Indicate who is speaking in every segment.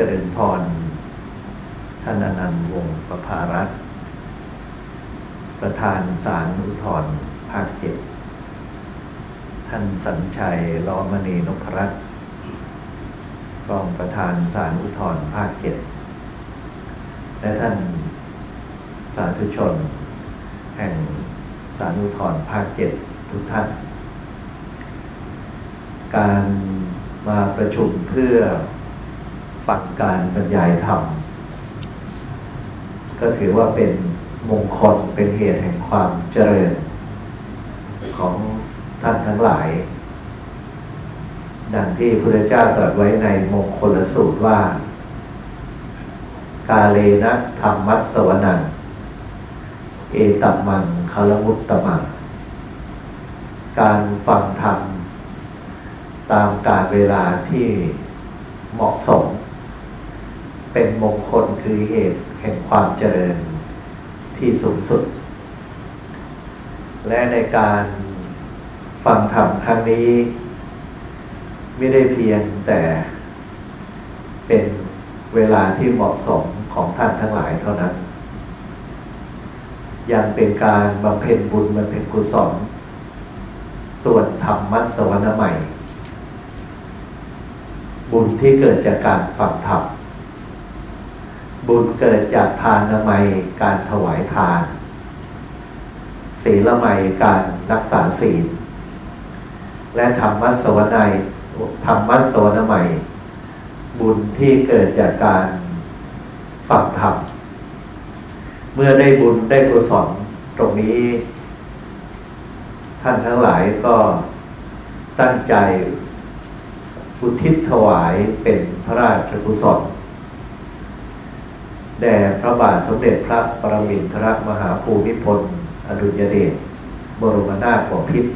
Speaker 1: จริญพร ท่านอนันต์วงศ์ประภารัตน์ประธานสารอุทธรภาคเจ็ด ท่านสัญชัยล้อมณีนพรัตน์รองประธานสารอุทธรภาคเจ็ด และท่านสาธุชน แห่งสารอุทธรภาคเจ็ดทุกท่าน การมาประชุมเพื่อ ฟังการบรรยายธรรม ก็ถือว่าเป็นมงคลเป็นเหตุแห่งความเจริญ ของท่านทั้งหลาย ดังที่พระเจ้าตรัสไว้ในมงคลสูตรว่า กาเลนะธรรมัสสวนัง เอตัมมังคารมุตตมัง การฟังธรรมตามกาลเวลาที่เหมาะสม เป็นมงคลคือเหตุแห่งความเจริญที่สูงสุด และในการฟังธรรมครั้งนี้ ไม่ได้เพียงแต่เป็นเวลาที่เหมาะสมของท่านทั้งหลายเท่านั้น ยังเป็นการบำเพ็ญบุญบำเพ็ญกุศลส่วนธรรมมัสวรรณใหม่ บุญที่เกิดจากการฟังธรรม บุญเกิดจากทานละไมการถวายทาน ศีลละไมการรักษาศีล และธรรมะสวนัยธรรมะสวนใหม่ บุญที่เกิดจากการฟังธรรม เมื่อได้บุญได้กุศลตรงนี้ ท่านทั้งหลายก็ตั้งใจอุทิศถวายเป็นพระราชกุศล แด่พระบาทสมเด็จพระปรมินทรมหาภูมิพล อดุลยเดชบรมนาถบพิตร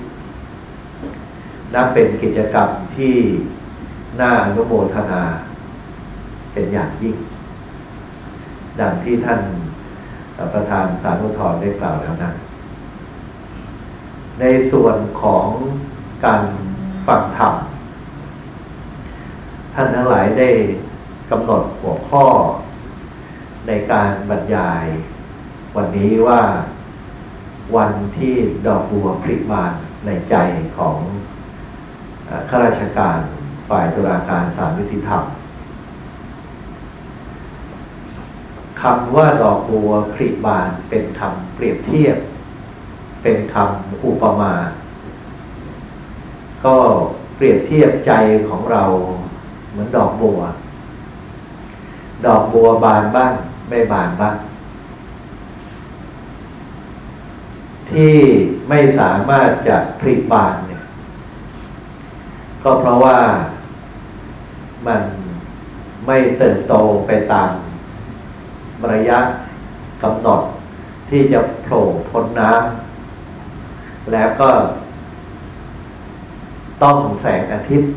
Speaker 1: นับเป็นกิจกรรมที่น่าอนุโมทนา เป็นอย่างยิ่ง ดังที่ท่านประธานสารุทรได้กล่าวแล้วนั้นในส่วนของการฟังธรรมท่านทั้งหลายได้กำหนดหัวข้อ ในการบรรยาย วันนี้ว่าวันที่ดอกบัวพริบานในใจของข้าราชการฝ่ายตุลาการสารวิธิธรรมคำว่าดอกบัวพริบานเป็นคำเปรียบเทียบ เป็นคำอุปมา ก็เปรียบเทียบใจของเราเหมือนดอกบัว ดอกบัวบานบ้าง ไม่บานบ้างที่ไม่สามารถจะผลิบานเนี่ย ก็เพราะว่ามันไม่เติบโตไปตามระยะกำหนดที่จะโผล่พ้นน้ำแล้วก็ต้องแสงอาทิตย์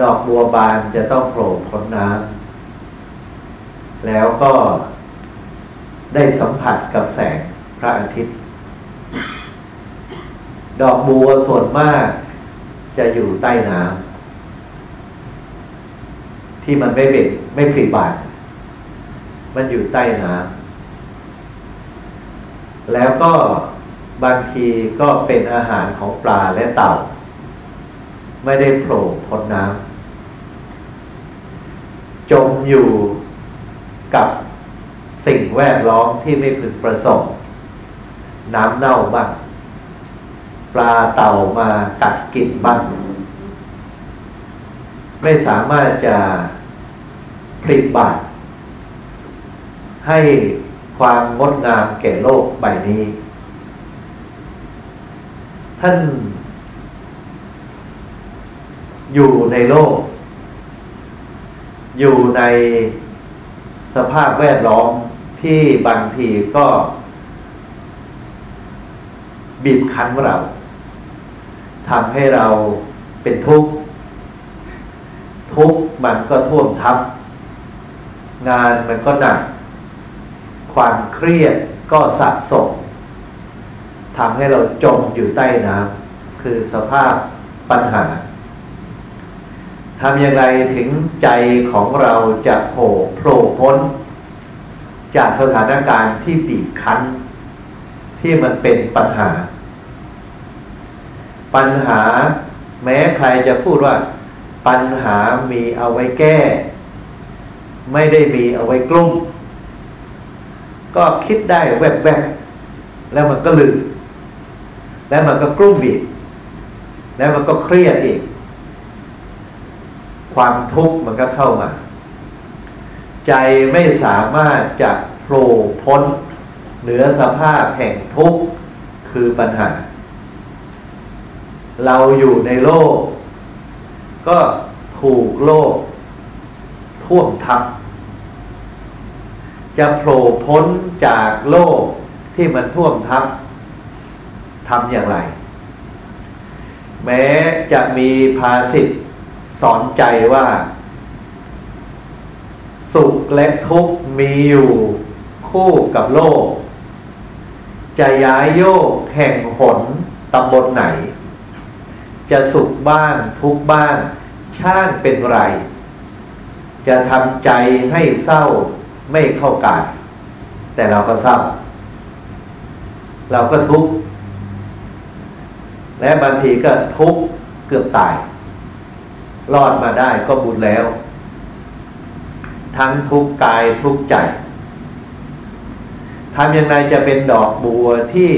Speaker 1: ดอกบัวบานจะต้องโผล่พ้นน้ำ แล้วก็ได้สัมผัสกับแสงพระอาทิตย์ ดอกบัวส่วนมากจะอยู่ใต้น้ำที่มันไม่เบ็ดไม่ผลิบานมันอยู่ใต้น้ำแล้วก็บางทีก็เป็นอาหารของปลาและเต่า ไม่ได้โผล่พ้นน้ำจมอยู่ กับสิ่งแวดล้อมที่ไม่พึงประสงค์น้ำเน่าบ้างปลาเต่ามากัดกินบ้างไม่สามารถจะผลิตบาตให้ความงดงามแก่โลกใบนี้ ท่าน อยู่ในโลก อยู่ใน สภาพแวดล้อมที่บางทีก็ บีบคั้นเราทำให้เราเป็นทุกข์ ทุกข์มันก็ท่วมทับ งานมันก็หนัก ความเครียดก็สะสมทำให้เราจมอยู่ใต้น้ำคือสภาพปัญหา ทำอย่างไรถึงใจของเราจะโผล่โผล่พ้น จากสถานการณ์ที่บีบคั้น ที่มันเป็นปัญหา ปัญหาแม้ใครจะพูดว่า ปัญหามีเอาไว้แก้ ไม่ได้มีเอาไว้กลุ้มก็คิดได้แวบๆแล้วมันก็ลืมแล้วมันก็กลุ้มอีกแล้วมันก็เครียดอีก ความทุกข์มันก็เข้ามา ใจไม่สามารถจะโผล่พ้น เหนือสภาพแห่งทุกข์คือปัญหา เราอยู่ในโลก ก็ถูกโลก ท่วมทับจะโผล่พ้นจากโลกที่มันท่วมทับทำอย่างไร แม้จะมีภาษิต สอนใจว่า สุขและทุกข์มีอยู่คู่กับโลก จะย้ายโยกแห่งหนตำบลไหน จะสุขบ้างทุกบ้างช่างเป็นไร จะทำใจให้เศร้าไม่เข้ากันแต่เราก็เศร้า เราก็ทุกข์และบางทีก็ทุกข์เกือบตาย รอดมาได้ก็บุญแล้ว ทั้งทุกกายทุกใจทำอยังไงจะเป็นดอกบัวที่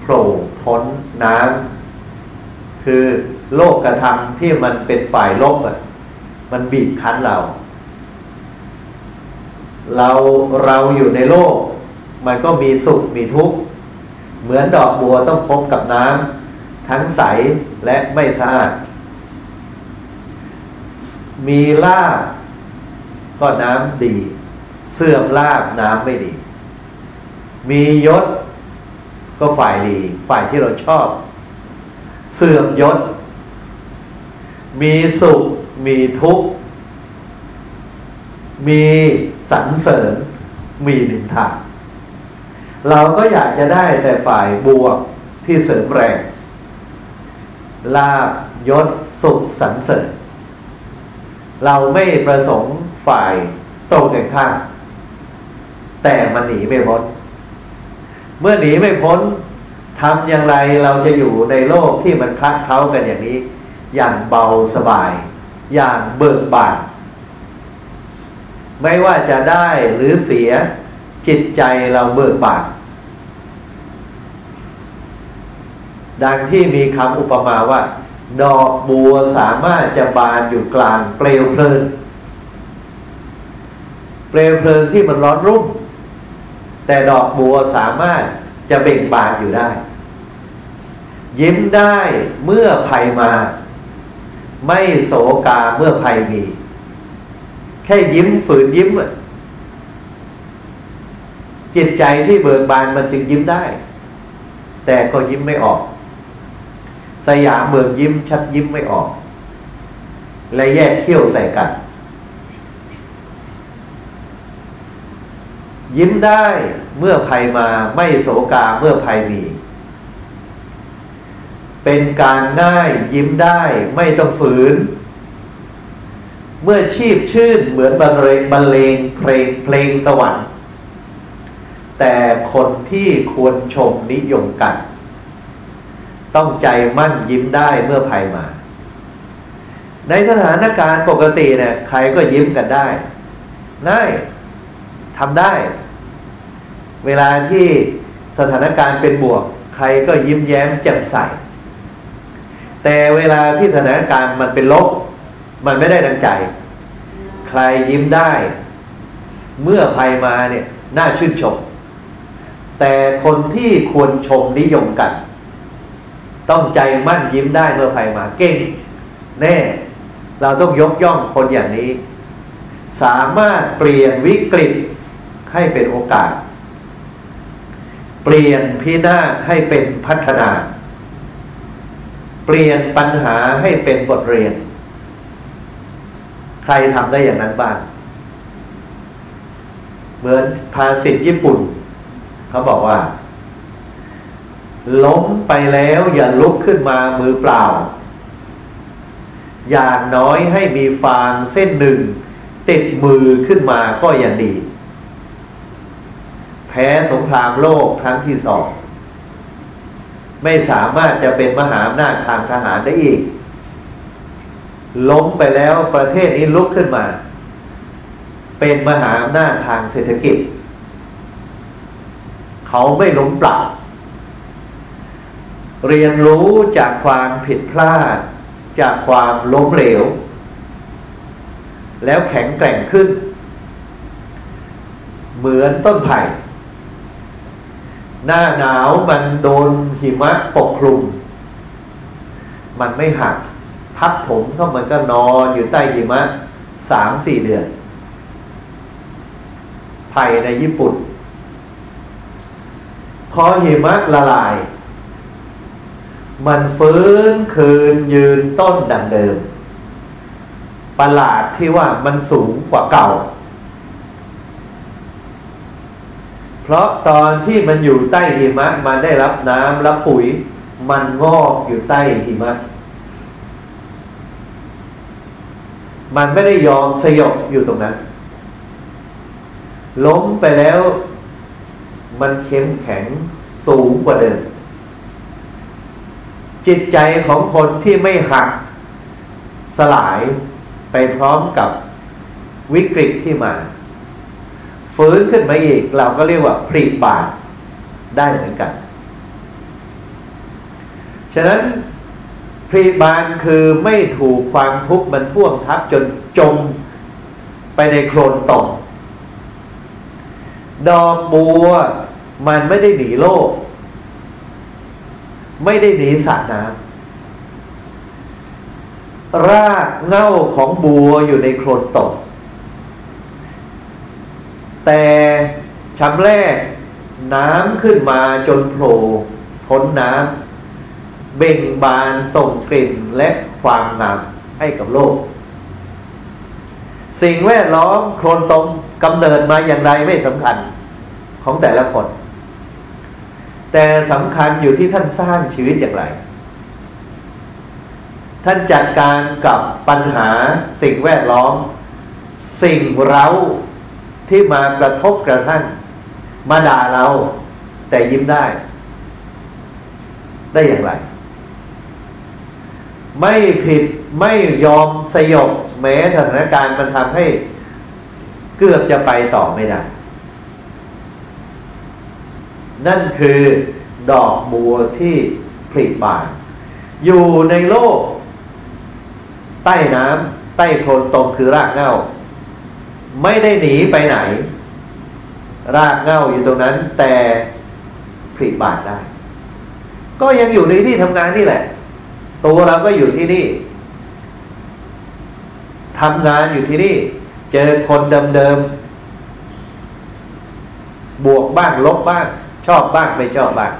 Speaker 1: โผล่พ้นน้ำคือโลกกระทำที่มันเป็นฝ่ายลบอะมันบีบคั้นเรา เราเราอยู่ในโลก มันก็มีสุขมีทุกข์ เหมือนดอกบัวต้องพบกับน้ำทั้งใสและไม่สะอาด มีลาบก็น้ำดี เสื่อมลาบน้ำไม่ดี มียศก็ฝ่ายดี ฝ่ายที่เราชอบ เสื่อมยศ มีสุข มีทุกข์ มีสรรเสริญ มีนินทาเราก็อยากจะได้แต่ฝ่ายบวกที่เสริมแรง ลาบยศสุขสรรเสริญ เราไม่ประสงค์ฝ่ายตรงกันข้ามแต่มันหนีไม่พ้น เมื่อหนีไม่พ้นทำอย่างไรเราจะอยู่ในโลกที่มันคลักเคล้ากันอย่างนี้ อย่างเบาสบาย อย่างเบิกบาน ไม่ว่าจะได้หรือเสียจิตใจเราเบิกบาน ดังที่มีคำอุปมาว่า ดอกบัวสามารถจะบานอยู่กลางเปลวเพลิง เปลวเพลิงที่มันร้อนรุ่ม แต่ดอกบัวสามารถจะเบ่งบานอยู่ได้ ยิ้มได้เมื่อภัยมา ไม่โศกาเมื่อภัยมี แค่ยิ้มฝืนยิ้มจิตใจที่เบิกบานมันจึงยิ้มได้ แต่ก็ยิ้มไม่ออก สยามเบิกยิ้มชัดยิ้มไม่ออก และแยกเขี้ยวใส่กัน ยิ้มได้เมื่อภัยมาไม่โศกาเมื่อภัยมี เป็นการง่ายยิ้มได้ไม่ต้องฝืน เมื่อชีพชื่นเหมือนบรรเลงบรรเลงเพลงเพลงสวรรค์แต่คนที่ควรชมนิยมกัน ต้องใจมั่นยิ้มได้เมื่อภัยมา ในสถานการณ์ปกติเนี่ยใครก็ยิ้มกันได้ได้ทำได้ เวลาที่สถานการณ์เป็นบวก ใครก็ยิ้มแย้มแจ่มใส แต่เวลาที่สถานการณ์มันเป็นลบ มันไม่ได้ดังใจ ใครยิ้มได้ เมื่อภัยมาเนี่ยน่าชื่นชม แต่คนที่ควรชมนิยมกัน ต้องใจมั่นยิ้มได้เมื่อภัยมาเก่ง แน่ เราต้องยกย่องคนอย่างนี้ สามารถเปลี่ยนวิกฤตให้เป็นโอกาส เปลี่ยนพินาศให้เป็นพัฒนา เปลี่ยนปัญหาให้เป็นบทเรียน ใครทำได้อย่างนั้นบ้างเหมือนภาษิตญี่ปุ่น เขาบอกว่า ล้มไปแล้วอย่าลุกขึ้นมามือเปล่า อย่างน้อยให้มีฟางเส้นหนึ่ง ติดมือขึ้นมาก็ยังดี แพ้สงครามโลกครั้งที่สอง ไม่สามารถจะเป็นมหาอำนาจทางทหารได้อีก ล้มไปแล้วประเทศนี้ลุกขึ้นมา เป็นมหาอำนาจทางเศรษฐกิจ เขาไม่ล้มปลับ เรียนรู้จากความผิดพลาด จากความล้มเหลว แล้วแข็งแกร่งขึ้น เหมือนต้นไผ่ หน้าหนาวมันโดนหิมะปกคลุม มันไม่หัก ทับถมเข้ามันก็นอนอยู่ใต้หิมะสามสี่เดือน ไผ่ในญี่ปุ่น พอหิมะละลาย มันฟื้นคืนยืนต้นดังเดิม ประหลาดที่ว่ามันสูงกว่าเก่า เพราะตอนที่มันอยู่ใต้หิมะ มันได้รับน้ำรับปุ๋ย มันงอกอยู่ใต้หิมะ มันไม่ได้ยอมสยบอยู่ตรงนั้น ล้มไปแล้ว มันเข้มแข็งสูงกว่าเดิม จิตใจของคนที่ไม่หักสลายไปพร้อมกับวิกฤตที่มาฟื้นขึ้นมาอีก เราก็เรียกว่าพรีบาทได้เหมือนกัน ฉะนั้นพรีบานคือไม่ถูกความทุกข์มันท่วมทับจนจมไปในโคลนตกดอกบัวมันไม่ได้หนีโลก ไม่ได้หนีสระน้ำรากเง่าของบัวอยู่ในโคลนตก แต่ชำแรกน้ำขึ้นมาจนโผล่พ้นน้ำเบ่งบานส่งกลิ่นและความงามให้กับโลก สิ่งแวดล้อมโคลนตมกำเนิดมาอย่างไรไม่สำคัญของแต่ละคน แต่สำคัญอยู่ที่ท่านสร้างชีวิตอย่างไร ท่านจัดการกับปัญหาสิ่งแวดล้อม สิ่งเร้าที่มากระทบกระทั่งมาด่าเรา แต่ยิ้มได้ ได้อย่างไร ไม่ผิดไม่ยอมสยบแม้สถานการณ์มันทำให้เกือบจะไปต่อไม่ได้ นั่นคือดอกบัวที่ผลิบาน อยู่ในโลก ใต้น้ำใต้โคลนตมคือรากเง้า ไม่ได้หนีไปไหน รากเง้าอยู่ตรงนั้น แต่ผลิบานได้ ก็ยังอยู่ในที่ทำงานนี่แหละ ตัวเราก็อยู่ที่นี่ทำงานอยู่ที่นี่ เจอคนเดิมๆบวกบ้างลบบ้าง ชอบบ้างไม่ชอบบ้าง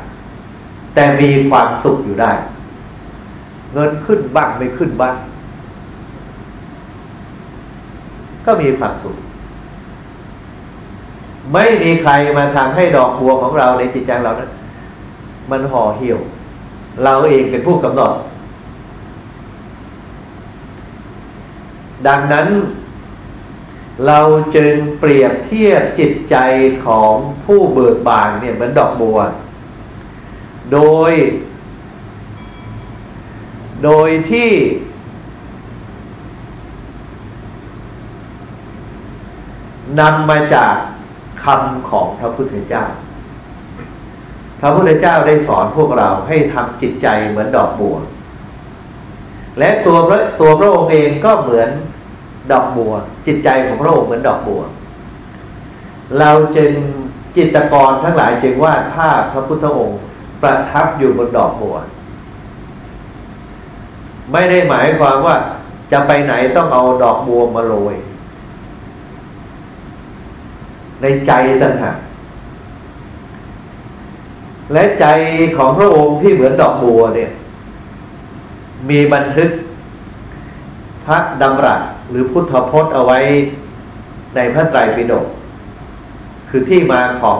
Speaker 1: แต่มีความสุขอยู่ได้ เงินขึ้นบ้างไม่ขึ้นบ้าง ก็มีความสุข ไม่มีใครมาทำให้ดอกบัวของเราในจิตใจเรานั้นมันห่อเหี่ยว เราเองเป็นผู้กำหนดดังนั้น เราจึงเปรียบเทียบจิตใจของผู้เบิกบานเนี่ยเหมือนดอกบัว โดย โดยที่ นำมาจากคำของพระพุทธเจ้า พระพุทธเจ้าได้สอนพวกเราให้ทำจิตใจเหมือนดอกบัว และตัวพระตัวพระองค์เองก็เหมือน ดอกบัว จิตใจของพระองค์เหมือนดอกบัว เราจึงจิตกรทั้งหลายจึงวาดภาพพระพุทธองค์ประทับอยู่บนดอกบัว ไม่ได้หมายความว่าจะไปไหนต้องเอาดอกบัวมาโรยในใจต่างหากและใจของพระองค์ที่เหมือนดอกบัวเนี่ย มีบันทึก พระดำรัส หรือพุทธพจน์เอาไว้ในพระไตรปิฎกคือที่มาของ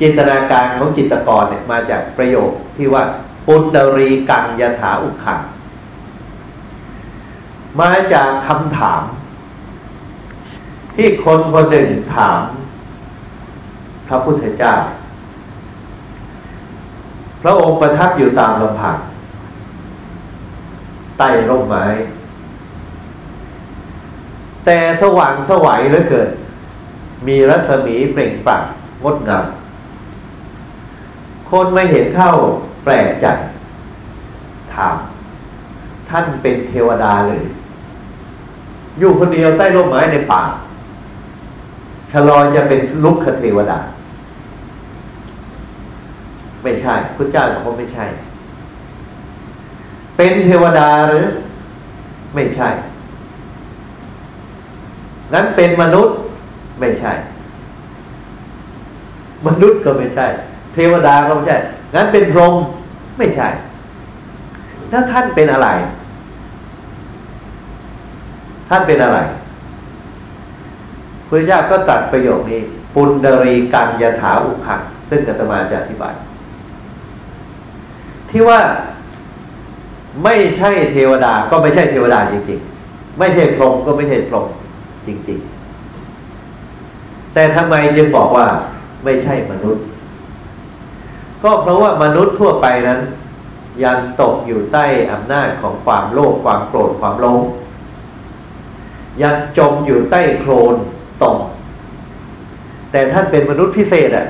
Speaker 1: จินตนาการของจิตกรเนี่ยมาจากประโยคที่ว่า ปุตตรีกังยถาอุขังมาจากคำถาม ที่คนคนหนึ่งถาม พระพุทธเจ้า พระองค์ประทับอยู่ตามลำพังใต้ร่มไม้ แต่สว่างสวัยเหลือเกินมีรัศมีเปล่งปลั่งงดงามคนไม่เห็นเข้าแปลกใจถาม ท่านเป็นเทวดาเลย อยู่คนเดียวใต้ร่มไม้ในป่าชะลอจะเป็นลุกคเทวดา ไม่ใช่พุทธเจ้ากว่าไม่ใช่ เป็นเทวดาหรือ ไม่ใช่ งั้นเป็นมนุษย์ไม่ใช่ มนุษย์ก็ไม่ใช่ เทวดาก็ไม่ใช่ งั้นเป็นพรหมไม่ใช่ แล้วท่านเป็นอะไร ท่านเป็นอะไรพระเจ้าก็ตัดประโยคนี้ ปุณดรีกัญยถาอุคังซึ่งกัตมาจะอธิบาย ที่ว่าไม่ใช่เทวดาก็ไม่ใช่เทวดาจริง ๆ ไม่ใช่พรหมก็ไม่ใช่พรหม จริง ๆ แต่ทำไมจึงบอกว่าไม่ใช่มนุษย์ ก็เพราะว่ามนุษย์ทั่วไปนั้น ยังตกอยู่ใต้อำนาจของความโลภความโกรธความโลภยังจมอยู่ใต้โคลนตรงแต่ท่านเป็นมนุษย์พิเศษอะ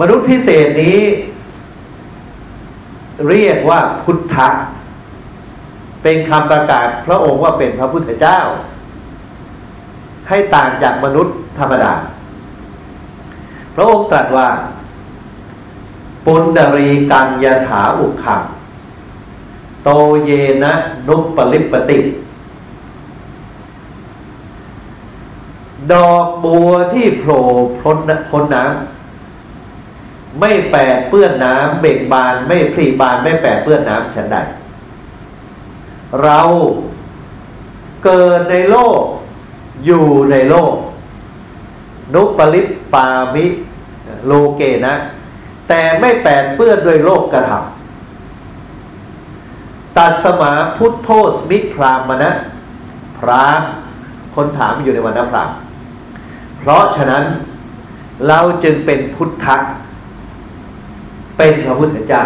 Speaker 1: มนุษย์พิเศษนี้ เรียกว่าพุทธะเป็นคำประกาศพระองค์ว่าเป็นพระพุทธเจ้า ให้ต่างจากมนุษย์ธรรมดา พระองค์ตรัสว่าปุณดรีกัญยถาอุคังโตเยนะนุปปลิปติ ดอกบัวที่โผล่พ้นพ้นน้ำไม่แปดเปื้อนน้ำเบ่งบานไม่พลีบานไม่แปดเปื้อนน้ำฉันใดเราเกิดในโลก อยู่ในโลก นุปลิปปามิโลเกนะ แต่ไม่แปดเปื้อนด้วยโลกกระทำตัดสมาพุทโธสมิพรามนะ พรามคนถามอยู่ในวันนัพรามเพราะฉะนั้นเราจึงเป็นพุทธะเป็นพระพุทธเจ้า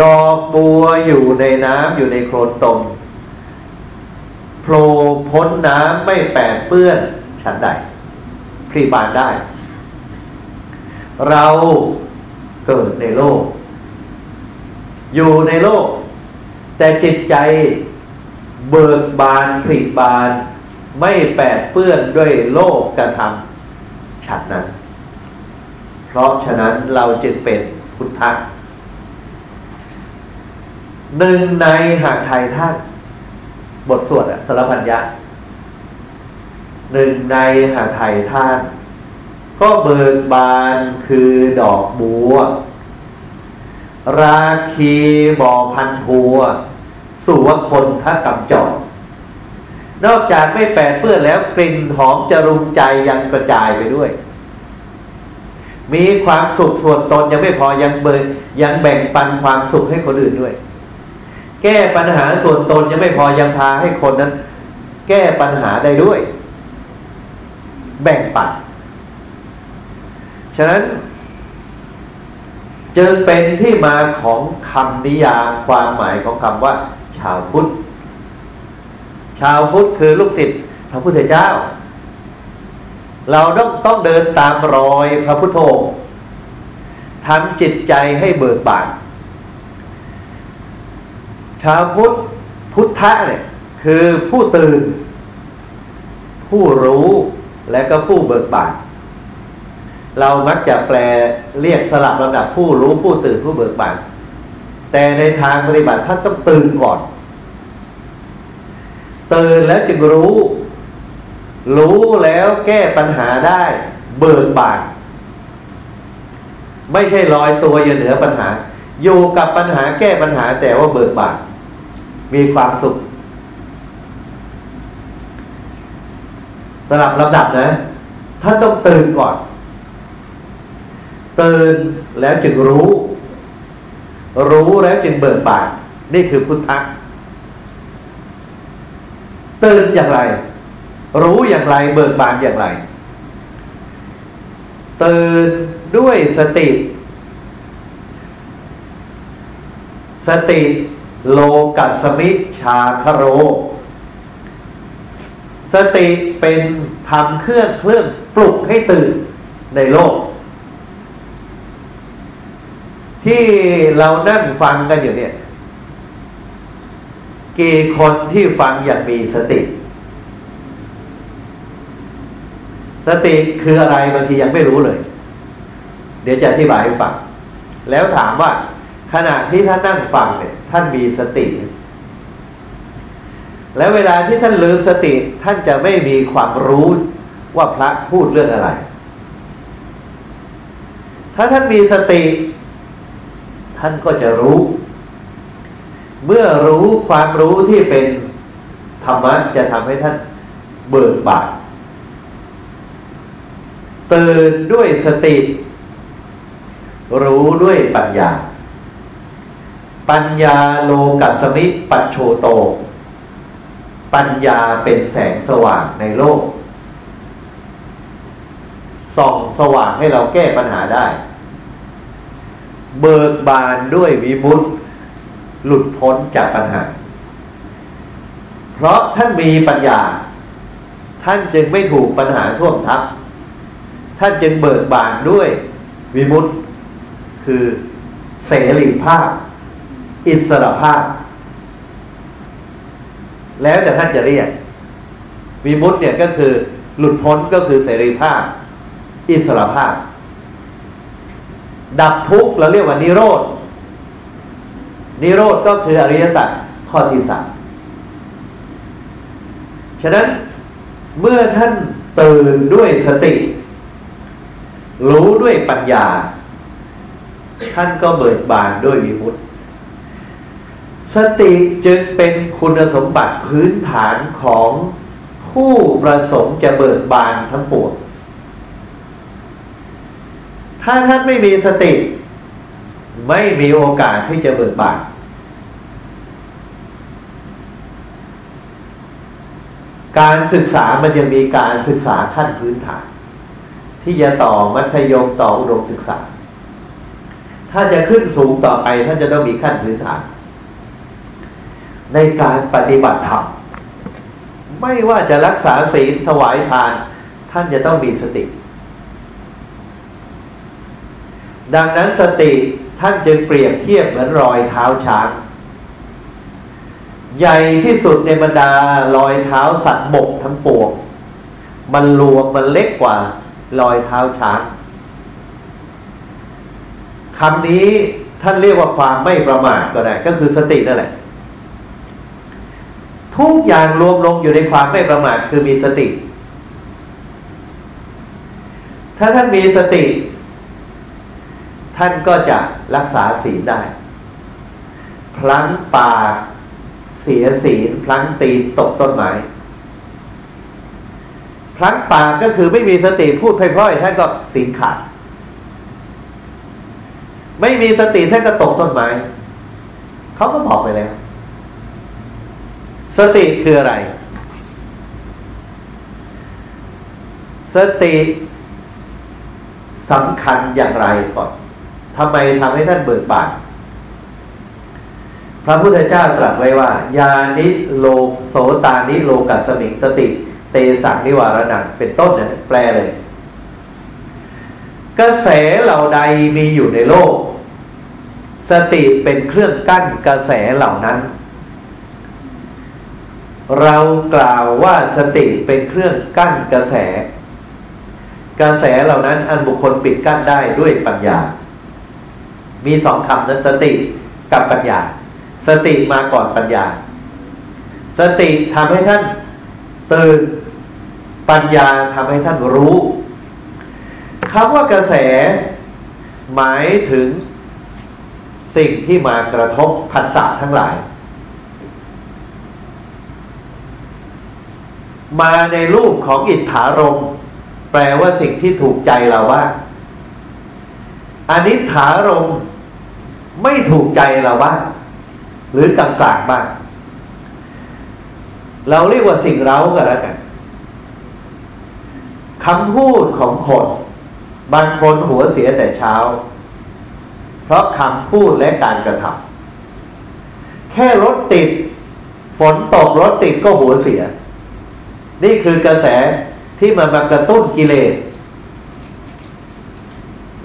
Speaker 1: ดอกบัวอยู่ในน้ำอยู่ในโคลนตม โผล่พ้นน้ำไม่แปดเปื้อนฉันใดพรีบานได้ เราเกิดในโลก อยู่ในโลก แต่จิตใจเบิกบานผลิบาน ไม่แปดเปื้อนด้วยโลกกระทำฉันนั้น เพราะฉะนั้นเราจึงเป็นพุทธะหนึ่งในหากไทยท่าน บทสวดสารพันยะหนึ่งในหาไทยท่าน ก็เบิกบานคือดอกบัว ราคีบ่อพันพัวสุวคนทะกำจอดนอกจากไม่แปดเปื้อนแล้วกลิ่นหอมจะรุมใจยังกระจายไปด้วย มีความสุขส่วนตนยังไม่พอยังเบินยังแบ่งปันความสุขให้คนอื่นด้วย แก้ปัญหาส่วนตนยังไม่พอยังพาให้คนนั้น แก้ปัญหาได้ด้วย แบ่งปันฉะนั้น จึงเป็นที่มาของคำนิยามความหมายของคำว่า ชาวพุทธชาวพุทธคือลูกศิษย์พระพุทธเจ้า เราต้องต้องเดินตามรอยพระพุทโธทำจิตใจให้เบิกบาน ชาวพุทธพุทธะเนี่ยคือผู้ตื่น ผู้รู้และก็ผู้เบิกบานเรามักจะแปลเรียกสลับระดับผู้รู้ผู้ตื่นผู้เบิกบานแต่ในทางปฏิบัติท่านต้องตื่นก่อน ตื่นแล้วจึงรู้ รู้แล้วแก้ปัญหาได้ เบิกบานไม่ใช่ลอยตัวอยู่เหนือปัญหา อยู่กับปัญหาแก้ปัญหาแต่ว่าเบิกบาน มีความสุขสลับลำดับนะท่านต้องตื่นก่อนตื่นแล้วจึงรู้ รู้แล้วจึงเบิกบานนี่คือพุทธะตื่นอย่างไร รู้อย่างไรเบิกบานอย่างไรตื่นด้วยสติ สติ โลกัสมิชาคโร สติเป็นทำเครื่องเครื่องปลุกให้ตื่นในโลก ที่เรานั่งฟังกันอยู่เนี่ย กี่คนที่ฟังอย่างมีสติ สติคืออะไรบางทียังไม่รู้เลย เดี๋ยวจะอธิบายให้ฟัง แล้วถามว่า ขณะที่ท่านนั่งฟังเนี่ยท่านมีสติ แล้วเวลาที่ท่านลืมสติ ท่านจะไม่มีความรู้ว่าพระพูดเรื่องอะไร ถ้าท่านมีสติ ท่านก็จะรู้ เมื่อรู้ความรู้ที่เป็นธรรมะจะทำให้ท่านเบิกบานตื่นด้วยสติ รู้ด้วยปัญญา ปัญญาโลกัสมิปัจโชโต ปัญญาเป็นแสงสว่างในโลก ส่องสว่างให้เราแก้ปัญหาได้ เบิกบานด้วยวิมุตติหลุดพ้นจากปัญหา เพราะท่านมีปัญญา ท่านจึงไม่ถูกปัญหาท่วมทับ ท่านจึงเบิกบานด้วยวิมุตติคือเสรีภาพ อิสระภาพ แล้วแต่ท่านจะเรียกวิมุตเนี่ยก็คือหลุดพ้นก็คือเสรีภาพ อิสระภาพ ดับทุกข์เราเรียกว่านิโรธนิโรธก็คืออริยสัจข้อที่สามฉะนั้นเมื่อท่านตื่นด้วยสติ รู้ด้วยปัญญา ท่านก็เบิกบานด้วยวิมุตติ สติจึงเป็นคุณสมบัติพื้นฐานของผู้ประสงค์จะเบิกบานทั้งปวง ถ้าท่านไม่มีสติ ไม่มีโอกาสที่จะเบิกบาน การศึกษามันจะมีการศึกษาขั้นพื้นฐาน ที่จะต่อมัธยมต่ออุดมศึกษา ถ้าจะขึ้นสูงต่อไปท่านจะต้องมีขั้นพื้นฐาน ในการปฏิบัติธรรมไม่ว่าจะรักษาศีลถวายทาน ท่านจะต้องมีสติ ดังนั้นสติท่านจึงเปรียบเทียบเหมือนรอยเท้าช้าง ใหญ่ที่สุดในบรรดารอยเท้าสัตว์บกทั้งปวงมันรวมมันเล็กกว่ารอยเท้าช้างคำนี้ท่านเรียกว่าความไม่ประมาทก็ได้ ก็คือสตินั่นแหละ ทุกอย่างรวมลงอยู่ในความไม่ประมาทคือมีสติ ถ้าท่านมีสติ ท่านก็จะรักษาศีลได้ พลั้งปากเสียศีลพลั้งตีนตกต้นไม้พลั้งปากก็คือไม่มีสติพูดพล่อยๆท่านก็ศีลขาด ไม่มีสติท่านก็ตกต้นไม้เขาก็บอกไปแล้ว สติคืออะไร สติสำคัญอย่างไรก่อนทำไมทำให้ท่านเบิกบานพระพุทธเจ้าตรัสไว้ว่า ยานิโลโสตานิโลกัสมิงสติ เตสังนิวารนังเป็นต้นเนี่ยแปลเลย กระแสเหล่าใดมีอยู่ในโลก สติเป็นเครื่องกั้นกระแสเหล่านั้น เรากล่าวว่าสติเป็นเครื่องกั้นกระแส กระแสเหล่านั้นอันบุคคลปิดกั้นได้ด้วยปัญญา มีสองคำนั้นสติกับปัญญา สติมาก่อนปัญญา สติทำให้ท่านตื่นปัญญาทำให้ท่านรู้คำว่ากระแส หมายถึงสิ่งที่มากระทบผัสสะทั้งหลาย มาในรูปของอิทธารม แปลว่าสิ่งที่ถูกใจเราว่างอนิถารมไม่ถูกใจเราบ้างหรือกลางๆบ้างเราเรียกว่าสิ่งเร้ากันแล้วกันคำพูดของคนบางคนหัวเสียแต่เช้า เพราะคำพูดและการกระทำแค่รถติด ฝนตกรถติดก็หัวเสีย นี่คือกระแสที่มันมากระตุ้นกิเลส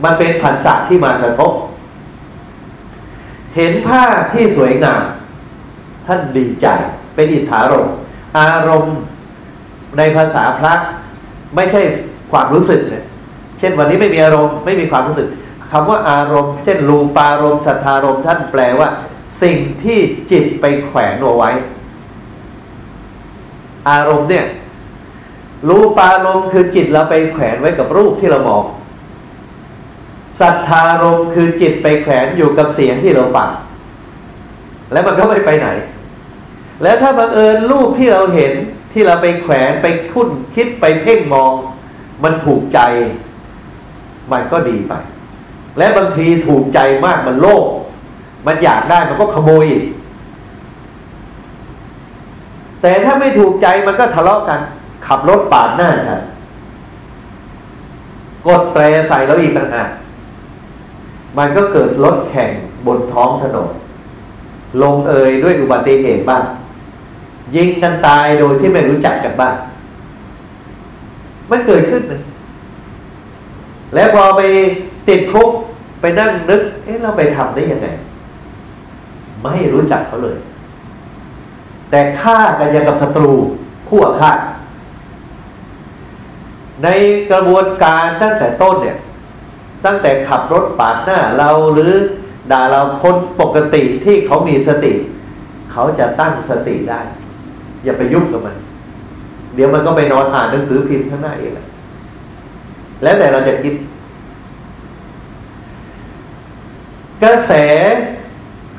Speaker 1: มันเป็นผัสสะที่มากระทบ เห็นภาพที่สวยงาม ท่านดีใจ เป็นอิทธารมอารมณ์ในภาษาพระไม่ใช่ความรู้สึกเลยเช่นวันนี้ไม่มีอารมณ์ไม่มีความรู้สึกคำว่าอารมณ์ เช่นรูปารมณ์สัทธารมณ์ท่านแปลว่า สิ่งที่จิตไปแขวนเอาไว้ อารมณ์เนี่ย รูปารมณ์คือจิตเราไปแขวนไว้กับรูปที่เรามองสัทธารมณ์คือจิตไปแขวนอยู่กับเสียงที่เราฟังแล้วมันก็ไม่ไปไหน แล้วถ้าบังเอิญรูปที่เราเห็นที่เราไปแขวนไปคุ้นคิดไปเพ่งมอง มันถูกใจ มันก็ดีไป และบางทีถูกใจมากมันโลภมันอยากได้มันก็ขโมยอีกแต่ถ้าไม่ถูกใจมันก็ทะเลาะกัน ขับรถปาดหน้าฉันกดแตรใส่แล้วอีกต่างหากมันก็เกิดรถแข่งบนท้องถนน ลงเอยด้วยอุบัติเหตุบ้าง ยิงกันตายโดยที่ไม่รู้จักกันบ้าง มันเกิดขึ้นนะแล้วพอไปติดคุกไปนั่งนึก เอ๊ะเราไปทำได้ยังไง ไม่รู้จักเขาเลย แต่ฆ่ากันยังกับศัตรูคู่อาฆาต ในกระบวนการตั้งแต่ต้นเนี่ย ตั้งแต่ขับรถปาดหน้าเราหรือด่าเราคนปกติที่เขามีสติ เขาจะตั้งสติได้ อย่าไปยุ่งกับมัน เดี๋ยวมันก็ไปนอนอ่านหนังสือพิมพ์ข้างหน้าเองแล้วแต่เราจะคิด กระแส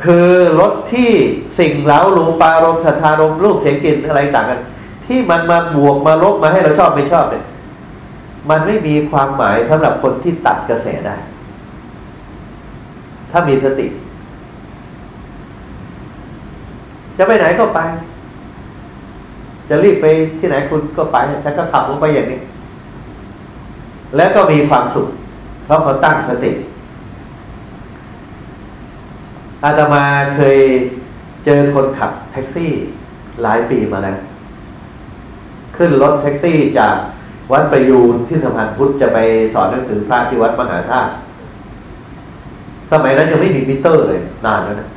Speaker 1: คือรถที่สิ่งเล้าลูปารมสัทธารมรูปเสียงกลิ่นอะไรต่างกัน ที่มันมาบวกมาลบมาให้เราชอบไม่ชอบเนี่ย มันไม่มีความหมายสำหรับคนที่ตัดกระแสได้ ถ้ามีสติ จะไปไหนก็ไป จะรีบไปที่ไหนคุณก็ไป ฉันก็ขับลงไปอย่างนี้ แล้วก็มีความสุข เพราะเขาตั้งสติ อาตมาเคยเจอคนขับแท็กซี่หลายปีมาแล้ว ขึ้นรถแท็กซี่จาก วัดประยูนที่สะพานพุทธจะไปสอนหนังสือพระที่วัดมหาธาตุสมัยนั้นยังไม่มีมิเตอร์เลยนานแล้วนะ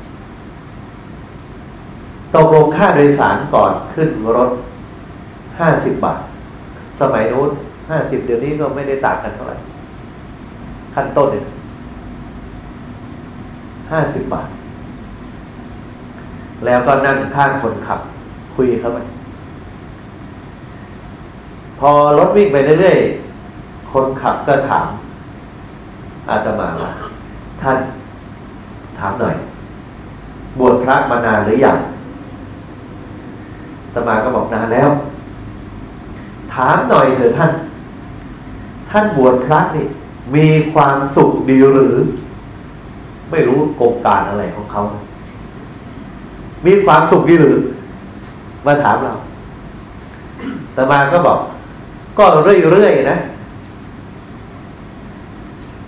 Speaker 1: ตกลงค่าโดยสารก่อนขึ้นรถห้าสิบบาท สมัยนู้นห้าสิบเดี๋ยวนี้ก็ไม่ได้ต่างกันเท่าไหร่ขั้นต้นเนี่ยห้าสิบบาท แล้วก็นั่งข้างคนขับ คุยเขาไป พอรถวิ่งไปเรื่อยๆ คนขับก็ถาม อาตมาว่าท่านถามหน่อย บวชพระมานานหรือยังอาตมาก็บอกนานแล้ว ถามหน่อยเถอะท่าน ท่านบวชพระนี่ มีความสุขดีหรือ ไม่รู้โครงการอะไรของเขา มีความสุขดีหรือ มาถามเราแต่มาก็บอก ก็เรื่อยๆนะ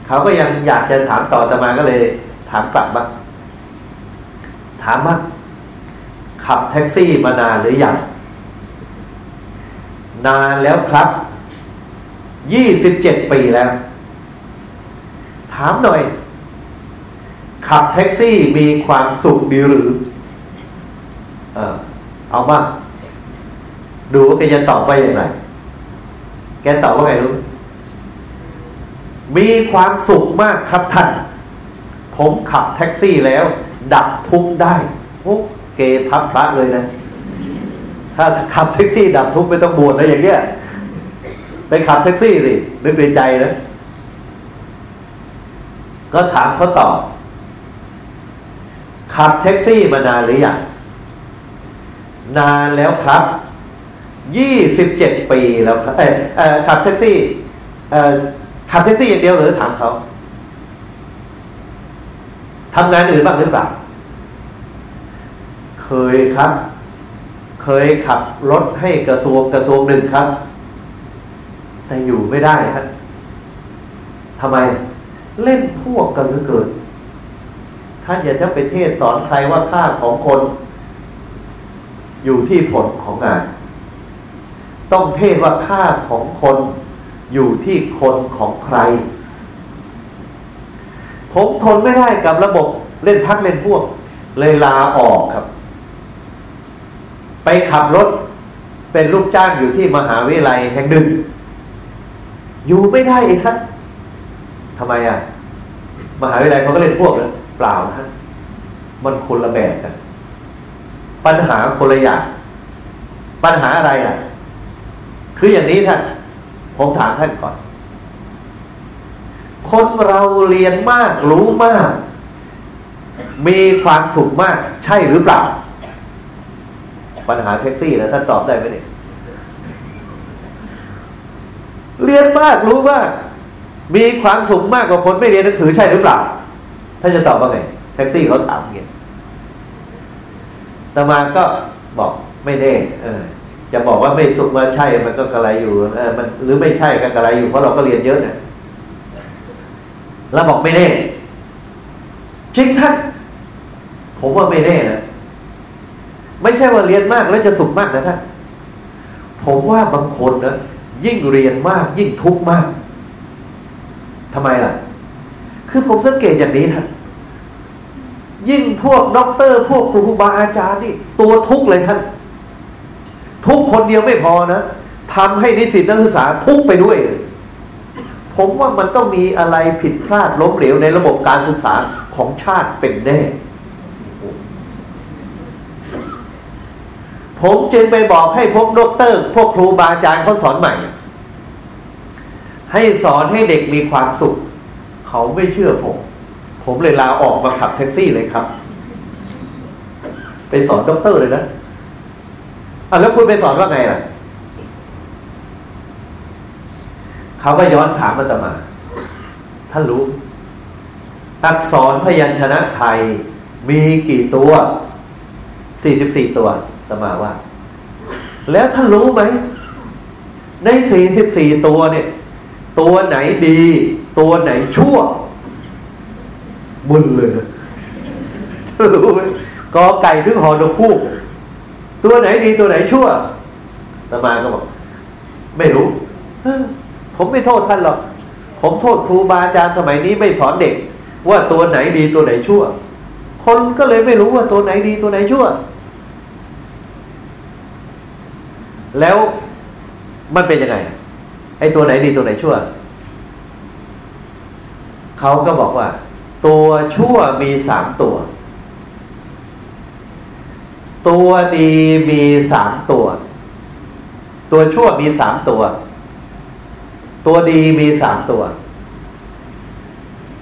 Speaker 1: เขาก็ยังอยากจะถามต่อแต่มาก็เลย ถามกลับบ้างถามว่าขับแท็กซี่มานานหรือยังนานแล้วครับ ยี่สิบเจ็ดปีแล้ว ถามหน่อย ขับแท็กซี่มีความสุขดีหรือ เออเอาบ้างดูว่าแกจะตอบไปอย่างไร แกตอบว่าไงรู้ มีความสุขมากครับท่าน ผมขับแท็กซี่แล้ว ดับทุกได้โอ้เกทับพระเลยนะ ถ้าขับแท็กซี่ ดับทุกไม่ต้องบวชนะอย่างเงี้ย ไปขับแท็กซี่สินึกในใจนะ ก็ถามเขาตอบขับแท็กซี่มานานหรือยังนานแล้วครับ ยี่สิบเจ็ดปีแล้วเออขับแท็กซี่ขับแท็กซี่อย่างเดียวหรือถามเขาทำงานอื่นบ้างหรือเปล่า เคยครับ เคยขับรถให้กระทรวงกระทรวงหนึ่งครับ แต่อยู่ไม่ได้ครับทำไม เล่นพวกกันเหลือเกินท่านอย่าจะไปเทศสอนใครว่าค่าของคน อยู่ที่ผลของงาน ต้องเทศว่าค่าของคนอยู่ที่คนของใคร ผมทนไม่ได้กับระบบเล่นพักเล่นพวก เลยลาออกครับ ไปขับรถเป็นลูกจ้างอยู่ที่มหาวิทยาลัยแห่งหนึ่ง อยู่ไม่ได้ไอ้ท่านทำไมอะ มหาวิทยาลัยเขาก็เล่นพวกเลยเปล่าท่านมันคนละแบบกัน ปัญหาคนละอย่างปัญหาอะไรอะ คืออย่างนี้ท่านผมถามท่านก่อน คนเราเรียนมากรู้มาก มีความสุขมากใช่หรือเปล่า ปัญหาแท็กซี่นะท่านตอบได้ไหมเนี่ยเรียนมากรู้มาก มีความสุขมากกว่าคนไม่เรียนหนังสือใช่หรือเปล่าท่านจะตอบว่าไงแท็กซี่เขาถามเงี้ยต่มาก็บอกไม่แน่เออ จะบอกว่าไม่สุขมาใช่มันก็กระไรอยู่เออมันหรือไม่ใช่ก็กระไรอยู่เพราะเราก็เรียนเยอะเนี่ยแล้วบอกไม่แน่จริงท่านผมว่าไม่แน่นะไม่ใช่ว่าเรียนมากแล้วจะสุขมากนะท่านผมว่าบางคนนะยิ่งเรียนมาก ยิ่งทุกข์มากทำไมล่ะ คือผมสังเกตอย่างนี้ท่านยิ่งพวกด็อกเตอร์ พวกครูบาอาจารย์นี่ตัวทุกข์เลยท่าน ทุกคนเดียวไม่พอนะทำให้นิสิตนักศึกษาทุกไปด้วย ผมว่ามันต้องมีอะไรผิดพลาดล้มเหลวในระบบการศึกษาของชาติเป็นแน่ ผมจึงไปบอกให้พวกด็อกเตอร์ พวกครูบาอาจารย์เขาสอนใหม่ ให้สอนให้เด็กมีความสุข เขาไม่เชื่อผม ผมเลยลาออกมาขับแท็กซี่เลยครับ ไปสอนด็อกเตอร์เลยนะ อะแล้วคุณไปสอนว่าไงล่ะเขาก็ย้อนถามอาตมา ท่านรู้อักษรพยัญชนะไทยมีกี่ตัว สี่สิบสี่ตัวตมาว่า แล้วท่านรู้ไหม ในสี่สิบสี่ตัวเนี่ย ตัวไหนดี ตัวไหนชั่วมึนเลยนรู้ไหมกอไก่ถึงหอนกพูก ตัวไหนดีตัวไหนชั่วตมาก็บอก ไม่รู้ผมไม่โทษท่านหรอก ผมโทษครูบาอาจารย์สมัยนี้ไม่สอนเด็ก ว่าตัวไหนดีตัวไหนชั่ว คนก็เลยไม่รู้ว่าตัวไหนดีตัวไหนชั่ว แล้วมันเป็นยังไงไอ้ตัวไหนดีตัวไหนชั่วเขาก็บอกว่า ตัวชั่วมีสามตัว ตัวดีมีสามตัว ตัวชั่วมีสามตัว ตัวดีมีสามตัว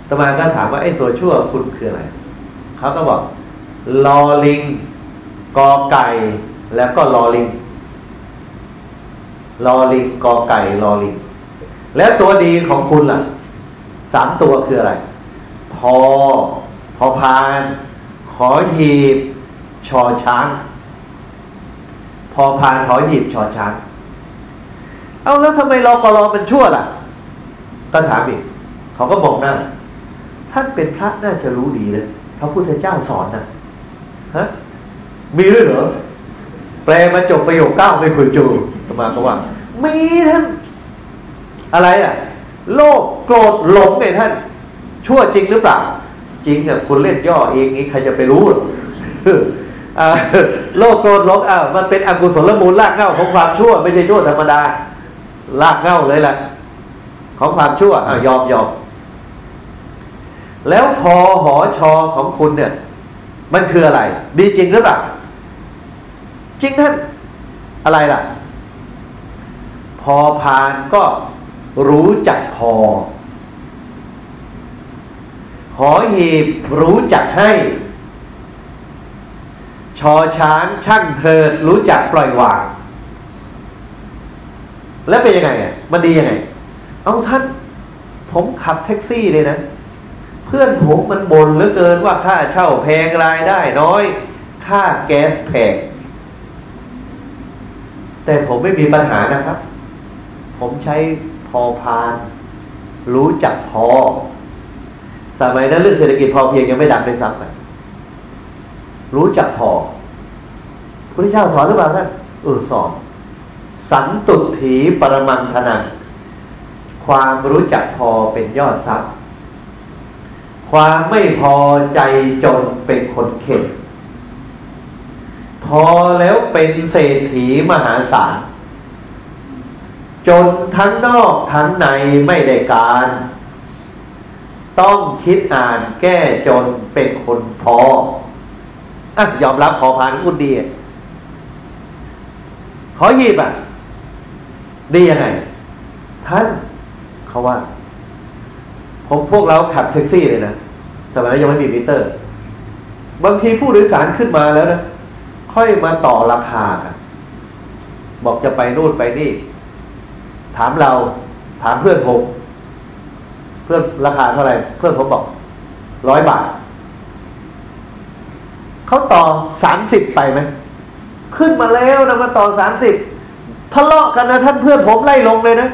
Speaker 1: ตมาก็ถามว่าไอ้ตัวชั่วคุณคืออะไร เขาก็บอกลอลิง กอไก่ แล้วก็ลอลิงลอลิงกอไก่ลอลิง แล้วตัวดีของคุณล่ะสามตัวคืออะไร พอ พอพาน ขอหีบ ชอช้าง พอพานขอหีบชอช้าง เอาแล้วทำไมรอกรอมันชั่วล่ะ ก็ถามอีกเขาก็บอกหน้า ท่านเป็นพระน่าจะรู้ดีเลยพระพุทธเจ้าสอนนะฮะมีด้วยเหรอแปลมาจบประโยคเก้าไม่คุยจูมาก็ว่า มีท่าน อะไรอะ โลภโกรธหลงไงท่าน ชั่วจริงหรือเปล่า จริงอะคุณเล่นย่อเองนี้ใครจะไปรู้ โลกโกรธลบอ่ามันเป็นอกุศลมูลรากเง้าของความชั่ว ไม่ใช่ชั่วธรรมดารากเง้าเลยแหละของความชั่วอ่ายอมยอมแล้วพอหอชอของคุณเนี่ย มันคืออะไรดีจริงหรือเปล่าจริงท่านอะไรล่ะ พอพานก็รู้จักพอขอหีบรู้จักให้ ชอช้างช่างเธอรู้จักปล่อยวาง แล้วเป็นยังไงอะมันดียังไง เอาท่าน ผมขับแท็กซี่เลยนะ เพื่อนผมมันบ่นเหลือเกินว่าค่าเช่าแพงรายได้น้อย ค่าแก๊สแพงแต่ผมไม่มีปัญหานะครับ ผมใช้พอพาน รู้จักพอ สมัยนั้นเรื่องเศรษฐกิจพอเพียงยังไม่ดังไปซ้ำไป รู้จักพอพระเจ้าสอนหรือเปล่าท่านเออสอนสันตุถีปรมังธนังความรู้จักพอเป็นยอดทรัพย์ ความไม่พอใจจนเป็นคนเข็ดพอแล้วเป็นเศรษฐีมหาศาลจนทั้งนอกทั้งในไม่ได้การ ต้องคิดอ่านแก้จนเป็นคนพอ อะยอมรับพอพานคุณดีขอยีบอะ ดียังไง ท่านเขาว่า ผมพวกเราขับแท็กซี่เลยนะสมัยนั้นยังไม่มีมิเตอร์ บางทีผู้โดยสารขึ้นมาแล้วนะค่อยมาต่อราคากันบอกจะไปนู่นไปนี่ ถามเรา ถามเพื่อนผม เพื่อนราคาเท่าไหร่ เพื่อนผมบอกร้อยบาท เขาต่อสามสิบไปไหมขึ้นมาแล้วนะมาต่อสามสิบทะเลาะกันนะท่านเพื่อนผมไล่ลงเลยนะ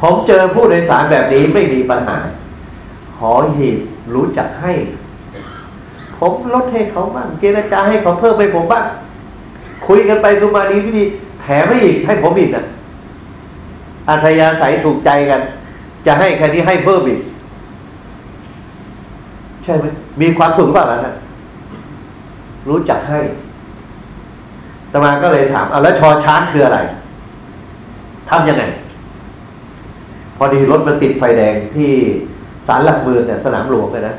Speaker 1: ผมเจอผู้โดยสารแบบนี้ไม่มีปัญหา ขอหีบรู้จักให้ ผมลดให้เขาบ้างเจรจาให้เขาเพิ่มให้ผมบ้างคุยกันไปคุยมาดีพี่ดีแถมไม่อีกให้ผมอีกอะอัธยาศัยถูกใจกัน จะให้แค่นี้ให้เพิ่มอีก ใช่ไหมมีความสุขบ้างแล้วนะ รู้จักให้ตมาก็เลยถามเอาแล้วชอช้างคืออะไรทำยังไง พอดีรถมันติดไฟแดงที่สารหลักเมืองเนี่ยสนามหลวงเลยนะ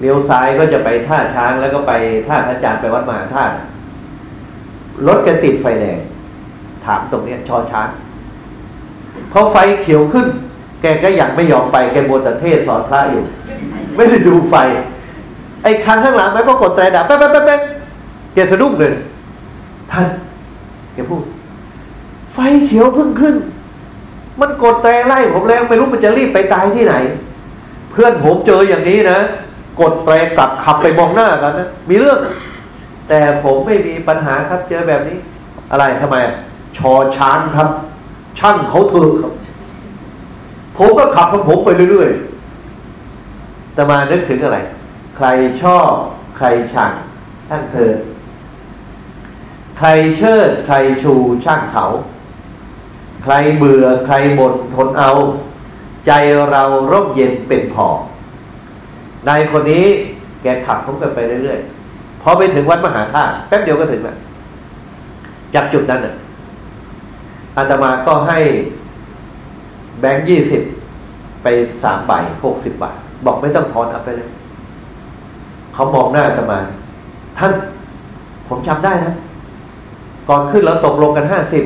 Speaker 1: เลี้ยวซ้ายก็จะไปท่าช้างแล้วก็ไปท่าพระจารย์ไปวัดมหาธาตุรถแกติดไฟแดง ถามตรงเนี้ยชอช้างพอไฟเขียวขึ้น แกก็อยากไม่ยอมไปแกบนแต่เทศสอนพระอยู่ ไม่ได้ดูไฟ ไอ้คันข้างหลังมันก็กดแตรดับแป๊บแป๊บแป๊บ แกสะดุ้งเลยท่านแกพูด ไฟเขียวเพิ่งขึ้น มันกดแตรไล่ผมแล้วไม่รู้มันจะรีบไปตายที่ไหน เพื่อนผมเจออย่างนี้นะกดแตรกลับขับไปมองหน้ากันนะมีเรื่อง แต่ผมไม่มีปัญหาครับเจอแบบนี้ อะไรทำไม ชอช้างครับ ช่างเขาเถอะครับ ผมก็ขับของผมไปเรื่อยๆแต่มานึกถึงอะไร ใครชอบใครชังช่างเธอ ใครเชิดใครชูช่างเขา ใครเบื่อใครบ่นทนเอา ใจเราร่มเย็นเป็นพอนายคนนี้แกขับผมกันไปเรื่อยๆพอไปถึงวัดมหาธาตุแป๊บเดียวก็ถึงแล้วจากจุดนั้นน่ะอาตมาก็ให้แบงค์ยี่สิบไปสามใบหกสิบบาท บอกไม่ต้องทอนเอาไปเลย เขามองหน้าอาตมา ท่าน ผมจำได้นะ ก่อนขึ้นเราตกลงกันห้าสิบ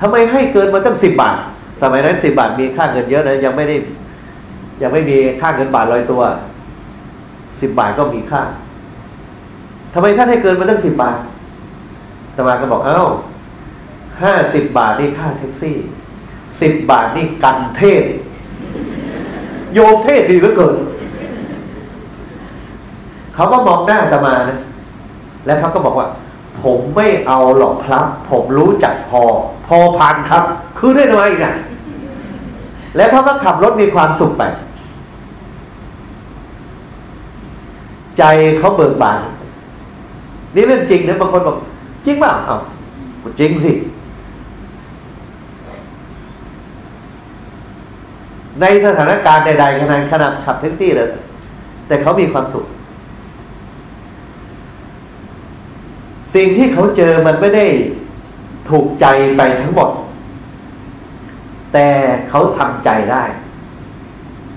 Speaker 1: ทำไมให้เกินมาตั้งสิบบาท สมัยนั้นสิบบาทมีค่าเงินเยอะนะยังไม่ได้ยังไม่มีค่าเงินบาทลอยตัวสิบบาทก็มีค่าทำไมท่านให้เกินมาตั้งสิบบาทตมาก็บอกเอ้าห้าสิบบาทนี่ค่าแท็กซี่สิบบาทนี่กันเทศ โยมเทศดีเหลือเกินเขาก็มองหน้าตมานะ แล้วเขาก็บอกว่า ผมไม่เอาหรอกครับ ผมรู้จักพอ พอพันครับ คือได้ทำไมอีกอะแล้วเขาก็ขับรถมีความสุขไป ใจเขาเบิกบานนี่เรื่องจริงนะบางคนบอกจริงเปล่าอ้าจริงสิในสถานการณ์ใดๆขนาดขนาดขับแท็กซี่เลยแต่เขามีความสุข สิ่งที่เขาเจอมันไม่ได้ถูกใจไปทั้งหมด แต่เขาทำใจได้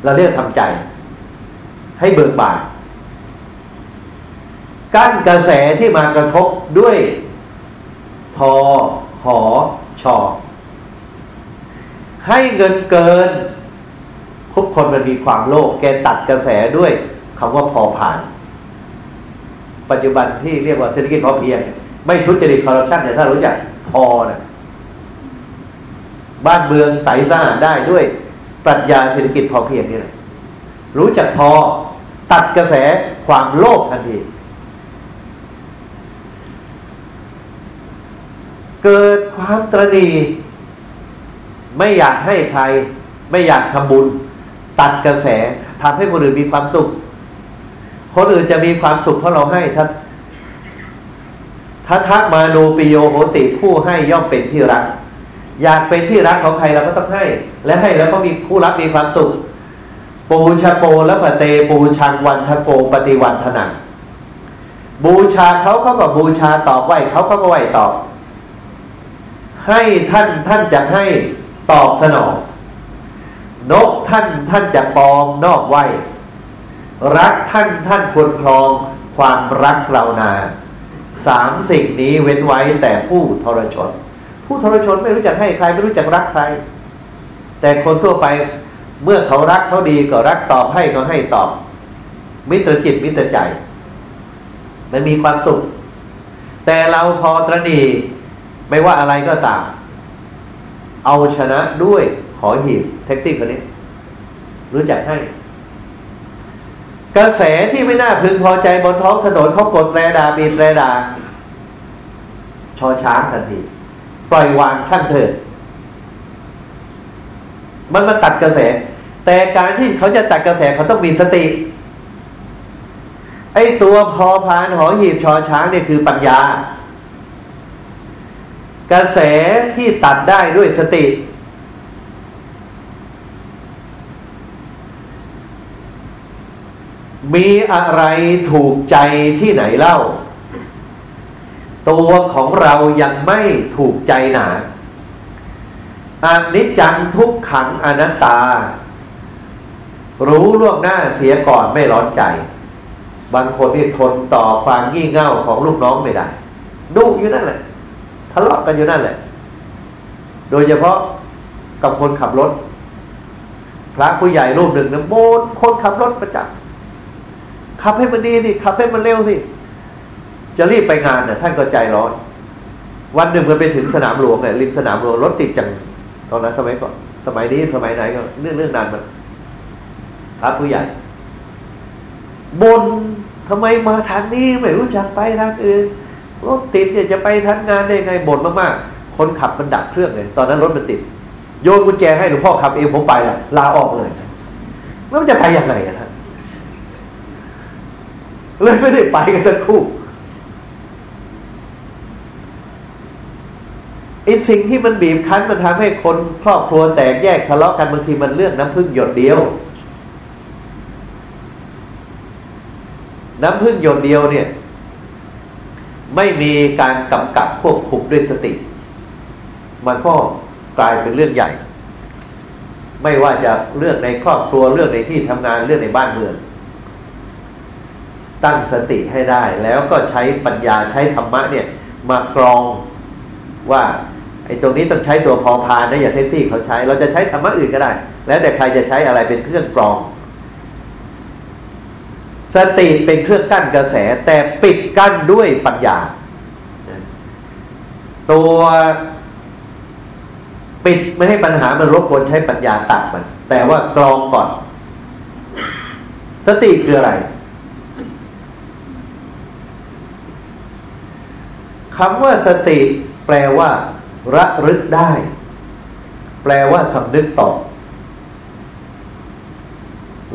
Speaker 1: เราเรียกทำใจ ให้เบิกบานกั้นกระแสที่มากระทบด้วยพอหอชอให้เงินเกินทุกคนมันมีความโลภแกตัดกระแสด้วยคำว่าพอผ่าน ปัจจุบันที่เรียกว่าเศรษฐกิจพอเพียง ไม่ทุจริตคอร์รัปชันเนี่ยถ้ารู้จักพอนะบ้านเมืองใสสะอาดได้ด้วยปรัชญาเศรษฐกิจพอเพียงนี่แหละรู้จักพอตัดกระแสความโลภทันที เกิดความตรณีไม่อยากให้ใคร ไม่อยากทำบุญ ตัดกระแสทำให้คนอื่นมีความสุข คนอื่นจะมีความสุขเพราะเราให้ถ้าถ้าทักมาโนปิโยโหติผู้ให้ย่อมเป็นที่รัก อยากเป็นที่รักของใครเราก็ต้องให้ และให้แล้วก็มีผู้รับมีความสุขปูชาโปและปเตปูชังวันทโกปฏิวันทนังบูชาเขาเขาก็บูชาตอบไหวเขาเขาก็ไหวตอบ ให้ท่านท่านจะให้ตอบสนอง นกท่านท่านจะปองนอกไหว รักท่านท่านควรครองความรักเรานาสามสิ่งนี้เว้นไว้แต่ผู้ทรชน ผู้ทรชนไม่รู้จักให้ใครไม่รู้จักรักใคร แต่คนทั่วไปเมื่อเขารักเขาดีก็รักตอบให้ก็ให้ตอบ มิตรจิตมิตรใจ มันมีความสุข แต่เราพอตรณีไม่ว่าอะไรก็ตาม เอาชนะด้วยหอหีบแท็กซี่คนนี้ รู้จักให้ กระแสที่ไม่น่าพึงพอใจบนท้องถนนเขากดแรดาบีแรดา ชอช้างทันที ปล่อยวางช่างเถิดมันมาตัดกระแส แต่การที่เขาจะตัดกระแสเขาต้องมีสติ ไอ้ตัวพอพานหอหีบชอช้างเนี่ยคือปัญญา กระแสที่ตัดได้ด้วยสติ มีอะไรถูกใจที่ไหนเล่า ตัวของเรายังไม่ถูกใจหนาอานิจจังทุกขังอนัตตา รู้ล่วงหน้าเสียก่อนไม่ร้อนใจ บางคนที่ทนต่อความงี่เง่าของลูกน้องไม่ได้ดุอยู่นั่นแหละทะเลาะกันอยู่นั่นแหละ โดยเฉพาะกับคนขับรถ พระผู้ใหญ่รูปหนึ่งนะโมนคนขับรถประจำ ขับให้มันดีสิขับให้มันเร็วสิจะรีบไปงานเนี่ยท่านก็ใจร้อน วันหนึ่งมันไปถึงสนามหลวงเนี่ยริมสนามหลวงรถติดจังตอนนั้นสมัยก่อนสมัยนี้สมัยไหนก็เรื่องเรื่องนานมันพระผู้ใหญ่บนทำไมมาทางนี้ไม่รู้จักไปทางอื่นรถติดเนี่ยจะไปทันงานได้ไงบ่นมากๆ คนขับมันดับเครื่องเลย ตอนนั้นรถมันติด โยนกุญแจให้หลวงพ่อขับเองผมไปละลาออกเลยแล้วมันจะไปยังไงอะท่าน เลยไม่ได้ไปกันทั้งคู่ไอ้สิ่งที่มันบีบคั้นมันทำให้คนครอบครัวแตกแยกทะเลาะกันบางทีมันเรื่องน้ำพึ่งหยดเดียว น้ำพึ่งหยดเดียวเนี่ย ไม่มีการกำกับควบคุมด้วยสติ มันก็กลายเป็นเรื่องใหญ่ ไม่ว่าจะเรื่องในครอบครัวเรื่องในที่ทำงานเรื่องในบ้านเมือง ตั้งสติให้ได้ แล้วก็ใช้ปัญญาใช้ธรรมะเนี่ย มากรองว่าไอ้ตรงนี้ต้องใช้ตัวพอพานนะอย่าแท็กซี่เขาใช้ เราจะใช้ธรรมะอื่นก็ได้ แล้วแต่ใครจะใช้อะไรเป็นเครื่องกรอง สติเป็นเครื่องกั้นกระแส แต่ปิดกั้นด้วยปัญญา ตัวปิดไม่ให้ปัญหามันรบกวนใช้ปัญญาตัดมัน แต่ว่ากรองก่อน สติคืออะไร คำว่าสติ แปลว่า ระลึกได้ แปลว่าสำนึกต่อ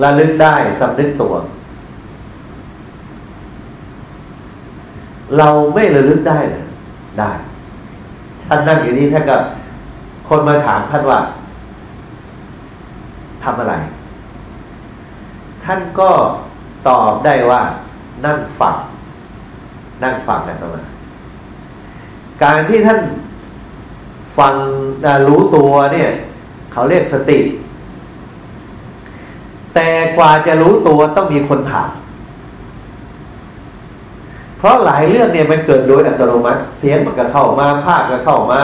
Speaker 1: ระลึกได้สำนึกตัว เราไม่ระลึกได้เลยได้ ท่านนั่งอยู่นี่ท่านก็คนมาถามท่านว่าทำอะไร ท่านก็ตอบได้ว่า นั่งฟังนั่งฟังกันตรงนั้น การที่ท่านฟังรู้ตัวเนี่ย เขาเรียกสติ แต่กว่าจะรู้ตัวต้องมีคนถามเพราะหลายเรื่องเนี่ยมันเกิดโดยอัตโนมัติ เสียงมันก็เข้ามาภาพก็เข้ามา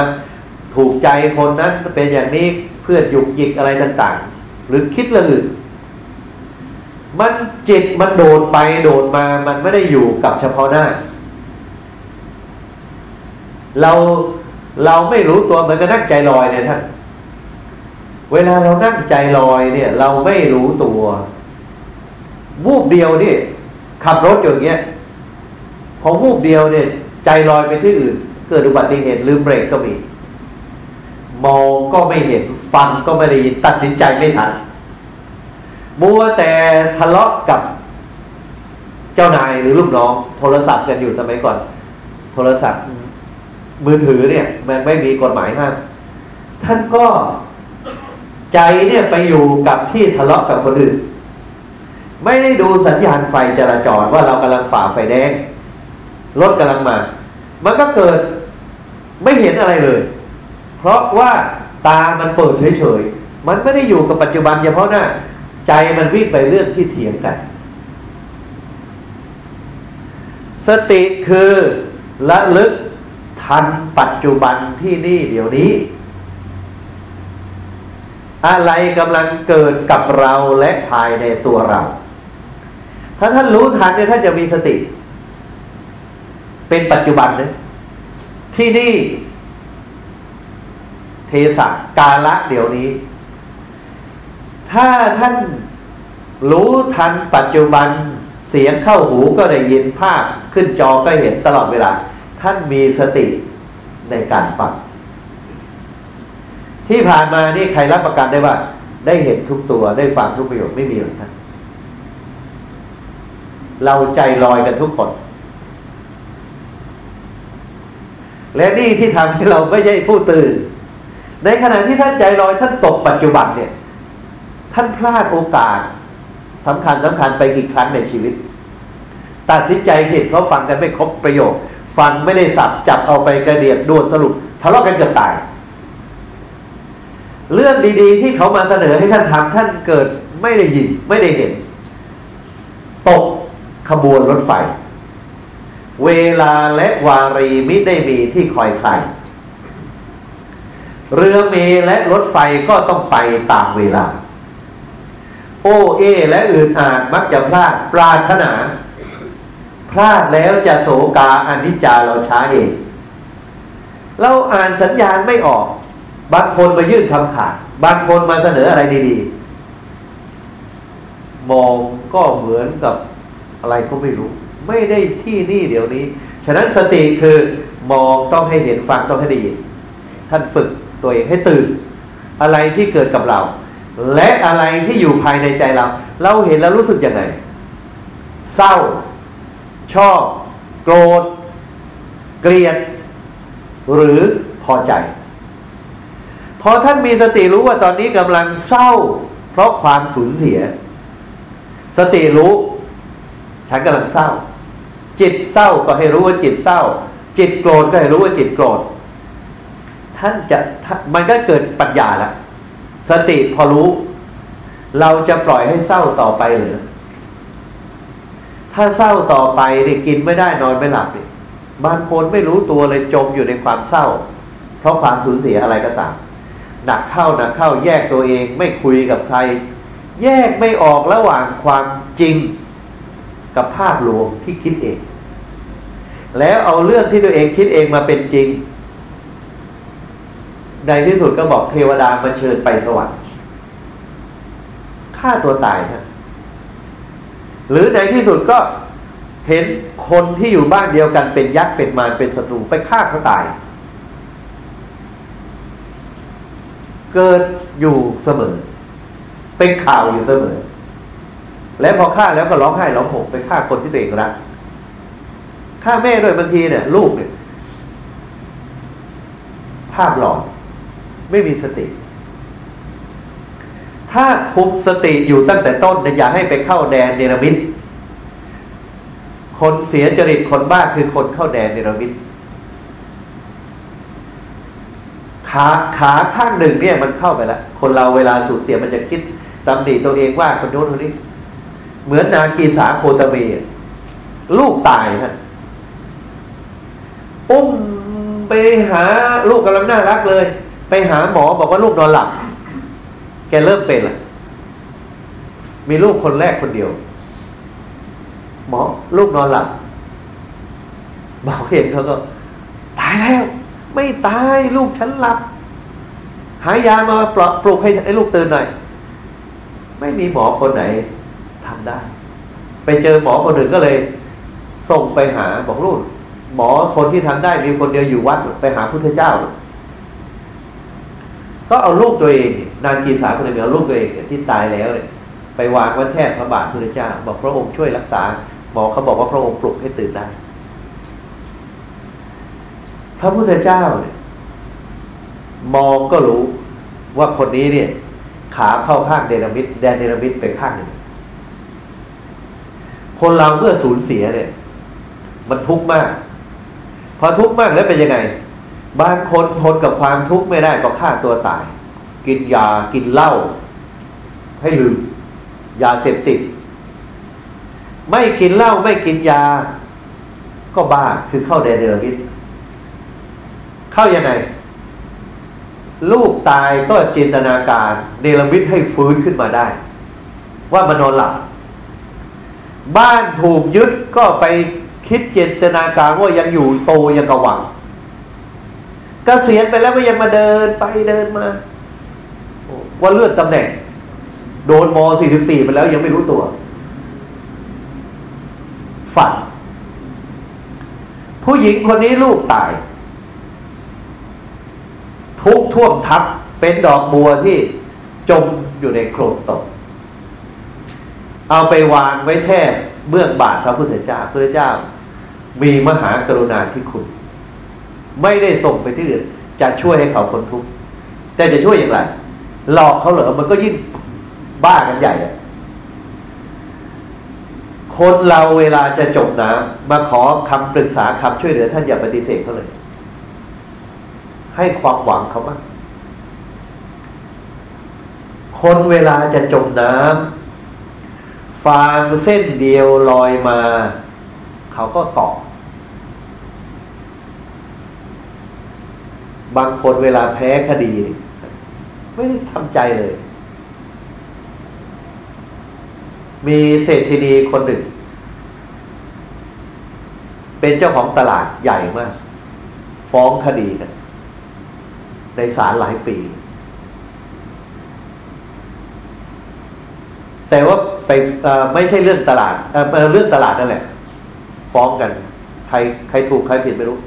Speaker 1: ถูกใจคนนั้นเป็นอย่างนี้เพื่อนหยุกยิกอะไรต่าง ๆ หรือคิดเรื่องอื่นมันจิตมันโดดไปโดดมามันไม่ได้อยู่กับเฉพาะหน้า เราเราไม่รู้ตัวเหมือนกับนั่งใจลอยเนี่ยท่านเวลาเรานั่งใจลอยเนี่ย เราไม่รู้ตัววูบเดียวนี่ขับรถอย่างเงี้ยพอวูบเดียวเนี่ย ใจลอยไปที่อื่น เกิดอุบัติเหตุลืมเบรกก็มี มองก็ไม่เห็นฟังก็ไม่ได้ยินตัดสินใจไม่ทันมัวแต่ทะเลาะกับเจ้านายหรือลูกน้อง โทรศัพท์กันอยู่สมัยก่อน โทรศัพท์ มือถือเนี่ย มันไม่มีกฎหมายห้ามท่านก็ใจเนี่ยไปอยู่กับที่ทะเลาะกับคนอื่น ไม่ได้ดูสัญญาณไฟจราจรว่าเรากำลังฝ่าไฟแดงรถกำลังมา มันก็เกิดไม่เห็นอะไรเลย เพราะว่าตามันเปิดเฉยๆ มันไม่ได้อยู่กับปัจจุบันเฉพาะหน้า ใจมันวิ่งไปเรื่องที่เถียงกัน สติคือละลึก ทันปัจจุบันที่นี่เดี๋ยวนี้ อะไรกำลังเกิดกับเราและภายในตัวเรา ถ้าท่านรู้ทันเนี่ยท่านจะมีสติ เป็นปัจจุบันเนะที่นี่ เทสะกาละเดี๋ยวนี้ ถ้าท่านรู้ทันปัจจุบันเสียงเข้าหูก็ได้ยินภาพขึ้นจอก็เห็นตลอดเวลา ท่านมีสติในการฟังที่ผ่านมานี่ใครรับประกันได้ว่า ได้เห็นทุกตัวได้ฟังทุกประโยชน์ไม่มีหรอกท่านเราใจลอยกันทุกคน และนี่ที่ทำให้เราไม่ใช่ผู้ตื่น ในขณะที่ท่านใจลอยท่านตกปัจจุบันเนี่ย ท่านพลาดโอกาสสำคัญสำคัญไปกี่ครั้งในชีวิต ตัดสินใจผิดเขาฟังกันไม่ครบประโยชน์ ฟังไม่ได้สับจับเอาไปกระเดียดดวนสรุปทะเลาะกันเกือบตาย เรื่องดีๆ ที่เขามาเสนอให้ท่านทำท่านเกิดไม่ได้ยินไม่ได้เห็น ตกขบวนรถไฟ เวลาและวารีมิได้มีที่คอยใคร เรือเมและรถไฟก็ต้องไปตามเวลา โอเอและอื่นอ่านมักจะพลาดปราถนา พลาดแล้วจะโศกาอนิจจาเราช้าเองเราอ่านสัญญาณไม่ออก บางคนมายื่นคำขาด บางคนมาเสนออะไรดีๆ มองก็เหมือนกับอะไรก็ไม่รู้ ไม่ได้ที่นี่เดี๋ยวนี้ ฉะนั้นสติคือมองต้องให้เห็นฟังต้องให้ได้ยิน ท่านฝึกตัวเองให้ตื่น อะไรที่เกิดกับเรา และอะไรที่อยู่ภายในใจเรา เราเห็นแล้วรู้สึกยังไง เศร้า ชอบ โกรธ เกลียด หรือพอใจ พอท่านมีสติรู้ว่าตอนนี้กำลังเศร้า เพราะความสูญเสีย สติรู้ ฉันกำลังเศร้า จิตเศร้าก็ให้รู้ว่าจิตเศร้า จิตโกรธก็ให้รู้ว่าจิตโกรธ ท่านจะมันก็เกิดปัญญาละสติพอรู้ เราจะปล่อยให้เศร้าต่อไปหรือ ถ้าเศร้าต่อไปเนี่ยกินไม่ได้นอนไม่หลับเนี่ยบางคนไม่รู้ตัวเลยจมอยู่ในความเศร้า เพราะความสูญเสียอะไรก็ตามหนักเข้าหนักเข้าแยกตัวเองไม่คุยกับใคร แยกไม่ออกระหว่างความจริงกับภาพรวมที่คิดเอง แล้วเอาเรื่องที่ตัวเองคิดเองมาเป็นจริง ในที่สุดก็บอกเทวดามาเชิญไปสวรรค์ฆ่าตัวตายนะ หรือในที่สุดก็เห็นคนที่อยู่บ้านเดียวกันเป็นยักษ์เป็นมารเป็นศัตรูไปฆ่าเขาตาย เกิดอยู่เสมอ เป็นข่าวอยู่เสมอ และพอฆ่าแล้วก็ร้องไห้ร้องโห่มไปฆ่าคนที่ตัวเองรักฆ่าแม่ด้วยบางทีเนี่ย ลูกเนี่ย ภาพหลอนไม่มีสติ ถ้าคุมสติอยู่ตั้งแต่ต้นอย่าให้ไปเข้าแดนเนรมิตคนเสียจริตคนบ้าคือคนเข้าแดนเนรมิตขาขาข้างหนึ่งเนี่ยมันเข้าไปแล้วคนเราเวลาสูญเสียมันจะคิดตำหนิตัวเองว่าคนโน้นคนนี้ เหมือนนากีสาโคตเมลูกตายฮะอุ้มไปหาลูกกำลังน่ารักเลย ไปหาหมอบอกว่าลูกนอนหลับ แกเริ่มเป็นละมีลูกคนแรกคนเดียว หมอลูกนอนหลับหมอเห็นเขาก็ ตายแล้ว ไม่ตายลูกฉันหลับ หายามาปลปลุกให้ให้ลูกตื่นหน่อย ไม่มีหมอคนไหนทำได้ ไปเจอหมอคนหนึ่งก็เลย ส่งไปหาบอกลูกหมอคนที่ทำได้มีคนเดียวอยู่วัดไปหาพุทธเจ้า ก็เอาลูกตัวเอง นานกีสาคนเดียวเอาลูกตัวเองที่ตายแล้วเนี่ยไปวางไว้แทบพระบาทพุทธเจ้า บอกพระองค์ช่วยรักษา หมอเขาบอกว่าพระองค์ปลุกให้ตื่นได้ พระพุทธเจ้าเนี่ยมองก็รู้ว่าคนนี้เนี่ย ขาเข้าข้างเดนมิดแดนเดนมิดไปข้างหนึ่งคนเราเมื่อสูญเสียเนี่ย มันทุกข์มาก พอทุกข์มากแล้วเป็นยังไง บางคนทนกับความทุกข์ไม่ได้ก็ฆ่าตัวตาย กินยากินเหล้าให้ลืม ยาเสพติด ไม่กินเหล้าไม่กินยา ก็บ้าคือเข้าแดนเดรมิดเข้ายังไง ลูกตายก็จินตนาการเนรมิตให้ฟื้นขึ้นมาได้ ว่ามานอนหลับบ้านถูกยึดก็ไปคิดจินตนาการว่ายังอยู่โตยังกระวังกเกษียณไปแล้วก็ยังมาเดินไปเดินมา ว่าเลื่อนตำแหน่ง โดนม .44 ไปแล้วยังไม่รู้ตัว ฝัน ผู้หญิงคนนี้ลูกตาย ทุกท่วมทับเป็นดอกบัวที่จมอยู่ในโคลนตก เอาไปวางไว้แท่เบื้องบาทพระพุทธเจ้าพระเจ้า มีมหากรุณาธิคุณ ไม่ได้ส่งไปที่อื่นจะช่วยให้เขาคนทุกข์แต่จะช่วยอย่างไร หลอกเขาเหรอมันก็ยิ่งบ้ากันใหญ่คนเราเวลาจะจบน้ำมาขอคำปรึกษาคำช่วยเหลือ ท่านอย่าปฏิเสธเขาเลย ให้ความหวังเขาบ้างคนเวลาจะจมน้ำฟางเส้นเดียวลอยมา เขาก็เกาะบางคนเวลาแพ้คดี ไม่ได้ทำใจเลย มีเศรษฐีนีคนหนึ่ง เป็นเจ้าของตลาดใหญ่มาก ฟ้องคดีกัน ในศาลหลายปี แต่ว่าไปไม่ใช่เรื่องตลาดเรื่องตลาดนั่นแหละ ฟ้องกัน ใครใครถูกใครผิดไม่รู้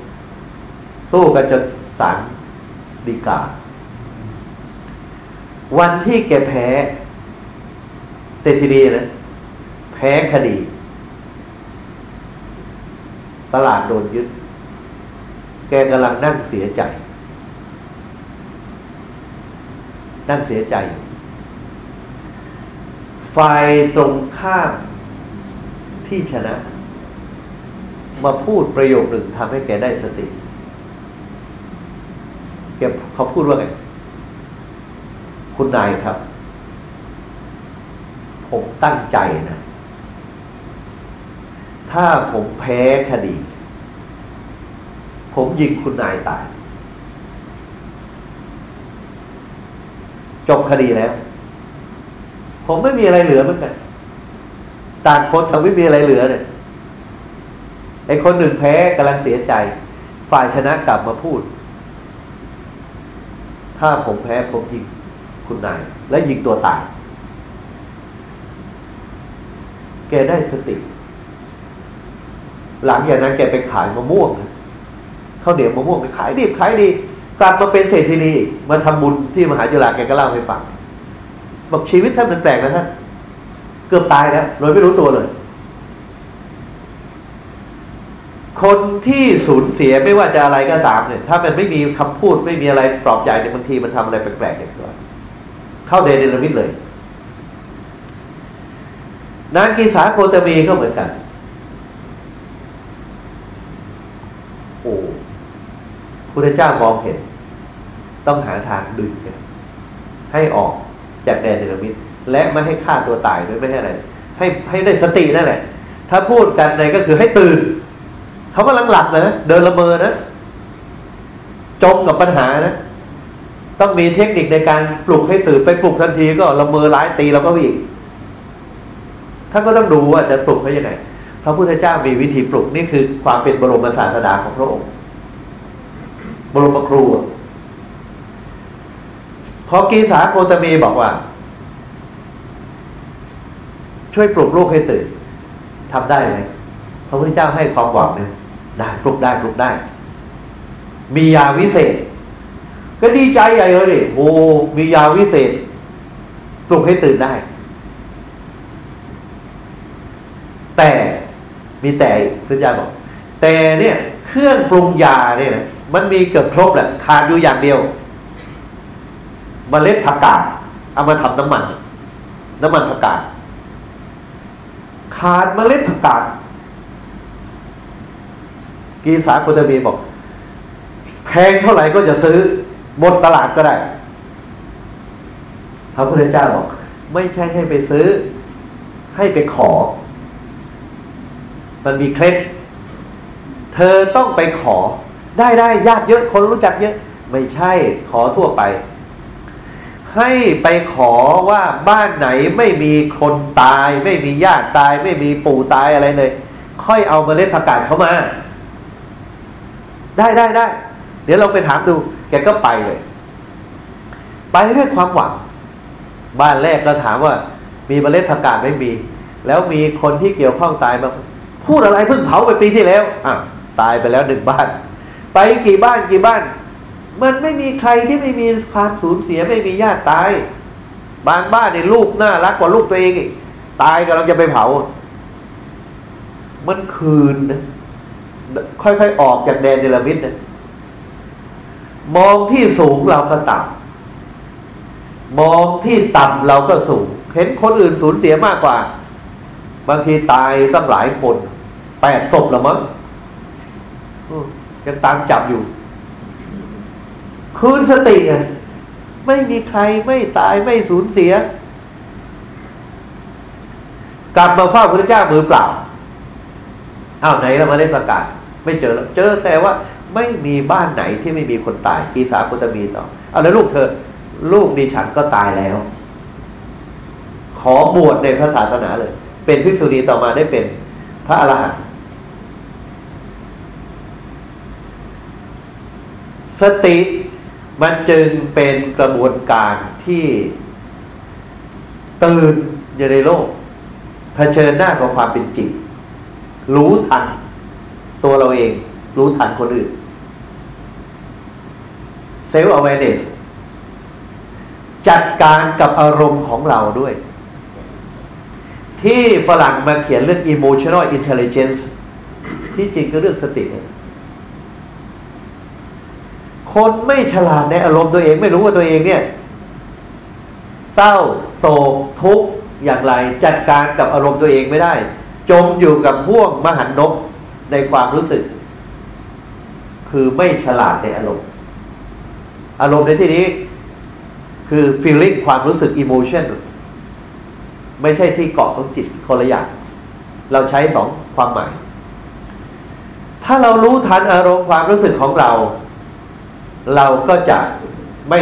Speaker 1: สู้กันจนศาลดีกา วันที่แกแพ้เศรษฐีนีนะ แพ้คดี ตลาดโดนยึด แกกำลังนั่งเสียใจ นั่งเสียใจ ฝ่ายตรงข้ามที่ชนะ มาพูดประโยคหนึ่งทำให้แกได้สติ แกเขาพูดว่าไง คุณนายครับ ผมตั้งใจนะ ถ้าผมแพ้คดี ผมยิงคุณนายตาย จบคดีแล้ว ผมไม่มีอะไรเหลือเหมือนกันต่างคนทั้งไม่มีอะไรเหลือเนี่ยไอ้คนหนึ่งแพ้กำลังเสียใจ ฝ่ายชนะกลับมาพูด ถ้าผมแพ้ผมยิง คุณนาย และยิงตัวตาย แกได้สติ หลังจากนั้นแกไปขายมะม่วงข้าวเหนียวมะม่วงไปขายดีขายดีกลับมาเป็นเศรษฐีนีมาทำบุญที่มหาจุฬาแกก็เล่าให้ฟังบอกชีวิตท่านเป็นแปลกนะท่านเกือบตายแล้วโดยไม่รู้ตัวเลย คนที่สูญเสียไม่ว่าจะอะไรก็ตามเนี่ย ถ้ามันไม่มีคำพูดไม่มีอะไรปลอบใจในบางทีมันทำอะไรแปลกๆอย่างตัว เข้าเดนเนลมิตเลย นางกีสาโคตมีก็เหมือนกัน โอ้พระเจ้ามองเห็น ต้องหาทางดึงให้ออกจากแดนเนลมิตและไม่ให้ฆ่าตัวตายด้วยไม่ให้อะไร ให้ให้ได้สตินั่นแหละ ถ้าพูดกันในก็คือให้ตื่นเขากำลังหลับนะเดินละเมอนะจมกับปัญหานะ ต้องมีเทคนิคในการปลุกให้ตื่นไปปลุกทันทีก็ละเมอร้ายตีเราก็อีกท่านก็ต้องดูว่าจะปลุกเขายังไงพระพุทธเจ้ามีวิธีปลุกนี่คือความเป็นบรมศาสดาของพระองค์ บรมครูพอกีสาโคตมีบอกว่า ช่วยปลุกลูกให้ตื่นทำได้ไหมพระพุทธเจ้าให้ความหวังเนี่ยได้ปลุกได้ปลุกได้ มียาวิเศษ ก็ดีใจใหญ่เลยดิโอ้มียาวิเศษปลุกให้ตื่นได้ แต่มีแต่พระเจ้าบอก แต่เนี่ย เครื่องปรุงยาเนี่ยมันมีเกือบครบแหละขาดอยู่อย่างเดียวมเมล็ดผักกาดเอามาทำน้ำมัน น้ำมันผักกาดขาดเมล็ดผักกาดกีสาโคตมีบอก แพงเท่าไหร่ก็จะซื้อ หมดตลาดก็ได้พระพุทธเจ้าบอกไม่ใช่ให้ไปซื้อ ให้ไปขอ มันมีเคล็ด เธอต้องไปขอ ได้ได้ญาติเยอะคนรู้จักเยอะ ไม่ใช่ขอทั่วไป ให้ไปขอว่าบ้านไหนไม่มีคนตาย ไม่มีญาติตาย ไม่มีปู่ตายอะไรเลย ค่อยเอาเมล็ดผักกาดเข้ามา ได้ได้ได้เดี๋ยวเราไปถามดู แกก็ไปเลย ไปด้วยความหวัง บ้านแรกเราถามว่า มีเมล็ดผักกาดไม่มี แล้วมีคนที่เกี่ยวข้องตายมา พูดอะไรเพิ่งเผาไปปีที่แล้วอะตายไปแล้วหนึ่งบ้าน ไปกี่บ้านกี่บ้าน มันไม่มีใครที่ไม่มีความสูญเสียไม่มีญาติตาย บางบ้านในลูกน่ารักกว่าลูกตัวเองอีกตายกำลังจะไปเผา มันคืนนะค่อยๆออกจากแดนเดลมิดนะ มองที่สูงเราก็ต่ำมองที่ต่ำเราก็สูง เห็นคนอื่นสูญเสียมากกว่า บางทีตายตั้งหลายคนแปดศพละมั้งยังตามจับอยู่ คืนสติอะไม่มีใครไม่ตายไม่สูญเสีย กลับมาเฝ้าพระเจ้ามือเปล่าอ้าวไหนเรามาเล่นประกาศ ไม่เจอแล้ว เจอแต่ว่า ไม่มีบ้านไหนที่ไม่มีคนตายกีสาพุทธมีต่อ เอาแล้วลูกเธอ ลูกดิฉันก็ตายแล้ว ขอบวชในพระศาสนาเลย เป็นภิกษุณีต่อมาได้เป็นพระอรหันต์สติมันจึงเป็นกระบวนการที่ตื่นอยู่ในโลกเผชิญหน้ากับความเป็นจริงรู้ทันตัวเราเอง รู้ทันคนอื่น เซลล์ awareness จัดการกับอารมณ์ของเราด้วย ที่ฝรั่งมาเขียนเรื่อง emotional intelligence ที่จริงก็เรื่องสติ คนไม่ฉลาดในอารมณ์ตัวเองไม่รู้ว่าตัวเองเนี่ย เศร้าโศกทุกข์อย่างไร จัดการกับอารมณ์ตัวเองไม่ได้ จมอยู่กับพ่วงมหันนบในความรู้สึก คือไม่ฉลาดในอารมณ์ อารมณ์ในที่นี้คือ feeling ความรู้สึก emotion ไม่ใช่ที่เกาะของจิตคนละอย่าง เราใช้สองความหมาย ถ้าเรารู้ทันอารมณ์ความรู้สึกของเรา เราก็จะไม่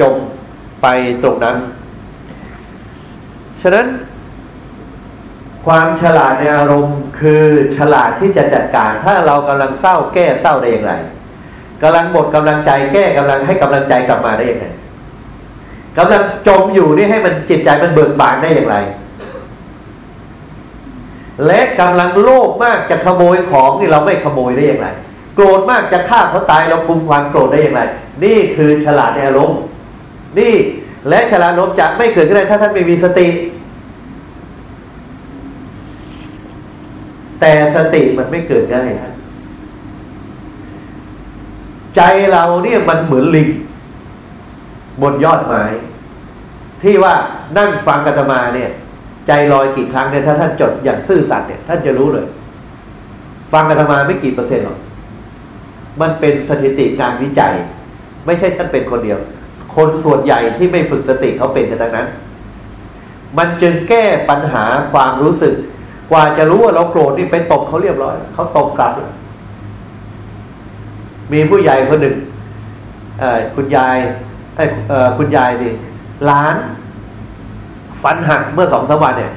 Speaker 1: จมไปตรงนั้น ฉะนั้น ความฉลาดในอารมณ์คือฉลาดที่จะจัดการ ถ้าเรากำลังเศร้าแก้เศร้าได้อย่างไร กำลังหมดกำลังใจแก้กำลังให้กำลังใจกลับมาได้อย่างไรกำลังจมอยู่นี่ให้มันจิตใจมันเบิกบานได้อย่างไร และกำลังโลภมากจะขโมยของนี่เราไม่ขโมยได้อย่างไร โกรธมากจะฆ่าเขาตายเราคุมความโกรธได้อย่างไร นี่คือฉลาดในอารมณ์นี่และฉลาดอารมจะไม่เกิดขึ้นได้ถ้าท่านไม่มีสติ แต่สติมันไม่เกิดง่ายนะ ใจเราเนี่ยมันเหมือนลิงบนยอดไม้ที่ว่านั่งฟังกัตมาเนี่ย ใจลอยกี่ครั้งเนี่ยถ้าท่านจดอย่างซื่อสัตย์เนี่ย ท่านจะรู้เลย ฟังกัตมาไม่กี่เปอร์เซ็นต์หรอกมันเป็นสถิติงานวิจัย ไม่ใช่ฉันเป็นคนเดียว คนส่วนใหญ่ที่ไม่ฝึกสติเขาเป็นกันทั้งนั้น มันจึงแก้ปัญหาความรู้สึก กว่าจะรู้ว่าเราโกรธนี่ไปตบเขาเรียบร้อยเขาตบกลับเลย มีผู้ใหญ่คนหนึ่งคุณยายคุณยายนี่หลานฟันหักเมื่อสองสามวันเนี่ย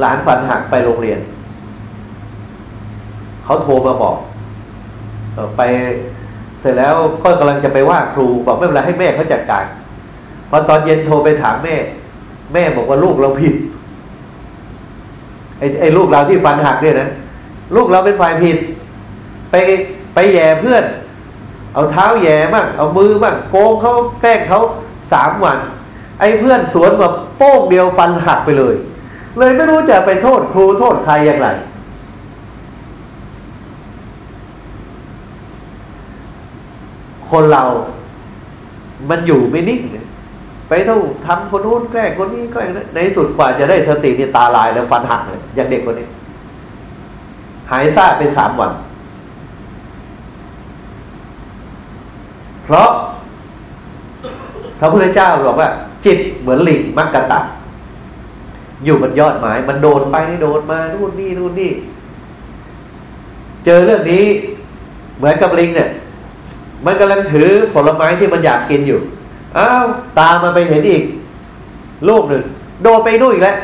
Speaker 1: หลานฟันหักไปโรงเรียน เขาโทรมาบอกไปเสร็จแล้วก็กำลังจะไปว่าครูบอกไม่เป็นไรให้แม่เขาจัดการพอตอนเย็นโทรไปถามแม่ แม่บอกว่าลูกเราผิดไอ้ไอ้ลูกเราที่ฟันหักเนี่ยนะลูกเราเป็นฝ่ายผิด ไป ไปแย่เพื่อน เอาเท้าแย่บ้างเอามือบ้างโกงเขาแกล้งเขาสามวัน ไอ้เพื่อนสวนแบบโป้งเดียวฟันหักไปเลย เลยไม่รู้จะไปโทษครูโทษใครอย่างไรคนเรา มันอยู่ไม่นิ่งไปต้องทำคนนู้นแกล้งคนนี้ก็ในสุดกว่าจะได้สตินี่ตาลายแล้วฟันหักเลยอย่างเด็กคนนี้ หายซาไปสามวัน เพราะพระพุทธเจ้าบอกว่า จิตเหมือนลิงมักกะตัอยู่บนยอดไม้มันโดนไปโดนมานู่นนี่นู่นนี่ เจอเรื่องนี้เหมือนกับลิงเนี่ย มันกำลังถือผลไม้ที่มันอยากกินอยู่อ้าวตามันไปเห็นอีกลูกหนึ่งโดนไปนู่นอีกแล้ว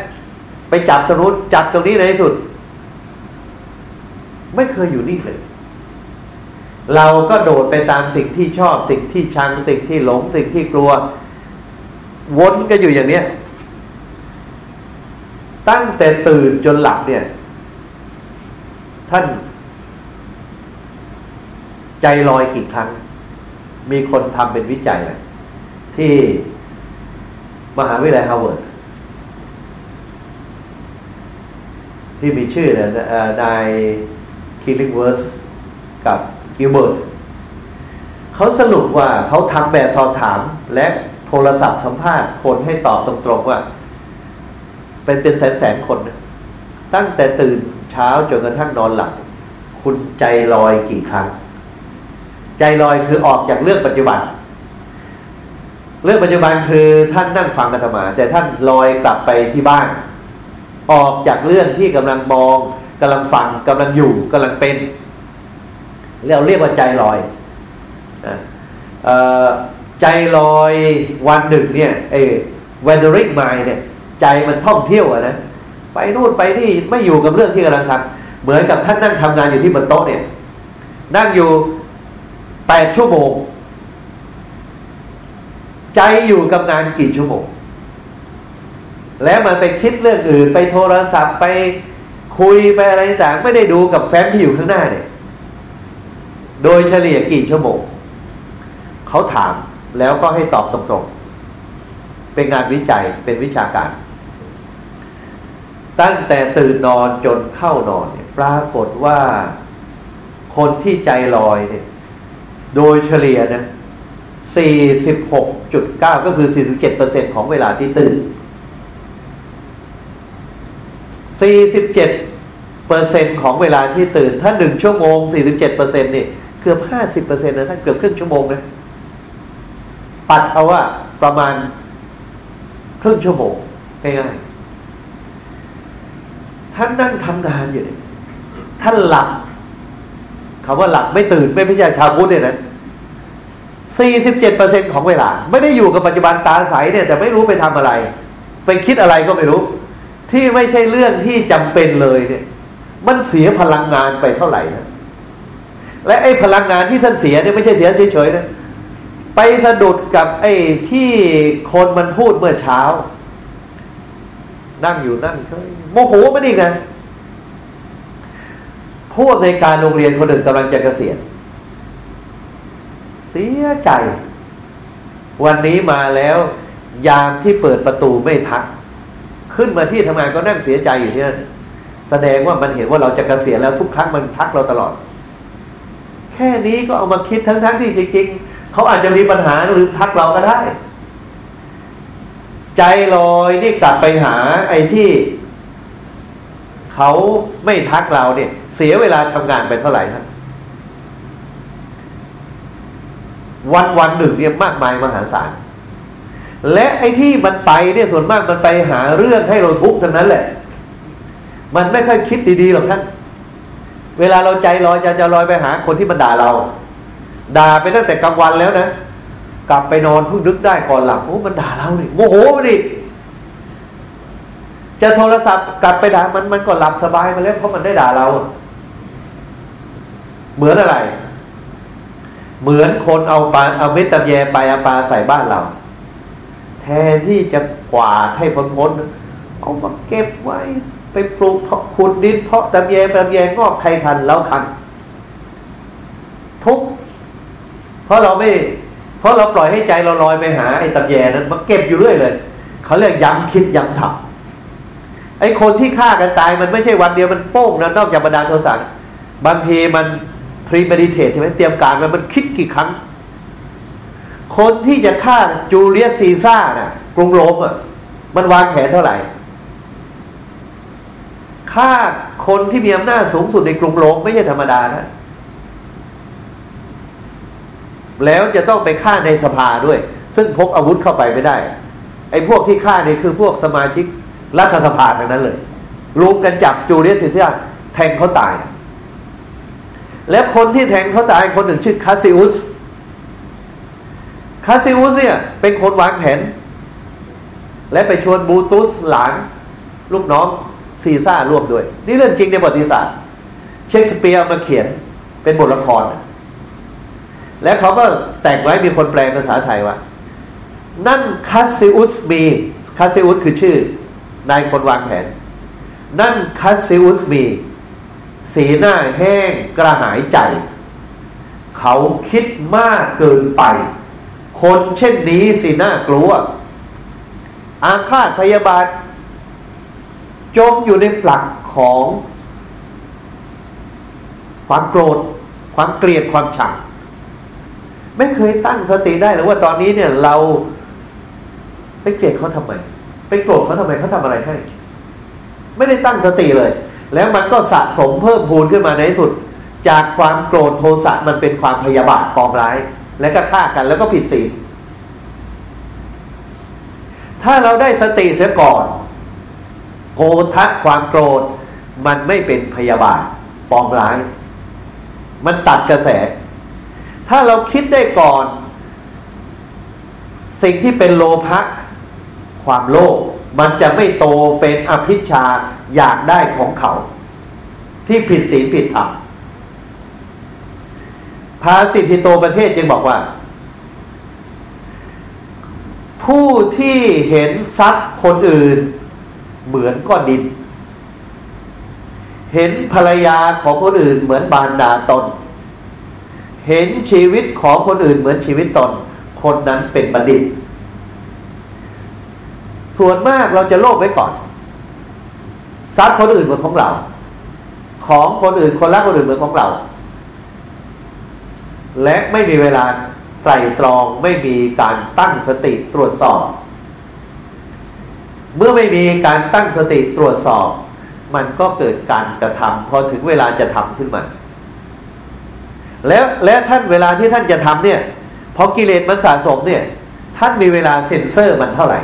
Speaker 1: ไปจับตรงนู้นจับตรงนี้ในที่สุด ไม่เคยอยู่นี่เลย เราก็โดดไปตามสิ่งที่ชอบสิ่งที่ชังสิ่งที่หลงสิ่งที่กลัว วนก็อยู่อย่างเนี้ย ตั้งแต่ตื่นจนหลับเนี่ย ท่าน ใจลอยกี่ครั้ง มีคนทำเป็นวิจัยที่มหาวิทยาลัยฮาร์วาร์ดที่มีชื่อนะนายคิลลิงส์เวิร์ธกับ กิลเบิร์ตเขาสรุปว่าเขาทำแบบสอบถามและโทรศัพท์สัมภาษณ์คนให้ตอบตรงๆว่า เป็นเป็นแสนแสนคน ตั้งแต่ตื่นเช้าจนกระทั่งนอนหลับคุณใจลอยกี่ครั้ง ใจลอยคือออกจากเรื่องปัจจุบัน เรื่องปัจจุบันคือท่านนั่งฟังธรรมา แต่ท่านลอยกลับไปที่บ้าน ออกจากเรื่องที่กำลังมองกำลังฟังกำลังอยู่กำลังเป็น เราเรียกว่าใจลอยใจลอยวันหนึ่งเนี่ยไอ้ wandering mind เนี่ย ใจมันท่องเที่ยวอะนะไปนู่นไปนี่ไม่อยู่กับเรื่องที่กำลังทำเหมือนกับท่านนั่งทำงานอยู่ที่บนโต๊ะเนี่ย นั่งอยู่แปดชั่วโมง ใจอยู่กับงานกี่ชั่วโมง แล้วมันไปคิดเรื่องอื่น ไปโทรศัพท์ไปคุยไปอะไรต่างไม่ได้ดูกับแฟ้มที่อยู่ข้างหน้าเนี่ย โดยเฉลี่ยกี่ชั่วโมงเขาถามแล้วก็ให้ตอบตรงๆ เป็นงานวิจัยเป็นวิชาการ ตั้งแต่ตื่นนอนจนเข้านอนเนี่ยปรากฏว่าคนที่ใจลอยเนี่ยโดยเฉลี่ยนะ46.9 ก็คือ 47%ของเวลาที่ตื่น 47%ของเวลาที่ตื่น ถ้าหนึ่งชั่วโมง 47%นี่ เกือบ50%นต์นะท่านเกือบครึ่งชั่วโมงนะปัดเอาว่าประมาณครึ่งชั่วโมงง่ายๆท่านนั่งทำงานอยู่เนี่ยท่านหลับคำว่าหลับไม่ตื่นไม่พิจารณาชาวพุทธเนี่ยนะสี่สิบเจ็ดเปอร์เซ็นของเวลา ไม่ได้อยู่กับปัจจุบันตาใสเนี่ย แต่ไม่รู้ไปทำอะไร ไปคิดอะไรก็ไม่รู้ ที่ไม่ใช่เรื่องที่จำเป็นเลยเนี่ย มันเสียพลังงานไปเท่าไหร่นะ และไอ้พลังงานที่ท่านเสียเนี่ยไม่ใช่เสียเฉยๆนะไปสะดุดกับไอ้ที่คนมันพูดเมื่อเช้า นั่งอยู่นั่งเฉยโมโหมันอีกนะพูดในการโรงเรียนคนหนึ่งกำลังจะเกษียณเสียใจ วันนี้มาแล้ว ยามที่เปิดประตูไม่ทัก ขึ้นมาที่ทำงานก็นั่งเสียใจอยู่ที่นั่นแสดงว่ามันเห็นว่าเราจะเกษียณแล้วทุกครั้งมันทักเราตลอด แค่นี้ก็เอามาคิดทั้งๆทที่จริงๆเขาอาจจะมีปัญหาหรือทักเราก็ได้ ใจลอยนี่กลับไปหาไอ้ที่เขาไม่ทักเราเนี่ย เสียเวลาทำงานไปเท่าไหร่ครับวันวันหนึ่งเนี่ยมากมายมหาศาล และไอ้ที่มันไปเนี่ยส่วนมากมันไปหาเรื่องให้เราทุกข์ทั้งนั้นแหละ มันไม่ค่อยคิดดีๆหรอกท่าน เวลาเราใจลอยจะจะลอยไปหาคนที่มันด่าเรา ด่าไปตั้งแต่กลางวันแล้วนะ กลับไปนอนเพิ่งนึกได้ก่อนหลับโอ้มันด่าเราดิโมโหมันดิจะโทรศัพท์กลับไปด่ามันมันก็หลับสบายมาแล้วเพราะมันได้ด่าเรา เหมือนอะไร เหมือนคนเอาปลาเอาเม็ดตะแยไปเอาปลาใส่บ้านเรา แทนที่จะกวาดให้พ้นพ้นเอามาเก็บไว้ ไปปลูกขุดดินเพาะตะแยงตะแยงงอกใครทันแล้วคัน ทุก เพราะเราไม่ เพราะเราปล่อยให้ใจเราลอยไปหาไอ้ตะแยงนั้นมาเก็บอยู่เรื่อยเลยเขาเรียกย้ำคิดย้ำทำไอ้คนที่ฆ่ากันตายมันไม่ใช่วันเดียวมันโป้งนะนอกจากบรรดาโทสะบางทีมันพรีเมดิเทตใช่ไหมเตรียมการมันมันคิดกี่ครั้ง คนที่จะฆ่าจูเลียสซีซ่าน่ะกรุงโรมอะมันวางแผนเท่าไหร่ ฆ่าคนที่มีอำนาจสูงสุดในกรุงโรมไม่ใช่ธรรมดานะ แล้วจะต้องไปฆ่าในสภาด้วย ซึ่งพกอาวุธเข้าไปไม่ได้ ไอ้พวกที่ฆ่านี่คือพวกสมาชิกรัฐสภาทั้งนั้นเลยรุมกันจับจูเลียสซีซ่าแทงเขาตาย แล้วคนที่แทงเขาตายคนหนึ่งชื่อคาซิอุสคาซิอุสเนี่ยเป็นคนวางแผน และไปชวนบรูตุสหลาน ลูกน้อง ซีซ่าร่วมด้วย นี่เรื่องจริงในประวัติศาสตร์ เชคสเปียร์มาเขียนเป็นบทละคร และเขาก็แต่งไว้มีคนแปลภาษาไทยว่า นั่นคาซิอุสมีคาซิอุสคือชื่อนายคนวางแผน นั่นคาซิอุสมี สีหน้าแห้งกระหายใจ เขาคิดมากเกินไป คนเช่นนี้สีหน้ากลัว อาฆาตพยาบาท จมอยู่ในปลักของความโกรธ ความเกลียดความชังไม่เคยตั้งสติได้เลยว่าตอนนี้เนี่ยเราไปเกลียดเขาทำไม ไปโกรธเขาทำไมเขาทำอะไรให้ ไม่ได้ตั้งสติเลย แล้วมันก็สะสมเพิ่มพูนขึ้นมาในที่สุด จากความโกรธโทสะมันเป็นความพยาบาทปองร้าย แล้วก็ฆ่ากันแล้วก็ผิดศีลถ้าเราได้สติเสียก่อน โกทะความโกรธ มันไม่เป็นพยาบาทปองร้าย มันตัดกระแส ถ้าเราคิดได้ก่อน สิ่งที่เป็นโลภะความโลภมันจะไม่โตเป็นอภิชาอยากได้ของเขา ที่ผิดศีลผิดธรรมภาสิทธิโตประเทศจึงบอกว่า ผู้ที่เห็นทรัพย์คนอื่น เหมือนก้อนดิน เห็นภรรยาของคนอื่นเหมือนบานดาตน เห็นชีวิตของคนอื่นเหมือนชีวิตตน คนนั้นเป็นบัณฑิต ส่วนมากเราจะโลภไว้ก่อนซัดคนอื่นเหมือนของเรา ของคนอื่นคนรักคนอื่นเหมือนของเรา และไม่มีเวลาไตรตรองไม่มีการตั้งสติตรวจสอบ เมื่อไม่มีการตั้งสติตรวจสอบ มันก็เกิดการกระทำพอถึงเวลาจะทำขึ้นมา แล้วและท่านเวลาที่ท่านจะทำเนี่ยพอกิเลสมันสะสมเนี่ย ท่านมีเวลาเซ็นเซอร์มันเท่าไหร่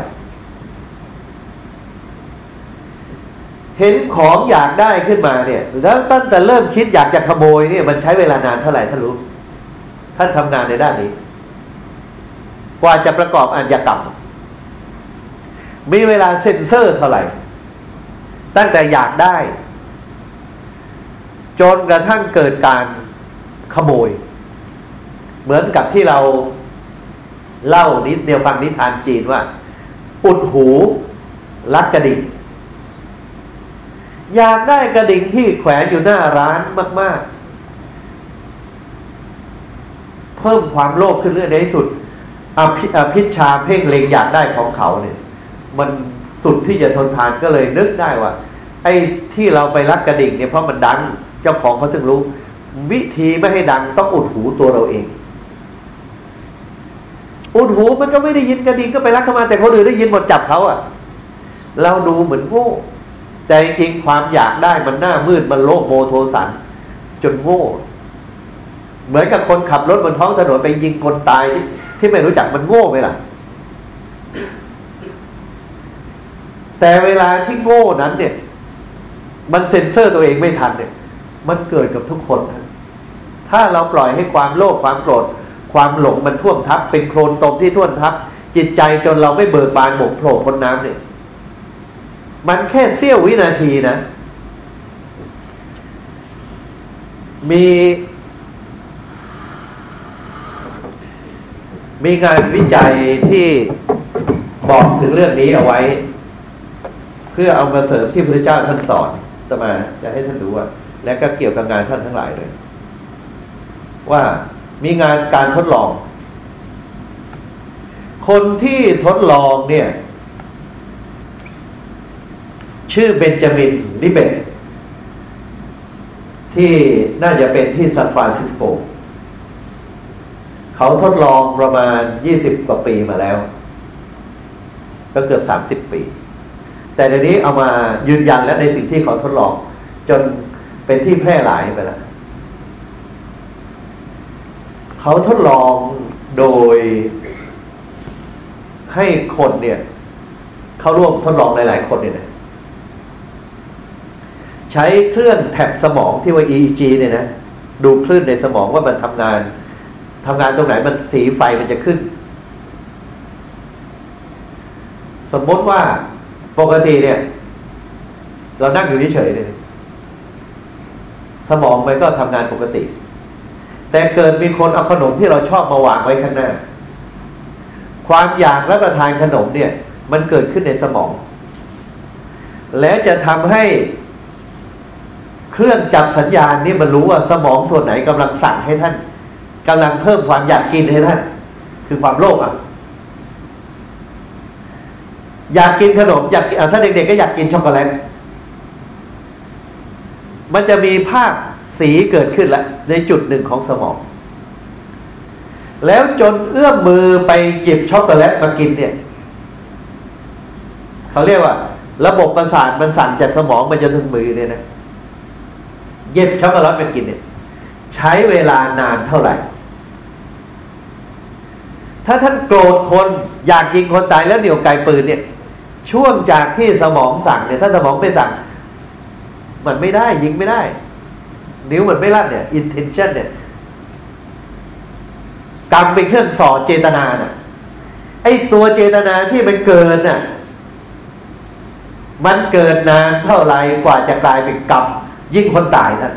Speaker 1: เห็นของอยากได้ขึ้นมาเนี่ย แล้วตั้งแต่เริ่มคิดอยากจะขโมยเนี่ย มันใช้เวลานานเท่าไหร่ท่านรู้ ท่านทำงานในด้านนี้ กว่าจะประกอบอัญญกรรม มีเวลาเซ็นเซอร์เท่าไหร่ ตั้งแต่อยากได้ จนกระทั่งเกิดการขโมย เหมือนกับที่เราเล่านิดเดียวฟังนิทานจีนว่า อุดหูรักกระดิ่งอยากได้กระดิ่งที่แขวนอยู่หน้าร้านมาก ๆ เพิ่มความโลภขึ้นเรื่อยในที่สุดอภิชาเพ่งเล็งอยากได้ของเขาเนี่ย มันสุดที่จะทนทานก็เลยนึกได้ว่า ไอ้ที่เราไปรักกระดิ่งเนี่ยเพราะมันดังเจ้าของเขาถึงรู้ วิธีไม่ให้ดังต้องอุดหูตัวเราเอง อุดหูมันก็ไม่ได้ยินกระดิ่งก็ไปรักเข้ามาแต่คนอื่นได้ยินหมดจับเขาอะ่ะ เราดูเหมือนโง่แต่จริงความอยากได้มันหน้ามืดมันโลภโมโทสัน จนโง่เหมือนกับคนขับรถบนท้องถนนไปยิงคนตายที่ไม่รู้จักมันโง่ไหมล่ะ แต่เวลาที่โง่นั้นเนี่ย มันเซ็นเซอร์ตัวเองไม่ทันเนี่ย มันเกิดกับทุกคนถ้าเราปล่อยให้ความโลภความโกรธความหลงมันท่วมทับ เป็นโคลนตมที่ท่วมทับ จิตใจจนเราไม่เบิกบานหมกโผล่พ้นน้ำเนี่ย มันแค่เสี้ยววินาทีนะ มีมีงานวิจัยที่บอกถึงเรื่องนี้เอาไว้ พื่อเอามาเสริมที่พระเจ้าท่านสอนต่อมาจะให้ท่านดูว่าและก็เกี่ยวกับงานท่านทั้งหลายเลย ว่ามีงานการทดลอง คนที่ทดลองเนี่ย ชื่อเบนจามินลิเบตที่น่าจะเป็นที่ซานฟรานซิสโก เขาทดลองประมาณยี่สิบกว่าปีมาแล้ว ก็เกือบสามสิบปี แต่เดี๋ยวนี้เอามายืนยันและในสิ่งที่เขาทดลอง จนเป็นที่แพร่หลายไปแล้วเขาทดลองโดยให้คนเนี่ย เขาร่วมทดลองหลาย ๆ คนเนี่ยนะใช้เครื่องแถบสมองที่ว่า EEG เนี่ยนะดูคลื่นในสมองว่ามันทำงาน ทำงานตรงไหนมันสีไฟมันจะขึ้น สมมติว่า ปกติเนี่ย เรานั่งอยู่เฉยๆเลยสมองมันก็ทำงานปกติ แต่เกิดมีคนเอาขนมที่เราชอบมาวางไว้ข้างหน้า ความอยากรับประทานขนมเนี่ย มันเกิดขึ้นในสมอง และจะทำให้เครื่องจับสัญญาณนี่มันรู้ว่าสมองส่วนไหนกำลังสั่งให้ท่านกำลังเพิ่มความอยากกินให้ท่าน คือความโลภอะ อยากกินขนมอยากถ้าเด็กๆก็อยากกินช็อกโกแลตมันจะมีภาพสีเกิดขึ้นแล้วในจุดหนึ่งของสมอง แล้วจนเอื้อมมือไปหยิบช็อกโกแลตมากินเนี่ยเขาเรียกว่า ระบบประสาทมันสั่งจากสมองมันจะถึงมือเนี่ยนะหยิบช็อกโกแลตไปกินเนี่ยใช้เวลานานเท่าไหร่ ถ้าท่านโกรธคนอยากยิงคนตายแล้วเหนี่ยวไกปืนเนี่ย ช่วงจากที่สมองสั่งเนี่ยถ้าสมองไม่สั่ง มันไม่ได้ยิงไม่ได้ นิ้วมันไม่ลั่นเนี่ย intention เนี่ยกรรมเป็นเครื่องสอดเจตนาน่ะไอ้ตัวเจตนาที่มันเกินน่ะมันเกิดนานเท่าไรกว่าจะกลายเป็นกรรมยิ่งคนตายท่าน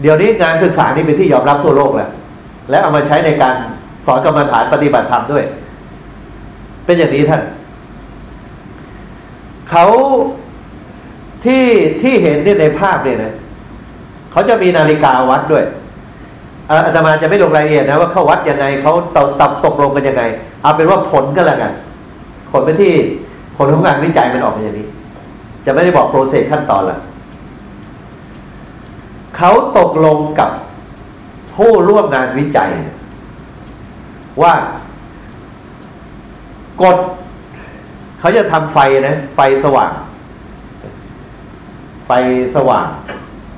Speaker 1: เดี๋ยวนี้งานศึกษานี่เป็นที่ยอมรับทั่วโลกแล้ว และเอามาใช้ในการ สอนกรรมฐานปฏิบัติธรรมด้วย เป็นอย่างนี้ท่านเขาที่ที่เห็นนี่ในภาพเนี่ยนะเขาจะมีนาฬิกาวัดด้วยอาตมาจะไม่ลงรายละเอียดนะว่าเขาวัดยังไงเขาตตับตกลงกันยังไง เอาเป็นว่าผลก็แล้วกันผลไปที่ผลของงานวิจัยมันออกมาอย่างนี้ จะไม่ได้บอกโปรเซสขั้นตอนละเขาตกลงกับผู้ร่วมงานวิจัย ว่ากดเขาจะทำไฟนะ ไฟสว่าง ไฟสว่าง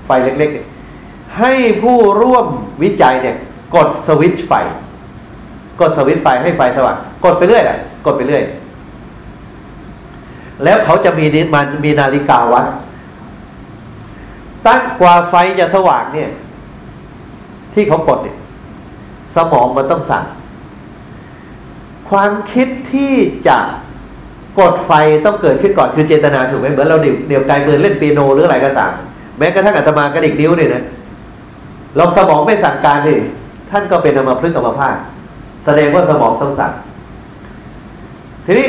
Speaker 1: ไฟเล็กๆ ให้ผู้ร่วมวิจัยเนี่ย กดสวิตช์ไฟ กดสวิตช์ไฟให้ไฟสว่าง กดไปเรื่อยแหละกดไปเรื่อย แล้วเขาจะมีนิมันมีนาฬิกาวัด ตั้งกว่าไฟจะสว่างเนี่ย ที่เขากดเนี่ย สมองมันต้องสั่ง ความคิดที่จะกดไฟต้องเกิดขึ้นก่อนคือเจตนาถูกไหมเหมือนเราเดี่ยวกายเบินเล่นเปียโนหรืออะไรก็ตามแม้กระทั่งอาตมากระดิกนิ้วเนี่ยนะลองสมองไม่สั่งการดิท่านก็เป็นอมพลึกอมพาตแสดงว่าสมองต้องสั่งทีนี้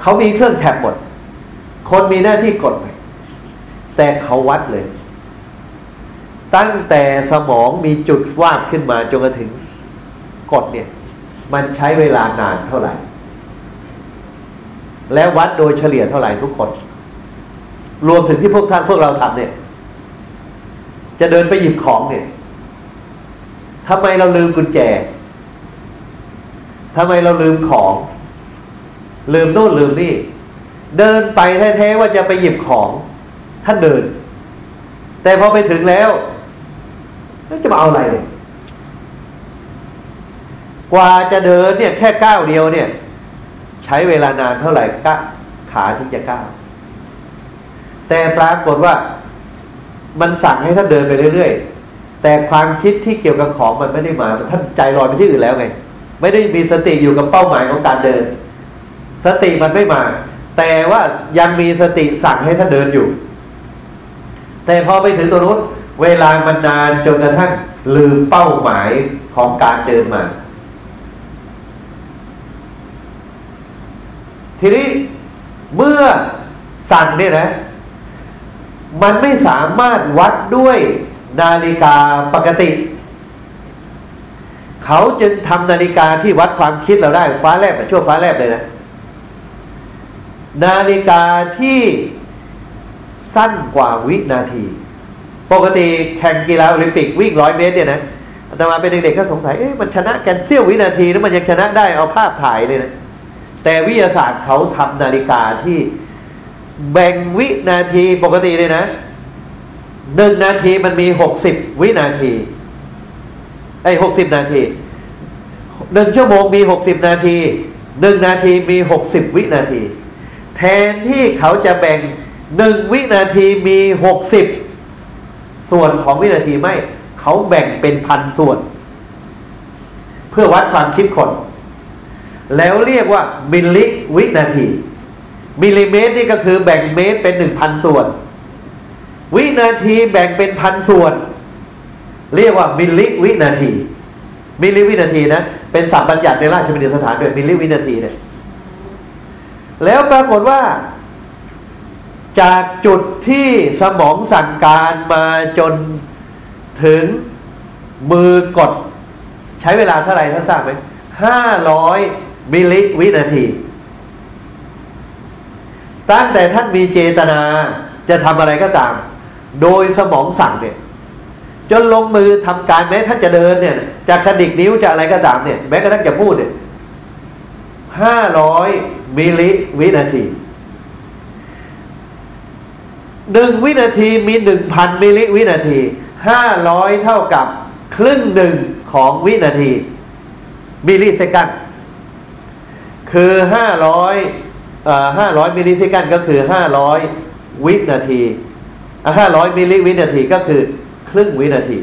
Speaker 1: เขามีเครื่องแท็บหมด คนมีหน้าที่กดไปแต่เขาวัดเลย ตั้งแต่สมองมีจุดวาดขึ้นมาจนกระถึงกดเนี่ย มันใช้เวลานานเท่าไหร่ และวัดโดยเฉลี่ยเท่าไหร่ทุกคน รวมถึงที่พวกท่านพวกเราทำเนี่ย จะเดินไปหยิบของเนี่ยทำไมเราลืมกุญแจทำไมเราลืมของ ลืมโน่นลืมนี่ เดินไปแท้ๆว่าจะไปหยิบของ ท่านเดิน แต่พอไปถึงแล้วจะมาเอาอะไรเลย กว่าจะเดินเนี่ยแค่ก้าวเดียวเนี่ย ใช้เวลานานเท่าไหร่ก็ขาถึงจะก้าวแต่ปรากฏว่ามันสั่งให้ท่านเดินไปเรื่อยๆ แต่ความคิดที่เกี่ยวกับของมันไม่ได้มาท่านใจลอยไปที่อื่นแล้วไง ไม่ได้มีสติอยู่กับเป้าหมายของการเดิน สติมันไม่มา แต่ว่ายังมีสติสั่งให้ท่านเดินอยู่ แต่พอไปถึงตัวนู้นเวลามันนานจนกระทั่งลืมเป้าหมายของการเดินมา ทีนี้เมื่อสั่งเนี่ยนะ มันไม่สามารถวัดด้วยนาฬิกาปกติ เขาจึงทำนาฬิกาที่วัดความคิดเราได้ฟ้าแลบชั่วฟ้าแลบเลยนะ นาฬิกาที่สั้นกว่าวินาที ปกติแข่งกีฬาโอลิมปิกวิ่งร้อยเมตรเนี่ยนะแต่มาเป็นเด็กๆก็สงสัย เอ๊ะมันชนะกันเสี้ยววินาที แล้วมันยังชนะได้เอาภาพถ่ายเลยนะ แต่วิทยาศาสตร์เขาทำนาฬิกาที่แบ่งวินาทีปกติเลยนะหนึ่งนาทีมันมีหกสิบวินาทีไอ้หกสิบนาทีหนึ่งชั่วโมงมีหกสิบนาทีหนึ่งนาทีมีหกสิบวินาที แทนที่เขาจะแบ่งหนึ่งวินาทีมีหกสิบส่วนของวินาทีไม่ เขาแบ่งเป็นพันส่วน เพื่อวัดความคิดคน แล้วเรียกว่ามิลลิวินาที มิลลิเมตรนี่ก็คือแบ่งเมตรเป็นหนึ่งพันส่วน วินาทีแบ่งเป็นพันส่วน เรียกว่ามิลลิวินาที มิลลิวินาทีนะ เป็นศัพท์บัญญัติในราชบัณฑิตสถานด้วยมิลลิวินาทีเนี่ยแล้วปรากฏว่า จากจุดที่สมองสั่งการมาจนถึงมือกด ใช้เวลาเท่าไหร่ท่านทราบไหมห้าร้อย มิลลิวินาที ตั้งแต่ท่านมีเจตนาจะทำอะไรก็ตาม โดยสมองสั่งเนี่ย จนลงมือทำการแม้ท่านจะเดินเนี่ยจะกระดิกนิ้วจะอะไรก็ตามเนี่ย แม้กระทั่งจะพูดเนี่ยห้าร้อยมิลลิวินาทีหนึ่งวินาทีมีหนึ่งพันมิลลิวินาทีห้าร้อยเท่ากับครึ่งหนึ่งของวินาที millisecond คือห้าร้อยห้าร้อย millisecond ก็คือห้าร้อยวินาทีห้าร้อยมิลลิวินาทีก็คือครึ่งวินาที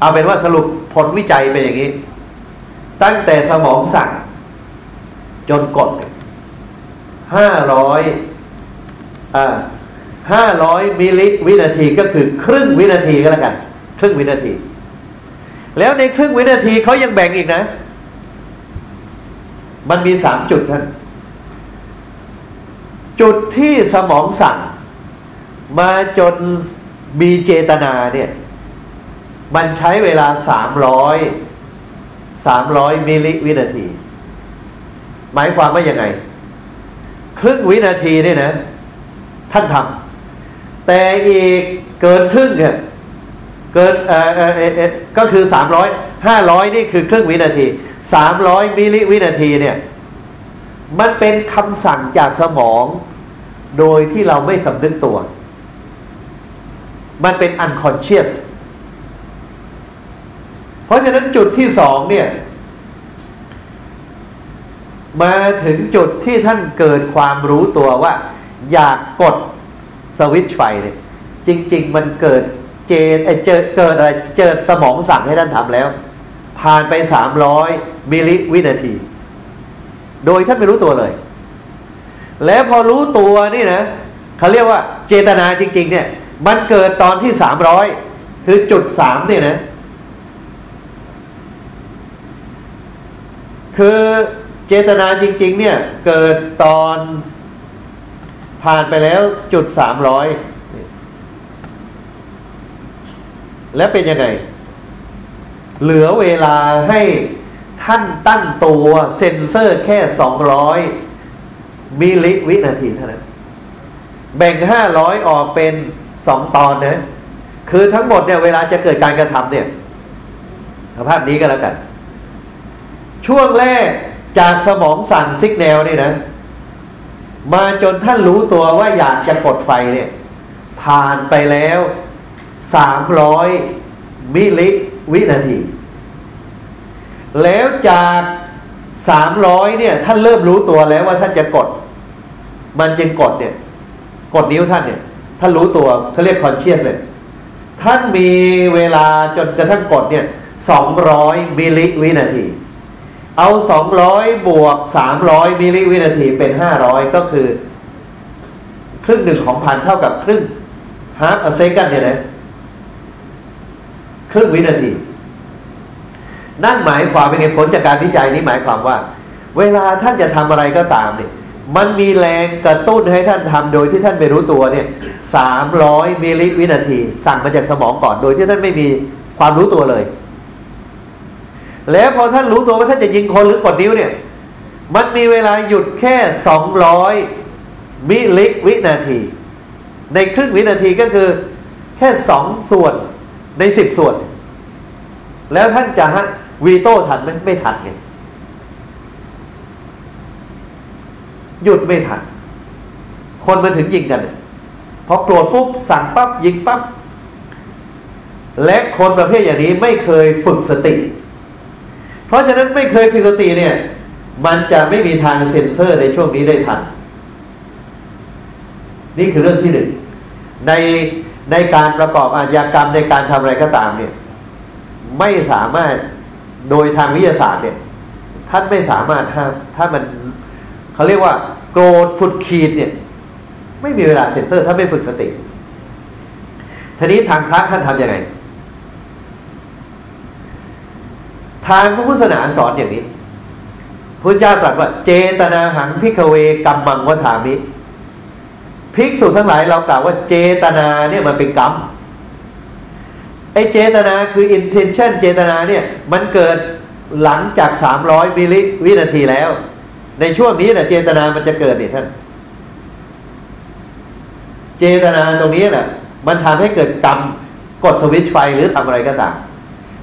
Speaker 1: เอาเป็นว่าสรุปผลวิจัยเป็นอย่างนี้ ตั้งแต่สมองสั่ง จนกดห้าร้อยห้าร้อยมิลลิวินาทีก็คือครึ่งวินาทีก็แล้วกัน ครึ่งวินาที แล้วในครึ่งวินาทีเขายังแบ่งอีกนะ มันมีสามจุดท่านจุดที่สมองสั่ง มาจนมีเจตนาเนี่ย มันใช้เวลาสามร้อยสามร้อยมิลลิวินาที หมายความว่ายังไง ครึ่งวินาทีเนี่ยนะ ท่านทำแต่อีกเกินครึ่งเนี่ยเกินเออเออเออก็คือสามร้อยห้าร้อยนี่คือครึ่งวินาที สามร้อยมิลลิวินาทีเนี่ย มันเป็นคำสั่งจากสมอง โดยที่เราไม่สำนึกตัว มันเป็น unconscious เพราะฉะนั้นจุดที่สองเนี่ย มาถึงจุดที่ท่านเกิดความรู้ตัวว่า อยากกดสวิตช์ไฟเนี่ย จริง ๆ มันเกิดเจนไอเจอเกิดอะไรเจอสมองสั่งให้ท่านทำแล้ว ผ่านไปสามร้อยมิลลิวินาที โดยท่านไม่รู้ตัวเลย แล้วพอรู้ตัวนี่นะเขาเรียกว่าเจตนาจริง ๆ เนี่ย มันเกิดตอนที่สามร้อยคือจุดสามเนี่ยนะ คือเจตนาจริง ๆ เนี่ย เกิดตอนผ่านไปแล้วจุดสามร้อยแล้วเป็นยังไง เหลือเวลาให้ท่านตั้งตัวเซ็นเซอร์แค่สองร้อยมิลลิวินาทีเท่านั้น แบ่งห้าร้อยออกเป็นสองตอนนะ คือทั้งหมดเนี่ยเวลาจะเกิดการกระทำเนี่ยภาพนี้ก็แล้วกัน ช่วงแรกจากสมองสั่ง signal นี่นะ มาจนท่านรู้ตัวว่าอยากจะกดไฟเนี่ย ผ่านไปแล้วสามร้อยมิลลิวินาที แล้วจากสามร้อยเนี่ย ท่านเริ่มรู้ตัวแล้วว่าท่านจะกด มันจึงกดเนี่ย กดนิ้วท่านเนี่ย ท่านรู้ตัวเขาเรียก conscious เลยท่านมีเวลาจนกระทั่งกดเนี่ยสองร้อยมิลลิวินาที เอาสองร้อยบวกสามร้อยมิลลิวินาทีเป็นห้าร้อยก็คือ ครึ่งหนึ่งของพันเท่ากับครึ่ง half second เนี่ยนะครึ่งวินาที นั่นหมายความเป็นไงผลจากการวิจัยนี้หมายความว่า เวลาท่านจะทำอะไรก็ตามเนี่ยมันมีแรงกระตุ้นให้ท่านทำโดยที่ท่านไม่รู้ตัวเนี่ยสามร้อยมิลลิวินาที สั่งมาจากสมองก่อนโดยที่ท่านไม่มีความรู้ตัวเลย แล้วพอท่านรู้ตัวว่าท่านจะยิงคนหรือกดนิ้วเนี่ย มันมีเวลาหยุดแค่สองร้อยมิลลิวินาที ในครึ่งวินาทีก็คือแค่สองส่วนในสิบส่วน แล้วท่านจะฮะ วีโต้ทันไหมไม่ทันไงหยุดไม่ทัน คนมาถึงยิงกันพอโกรธปุ๊บสั่งปั๊บยิงปั๊บและคนประเภทอย่างนี้ไม่เคยฝึกสติ เพราะฉะนั้นไม่เคยฝึกสติเนี่ย มันจะไม่มีทางเซ็นเซอร์ในช่วงนี้ได้ทัน นี่คือเรื่องที่หนึ่งในในการประกอบอาชญากรรมในการทำอะไรก็ตามเนี่ย ไม่สามารถ โดยทางวิทยาศาสตร์เนี่ย ท่านไม่สามารถห้ามถ้ามันเขาเรียกว่าโกรธสุดขีดเนี่ย ไม่มีเวลาเซ็นเซอร์ ถ้าไม่ฝึกสติทีนี้ทางพระท่านทำยังไง ทางพระพุทธศาสนาสอนอย่างนี้พระเจ้าตรัสว่า เจตนาหังพิกเวกัมมังวถามิภิกษุทั้งหลายเรากล่าวว่าเจตนาเนี่ยมันเป็นกรรม ไอเจตนาคือ intention เจตนาเนี่ยมันเกิดหลังจากสามร้อยมิลลิวินาทีแล้ว ในช่วงนี้นะเจตนามันจะเกิดเนี่ยท่าน เจตนาตรงนี้แหละมันทำให้เกิดกรรมกดสวิตช์ไฟหรือทำอะไรก็ตาม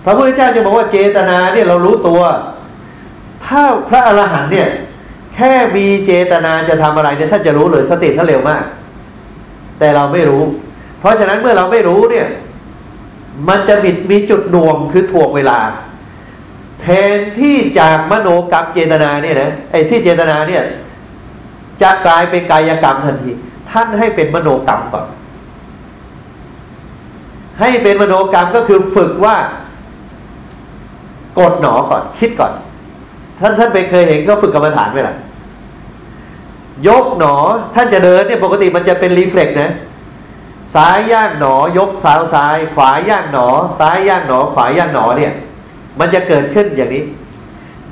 Speaker 1: พระพุทธเจ้าจะบอกว่าเจตนาเนี่ยเรารู้ตัว ถ้าพระอรหันต์เนี่ย แค่มีเจตนาจะทำอะไรเนี่ยท่านจะรู้เลยสติท่านเร็วมาก แต่เราไม่รู้ เพราะฉะนั้นเมื่อเราไม่รู้เนี่ย มันจะมีมีจุดหน่วงคือถ่วงเวลา แทนที่จากมโนกรรมเจตนาเนี่ยนะไอ้ที่เจตนาเนี่ยจะกลายเป็นกายกรรมทันที ท่านให้เป็นมโนกรรมก่อน ให้เป็นมโนกรรมก็คือฝึกว่ากดหนอก่อน คิดก่อน ท่านท่านไปเคยเห็นเขาฝึกกรรมฐานไหมล่ะยกหนอท่านจะเดินเนี่ยปกติมันจะเป็นรีเฟล็กนะ ซ้ายย่างหนอยกซ้ายซ้าย ขวาย่างหนอ ซ้ายย่างหนอ ขวาย่างหนอเนี่ย มันจะเกิดขึ้นอย่างนี้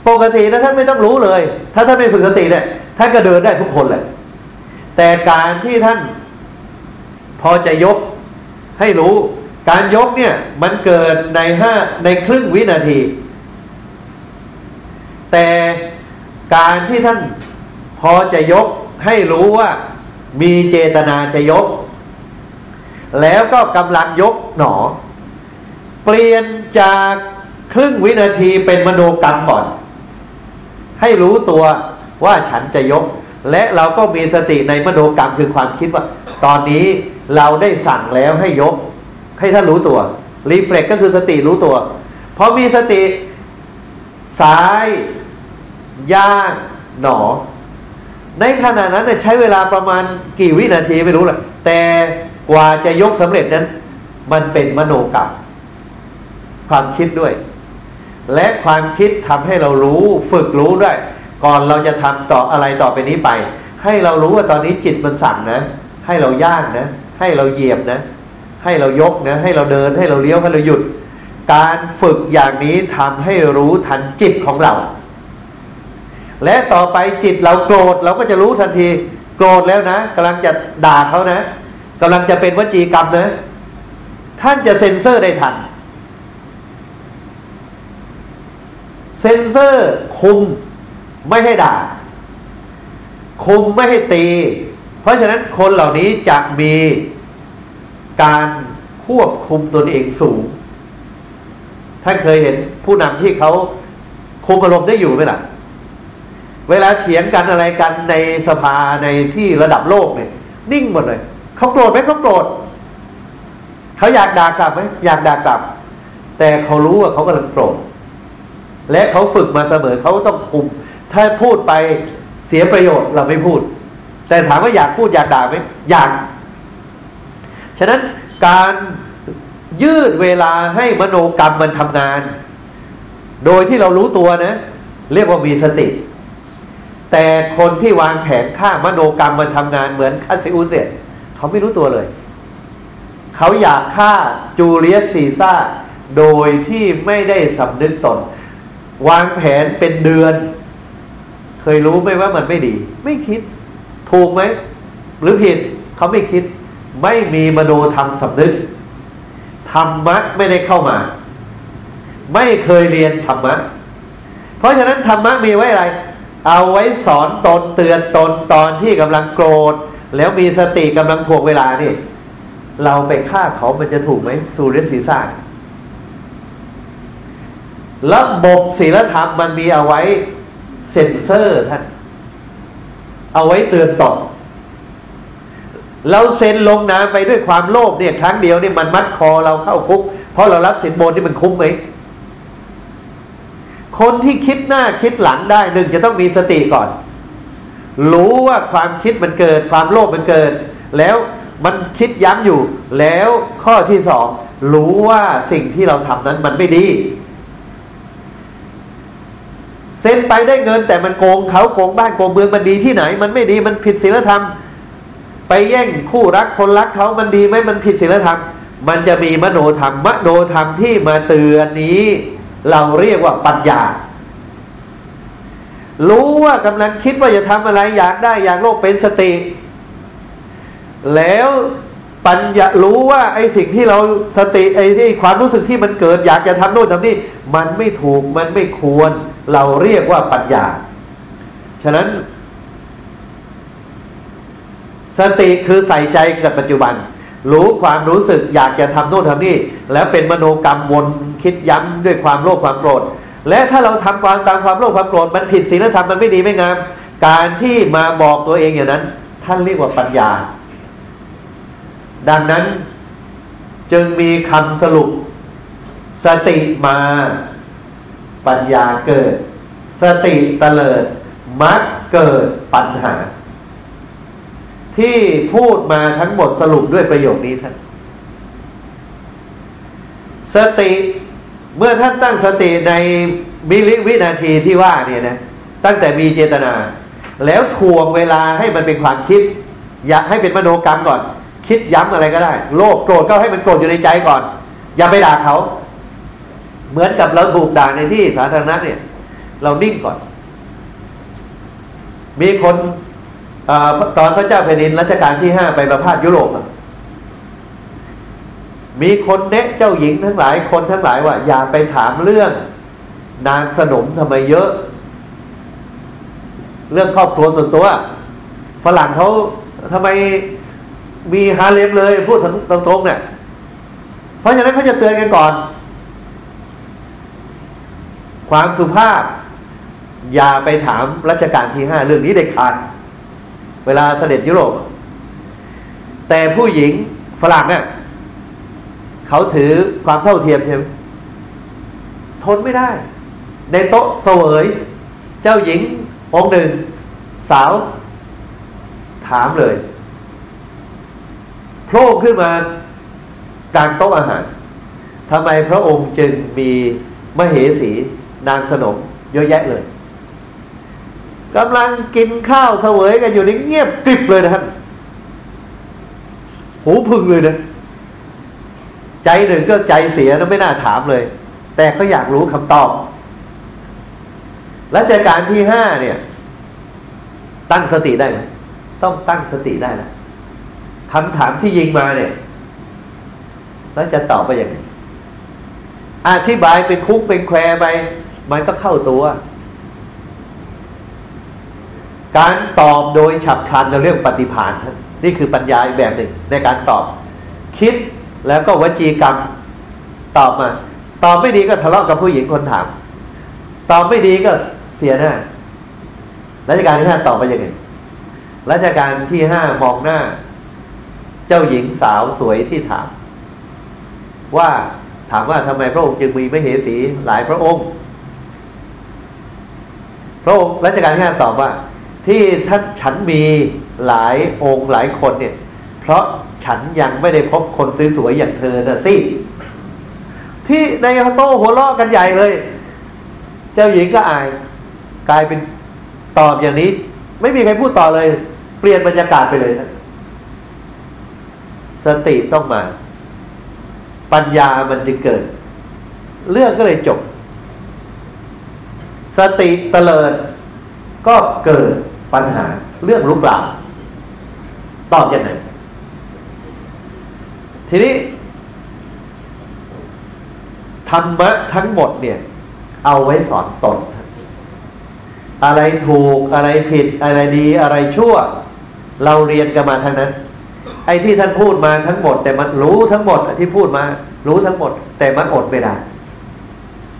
Speaker 1: ปกตินะท่านไม่ต้องรู้เลย ถ้าท่านไม่ฝึกสติเนี่ยท่านก็เดินได้ทุกคนเลยแต่การที่ท่านพอจะยกให้รู้ การยกเนี่ย มันเกิดในห้าในครึ่งวินาที แต่การที่ท่านพอจะยกให้รู้ว่ามีเจตนาจะยก แล้วก็กำลังยกหนอ เปลี่ยนจากครึ่งวินาทีเป็นมโนกรรมก่อน ให้รู้ตัวว่าฉันจะยก และเราก็มีสติในมโนกรรมคือความคิดว่า ตอนนี้เราได้สั่งแล้วให้ยก ให้ท่านรู้ตัวรีเฟล็กก็คือสติรู้ตัวพอมีสติซ้าย ย่างหนอ ในขณะนั้นใช้เวลาประมาณกี่วินาทีไม่รู้แหละแต่ กว่าจะยกสำเร็จนั้น มันเป็นมโนกรรมความคิดด้วย และความคิดทำให้เรารู้ฝึกรู้ด้วย ก่อนเราจะทำต่ออะไรต่อไปนี้ไป ให้เรารู้ว่าตอนนี้จิตมันสั่งนะ ให้เราย่างนะ ให้เราเหยียบนะ ให้เรายกนะ ให้เราเดินให้เราเลี้ยวให้เราหยุด การฝึกอย่างนี้ทำให้รู้ทันจิตของเรา และต่อไปจิตเราโกรธเราก็จะรู้ทันที โกรธแล้วนะกำลังจะด่าเขานะ กำลังจะเป็นวจีกรรมนะ ท่านจะเซ็นเซอร์ได้ทัน เซ็นเซอร์คุมไม่ให้ด่า คุมไม่ให้ตี เพราะฉะนั้นคนเหล่านี้จะมีการควบคุมตนเองสูง ท่านเคยเห็นผู้นำที่เขาคุมอารมณ์ได้อยู่ไหมล่ะ เวลาเถียงกันอะไรกันในสภาในที่ระดับโลกเนี่ย นิ่งหมดเลย เขาโกรธไหมเขาโกรธเขาอยากด่ากลับไหมอยากด่ากลับ แต่เขารู้ว่าเขากำลังโกรธและเขาฝึกมาเสมอเขาต้องคุม ถ้าพูดไปเสียประโยชน์เราไม่พูด แต่ถามว่าอยากพูดอยากด่าไหมอยาก ฉะนั้นการยืดเวลาให้มโนกรรมมันทำงาน โดยที่เรารู้ตัวนะ เรียกว่ามีสติ แต่คนที่วางแผนฆ่ามโนกรรมมันทำงานเหมือนคาซิอุเนี่ย เขาไม่รู้ตัวเลย เขาอยากฆ่าจูเลียสซีซ่า โดยที่ไม่ได้สำนึกตน วางแผนเป็นเดือน เคยรู้ไหมว่ามันไม่ดี ไม่คิด ถูกไหม หรือผิดเขาไม่คิด ไม่มีมโนธรรมสำนึกธรรมะไม่ได้เข้ามา ไม่เคยเรียนธรรมะ เพราะฉะนั้นธรรมะมีไว้อะไร เอาไว้สอนตนเตือนตนตอนที่กำลังโกรธ แล้วมีสติกำลังถ่วงเวลานี่ เราไปฆ่าเขามันจะถูกไหมสูรื่องศีรษะระบบศีลธรรมมันมีเอาไว้เซ็นเซอร์ท่าน เอาไว้เตือนตนเราเซ็นลงนามไปด้วยความโลภเนี่ย ครั้งเดียวเนี่ยมันมัดคอเราเข้าคุก เพราะเรารับสินบนนี่มันคุ้มไหมคนที่คิดหน้าคิดหลังได้หนึ่งจะต้องมีสติก่อน รู้ว่าความคิดมันเกิด ความโลภมันเกิด แล้วมันคิดย้ำอยู่ แล้วข้อที่สองรู้ว่าสิ่งที่เราทำนั้นมันไม่ดีเซ็นไปได้เงินแต่มันโกงเขาโกงบ้านโกงเมืองมันดีที่ไหน มันไม่ดีมันผิดศีลธรรม ไปแย่งคู่รักคนรักเขามันดีไหมมันผิดศีลธรรม มันจะมีมโนธรรม มโนธรรมที่มาเตือนนี้ เราเรียกว่าปัญญา รู้ว่ากำลังคิดว่าจะทำอะไรอยากได้อยากโลภเป็นสติ แล้วปัญญารู้ว่าไอ้สิ่งที่เราสติไอ้ที่ความรู้สึกที่มันเกิด อยากจะทำโน่นทำนี่มันไม่ถูกมันไม่ควร เราเรียกว่าปัญญา ฉะนั้น สติคือใส่ใจกับปัจจุบัน รู้ความรู้สึกอยากจะทำโน่นทำนี่แล้วเป็นมโนกรรมวนคิดย้ำด้วยความโลภความโกรธ และถ้าเราทำความตามความโลภความโกรธมันผิดศีลธรรมมันไม่ดีไม่งาม การที่มาบอกตัวเองอย่างนั้น ท่านเรียกว่าปัญญา ดังนั้นจึงมีคำสรุป สติมาปัญญาเกิด สติเตลิดมักเกิดปัญหา ที่พูดมาทั้งหมดสรุปด้วยประโยคนี้ท่านสติ เมื่อท่านตั้งสติในมิลิวินาทีที่ว่าเนี่ยนะตั้งแต่มีเจตนา แล้วทวงเวลาให้มันเป็นความคิด อย่าให้เป็นมโนกรรมก่อน คิดย้ำอะไรก็ได้ โลภโกรธก็ให้มันโกรธอยู่ในใจก่อน อย่าไปด่าเขา เหมือนกับเราถูกด่าในที่สาธารณะเนี่ย เรานิ่งก่อน มีคนอตอนพระเจ้าแผ่นดินรัชกาลที่ห้าไปประพาสยุโรป มีคนเนะเจ้าหญิงทั้งหลายคนทั้งหลายว่า อย่าไปถามเรื่อง นางสนมทำไมเยอะ เรื่องครอบครัวส่วนตัวฝรั่งเขาทำไมมีฮาเลมเลยพูดตรงๆเนี่ยเพราะฉะนั้นเขาจะเตือนกันก่อน ความสุภาพ อย่าไปถามรัชกาลที่ห้าเรื่องนี้เด็ดขาด เวลาเสด็จยุโรป แต่ผู้หญิงฝรั่งเนี่ย เขาถือความเท่าเทียมใช่ไหมทนไม่ได้ ในโต๊ะเสวย เจ้าหญิงองค์หนึ่ง สาว ถามเลยโผล่ขึ้นมากลางโต๊ะอาหารทำไมพระองค์จึงมีมเหสีนางสนมเยอะแยะเลยกำลังกินข้าวเสวยกันอยู่ในเงียบกริบเลยนะครับหูพึงเลยนะ ใจหนึ่งก็ใจเสียนะไม่น่าถามเลย แต่เขาอยากรู้คำตอบ รัชการที่ห้าเนี่ย ตั้งสติได้ไหมต้องตั้งสติได้นะคำถามที่ยิงมาเนี่ย แล้วจะตอบไปอย่างไรอธิบายเป็นคุกเป็นแควไป มันก็เข้าตัว การตอบโดยฉับพลันเราเรื่องปฏิภาณนี่คือปัญญาอีกแบบหนึ่งในการตอบ คิด แล้วก็วจีกรรมตอบมาตอบไม่ดีก็ทะเลาะกับผู้หญิงคนถาม ตอบไม่ดีก็เสียหน้ารัชการที่ห้าตอบไปยังไงรัชการที่ห้ามองหน้า เจ้าหญิงสาวสวยที่ถาม ว่าถามว่าทำไมพระองค์จึงมีไม่เหสีหลายพระองค์ พระองค์รัชกาลที่ห้าตอบว่า ที่ท่านฉันมีหลายองค์หลายคนเนี่ย เพราะ ฉันยังไม่ได้พบคนสวยๆอย่างเธอนะสิที่ในโต้หัวล้อกันใหญ่เลย เจ้าหญิงก็อาย กลายเป็นตอบอย่างนี้ ไม่มีใครพูดต่อเลย เปลี่ยนบรรยากาศไปเลยนะสติต้องมา ปัญญามันจะเกิด เรื่องก็เลยจบ สติเตลิด ก็เกิดปัญหาเรื่องลุกลามตอบยังไง ทีนี้ธรรมะทั้งหมดเนี่ย เอาไว้สอนตน อะไรถูกอะไรผิด อะไรดีอะไรชั่ว เราเรียนกันมาทั้งนั้น ไอ้ที่ท่านพูดมาทั้งหมด แต่มันรู้ทั้งหมดที่พูดมา รู้ทั้งหมด แต่มันอดไม่ได้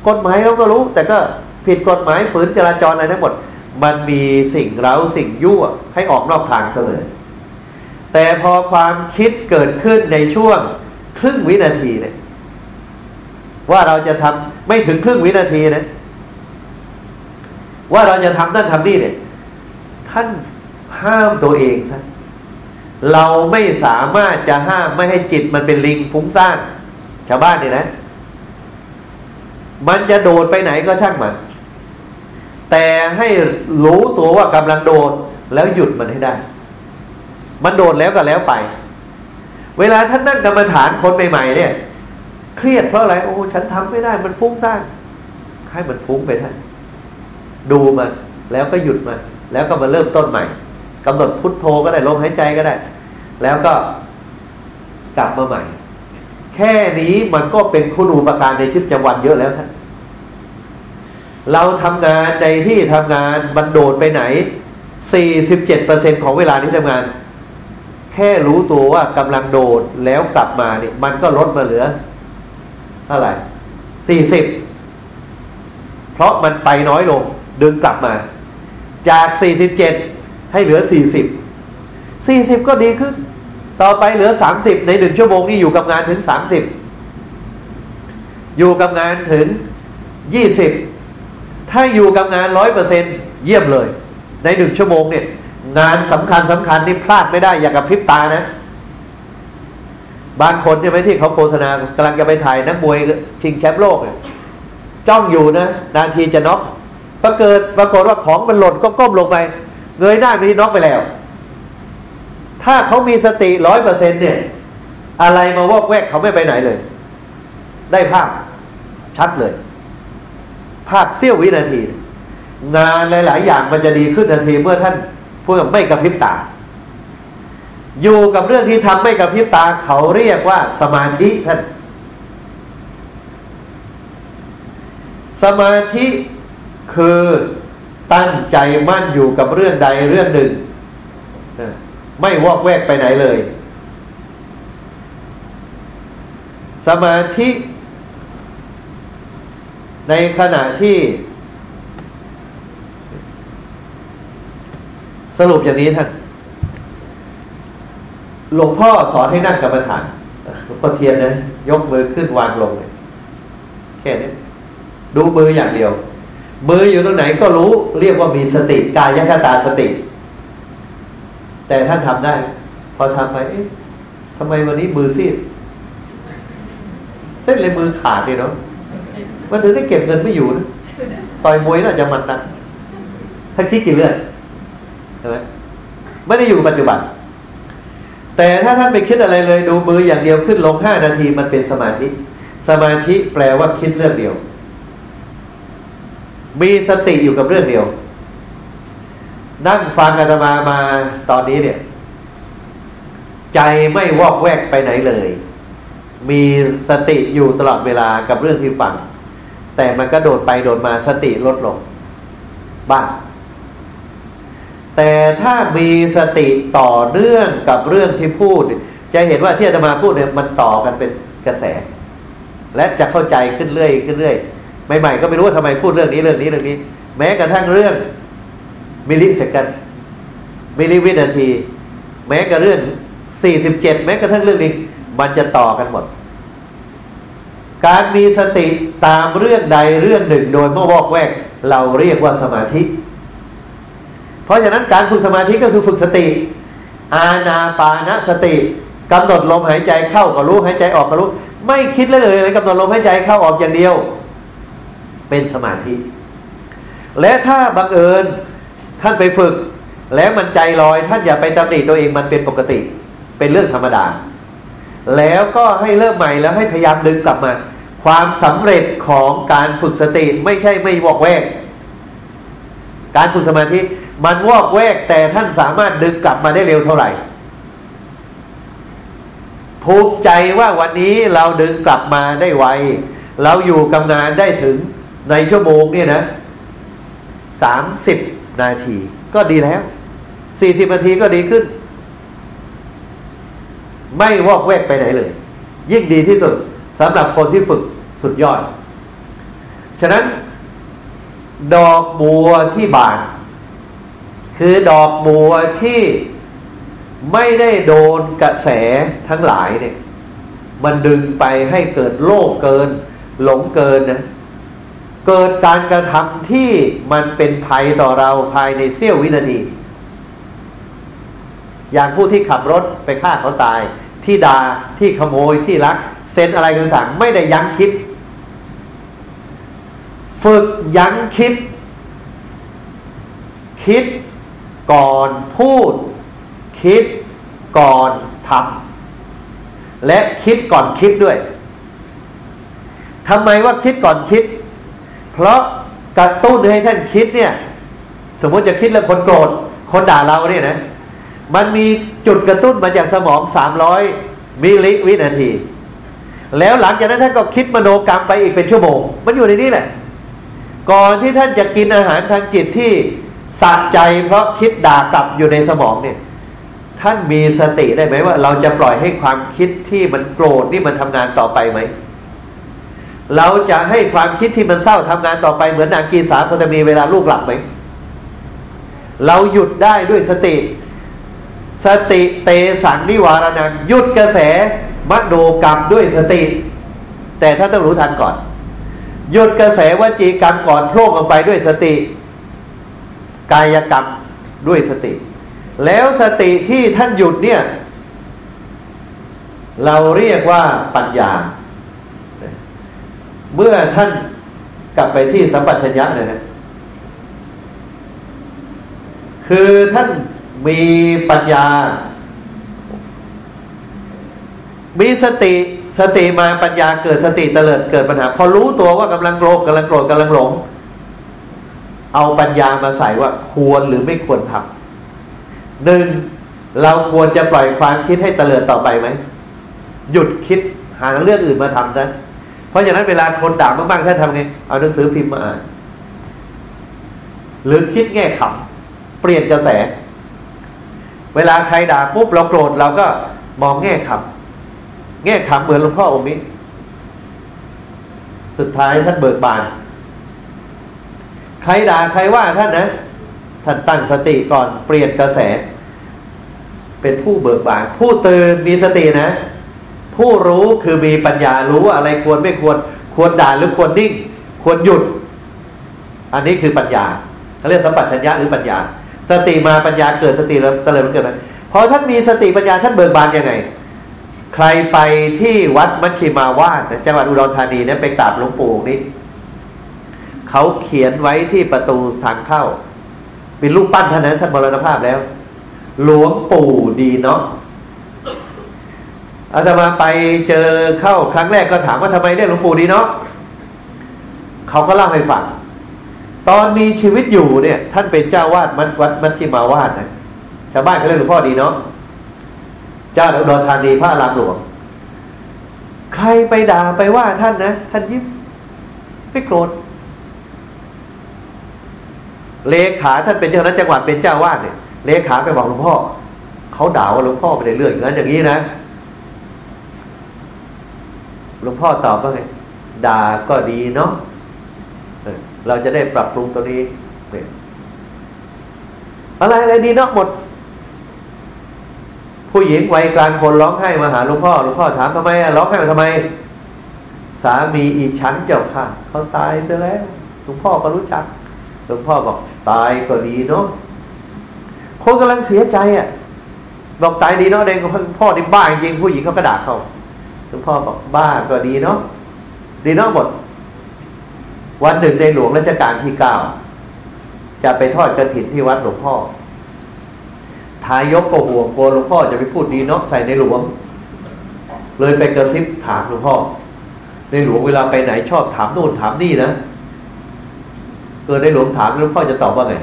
Speaker 1: กฎหมายเราก็รู้ แต่ก็ผิดกฎหมายฝืนจราจรอะไรทั้งหมด มันมีสิ่งเร้าสิ่งยั่วให้ออกนอกทางเสมอ แต่พอความคิดเกิดขึ้นในช่วงครึ่งวินาทีเนี่ยว่าเราจะทำไม่ถึงครึ่งวินาทีนะ ว่าเราจะทำนั่นทำนี่เนี่ย ท่านห้ามตัวเองซะเราไม่สามารถจะห้ามไม่ให้จิตมันเป็นลิงฟุ้งซ่านชาวบ้านนี่นะ มันจะโดดไปไหนก็ช่างมัน แต่ให้รู้ตัวว่ากำลังโดดแล้วหยุดมันให้ได้ มันโดดแล้วก็แล้วไป เวลาท่านนั่งกรรมฐานคนใหม่ๆเนี่ย เครียดเพราะอะไร โอ้ฉันทำไม่ได้ มันฟุ้งซ่านให้มันฟุ้งไปท่านดูมันแล้วก็หยุดมันแล้วก็มาเริ่มต้นใหม่กำหนดพุทโธก็ได้ลมหายใจก็ได้ แล้วก็กลับมาใหม่ แค่นี้มันก็เป็นคุณูปการในชีวิตประจำวันเยอะแล้วท่านเราทำงานในที่ทำงานมันโดดไปไหน 47%ของเวลาที่ทำงาน แค่รู้ตัวว่ากำลังโดดแล้วกลับมาเนี่ย มันก็ลดมาเหลือเท่าไหร่สี่สิบเพราะมันไปน้อยลง ดึงกลับมา จากสี่สิบเจ็ดให้เหลือสี่สิบสี่สิบก็ดีขึ้น ต่อไปเหลือสามสิบในหนึ่งชั่วโมงนี่อยู่กับงานถึงสามสิบอยู่กับงานถึงยี่สิบถ้าอยู่กับงานร้อยเปอร์เซ็นเยี่ยมเลย ในหนึ่งชั่วโมงเนี่ย งานสำคัญสำคัญนี่พลาดไม่ได้อย่ากับพริบตานะ บางคนใช่ไหมที่เขาโฆษณากำลังจะไปถ่ายนักมวยชิงแชมป์โลกเนี่ยจ้องอยู่นะนาทีจะน็อกปรากฏปรากฏว่าของมันหล่นก็ก้มลงไป เงยหน้าไปที่น็อกไปแล้ว ถ้าเขามีสติร้อยเปอร์เซ็นเนี่ย อะไรมาวอกแวกเขาไม่ไปไหนเลย ได้ภาพชัดเลย ภาพเสี้ยววินาที งานหลาย ๆ อย่างมันจะดีขึ้นทันทีเมื่อท่าน พูดไม่กระพริบตา อยู่กับเรื่องที่ทำไม่กับพิบตา เขาเรียกว่าสมาธิท่านสมาธิคือตั้งใจมั่นอยู่กับเรื่องใดเรื่องหนึ่ง ไม่วอกแวกไปไหนเลย สมาธิ ในขณะที่ สรุปอย่างนี้ท่านหลวงพ่อสอนให้นั่งกรรมฐานหลวงพ่อเทียนนะยกมือขึ้นวางลงเลยแค่นี้ดูมืออย่างเดียว มืออยู่ตรงไหนก็รู้เรียกว่ามีสติกายคตาสติ แต่ท่านทำได้ พอทำไปทำไมวันนี้มือซีดเส้นเลยมือขาดเลยเนาะมันถึงได้เก็บเงินไม่อยู่นะต่อยมวยน่าจะมันนะถ้าคิดกี่เรื่อง ช่ไหมไม่ได้อยู่ปัจจุบัน แต่ถ้าท่านไม่คิดอะไรเลย ดูมืออย่างเดียวขึ้นลงห้านาทีมันเป็นสมาธิ สมาธิแปลว่าคิดเรื่องเดียว มีสติอยู่กับเรื่องเดียว นั่งฟังอาตมามาตอนนี้เนี่ย ใจไม่วอกแวกไปไหนเลย มีสติอยู่ตลอดเวลากับเรื่องที่ฟัง แต่มันก็โดดไปโดดมาสติลดลงบ้าง แต่ถ้ามีสติต่อเนื่องกับเรื่องที่พูด จะเห็นว่าที่อาตมาพูดเนี่ยมันต่อกันเป็นกระแส และจะเข้าใจขึ้นเรื่อยขึ้นเรื่อยใหม่ๆก็ไม่รู้ว่าทำไมพูดเรื่องนี้เรื่องนี้เรื่องนี้ แม้กระทั่งเรื่องมิลลิเซกันมิลลิวินาที แม้กระเรื่องสี่สิบเจ็ดแม้กระทั่งเรื่องนี้มันจะต่อกันหมด การมีสติตามเรื่องใดเรื่องหนึ่งโดยไม่วอกแวก เราเรียกว่าสมาธิ เพราะฉะนั้นการฝึกสมาธิก็คือฝึกสติ อาณาปานสติกำหนดลมหายใจเข้าก็รู้หายใจออกก็รู้ ไม่คิดเลยเลยกำหนดลมหายใจเข้าออกอย่างเดียว เป็นสมาธิ และถ้าบังเอิญท่านไปฝึก แล้วมันใจลอย ท่านอย่าไปตำหนิตัวเองมันเป็นปกติ เป็นเรื่องธรรมดา แล้วก็ให้เริ่มใหม่แล้วให้พยายามดึงกลับมา ความสำเร็จของการฝึกสติไม่ใช่ไม่วอกแวกการฝึกสมาธิ มันวอกแวกแต่ท่านสามารถดึงกลับมาได้เร็วเท่าไหร่ ภูมิใจว่าวันนี้เราดึงกลับมาได้ไว เราอยู่กับงานได้ถึงในชั่วโมงเนี่ยนะสามสิบนาทีก็ดีแล้วสี่สิบนาทีก็ดีขึ้น ไม่วอกแวกไปไหนเลย ยิ่งดีที่สุดสำหรับคนที่ฝึกสุดยอด ฉะนั้น ดอกบัวที่บาน คือดอกบัวที่ไม่ได้โดนกระแสทั้งหลายเนี่ย มันดึงไปให้เกิดโลภเกิน หลงเกินนะเกิดการกระทำที่มันเป็นภัยต่อเราภายในเสี้ยววินาทีอย่างผู้ที่ขับรถไปฆ่าเขาตาย ที่ดา่าที่ขโมยที่ลัก เซ็นอะไรต่างๆ ไม่ได้ยั้งคิด ฝึกยั้งคิด คิด ก่อนพูด คิดก่อนทำและคิดก่อนคิดด้วยทำไมว่าคิดก่อนคิด เพราะกระตุ้นให้ท่านคิดเนี่ย สมมติจะคิดแล้วคนโกรธคนด่าเราเนี่ยนะ มันมีจุดกระตุ้นมาจากสมองสามร้อยมิลลิวินาที แล้วหลังจากนั้นท่านก็คิดมโนกรรมไปอีกเป็นชั่วโมง มันอยู่ในนี้แหละ ก่อนที่ท่านจะกินอาหารทางจิตที่ สะใจเพราะคิดด่ากลับอยู่ในสมองเนี่ย ท่านมีสติได้ไหมว่า เราจะปล่อยให้ความคิดที่มันโกรธนี่มันทำงานต่อไปไหม เราจะให้ความคิดที่มันเศร้าทำงานต่อไปเหมือนนางกีสาคนจะมีเวลาลูกหลับไหม เราหยุดได้ด้วยสติ สติเตสังนิวารนังหยุดกระแสมโนกรรมด้วยสติ แต่ถ้าต้องรู้ทันก่อนหยุดกระแสวจีกรรมก่อนโผล่ลงไปด้วยสติ กายกรรมด้วยสติ แล้วสติที่ท่านหยุดเนี่ย เราเรียกว่าปัญญา เมื่อท่านกลับไปที่สัมปชัญญะเลยนะคือท่านมีปัญญา มีสติ สติมาปัญญาเกิดสติเตลิดเกิดปัญหา พอรู้ตัวว่ากำลังโลภกำลังโกรธกำลังหลง เอาปัญญามาใส่ว่าควรหรือไม่ควรทำหนึ่งเราควรจะปล่อยความคิดให้เตลิดต่อไปไหมหยุดคิดหาเรื่องอื่นมาทำซะเพราะฉะนั้นเวลาคนด่ามากๆท่านทำไงเอาหนังสือพิมพ์มาอ่านหรือคิดแง่ขำเปลี่ยนกระแส เวลาใครด่าปุ๊บเราโกรธเราก็มองแง่ขำแง่ขำเหมือนหลวงพ่อองค์นี้ สุดท้ายท่านเบิกบาน ครด่าใครว่าท่านนะท่านตั้งสติก่อนเปลี่ยนกระแส เป็นผู้เบิกบานผู้ตื่นมีสตินะ ผู้รู้คือมีปัญญารู้ว่าอะไรควรไม่ควร ควรด่าหรือควรนิ่ง ควรหยุด อันนี้คือปัญญาเขาเรียกสัมปชัญญะหรือปัญญา สติมาปัญญาเกิดสติแล้วเสริมเกิดอะไรพอท่านมีสติปัญญาท่านเบิกบานยังไง ใครไปที่วัดมัชชิมาวาดจังหวัดอุดรธานีเนี่ยไปกราบหลวงปู่นี่ เขาเขียนไว้ที่ประตูทางเข้า เป็นรูปปั้นท่านนั้นท่านมรณภาพแล้ว หลวงปู่ดีเนาะอาตมาไปเจอเข้าครั้งแรกก็ถามว่าทำไมเรียกหลวงปู่ดีเนาะเขาก็เล่าให้ฟังตอนมีชีวิตอยู่เนี่ย ท่านเป็นเจ้าวาดมัดวัดมัชชิมาวาดนะชาวบ้านเขาเรียกหลวงพ่อดีเนาะเจ้าอุดรธานีพระรามหลวง ใครไปด่าไปว่าท่านนะ ท่านยิ้มไม่โกรธ เลขาท่านเป็นเจ้าหน้าจังหวัดเป็นเจ้าวาดเนี่ยเลขาไปบอกหลวงพ่อเขาด่าว่าหลวงพ่อไปในเรื่องอย่างนั้นอย่างนี้นะหลวงพ่อตอบว่าไงด่าก็ดีเนาะเราจะได้ปรับปรุงตัวนี้อะไรอะไรดีเนาะหมด ผู้หญิงวัยกลางคนร้องไห้มาหาหลวงพ่อหลวงพ่อถามทำไมร้องไห้มาทำไม สามีอีชั้นเจ้าค่ะเขาตายเสียแล้วหลวงพ่อก็รู้จัก หลวงพ่อบอกตายก็ดีเนาะคนกำลังเสียใจอะ บอกตายดีเนาะเด็กพ่อที่บ้าจริงผู้หญิงเขากระดาษเขาหลวงพ่อบอกบ้าก็ดีเนาะดีเนาะหมดวันหนึ่งในหลวงรัชกาลที่เก้าจะไปทอดกระถินที่วัดหลวงพ่อทายกก็ห่วงกลัวหลวงพ่อจะไปพูดดีเนาะใส่ในหลวง เลยไปกระซิบถามหลวงพ่อ ในหลวงเวลาไปไหนชอบถามโน่นถามนี่นะ เกิดในหลวงถามหลวงพ่อจะตอบว่าไง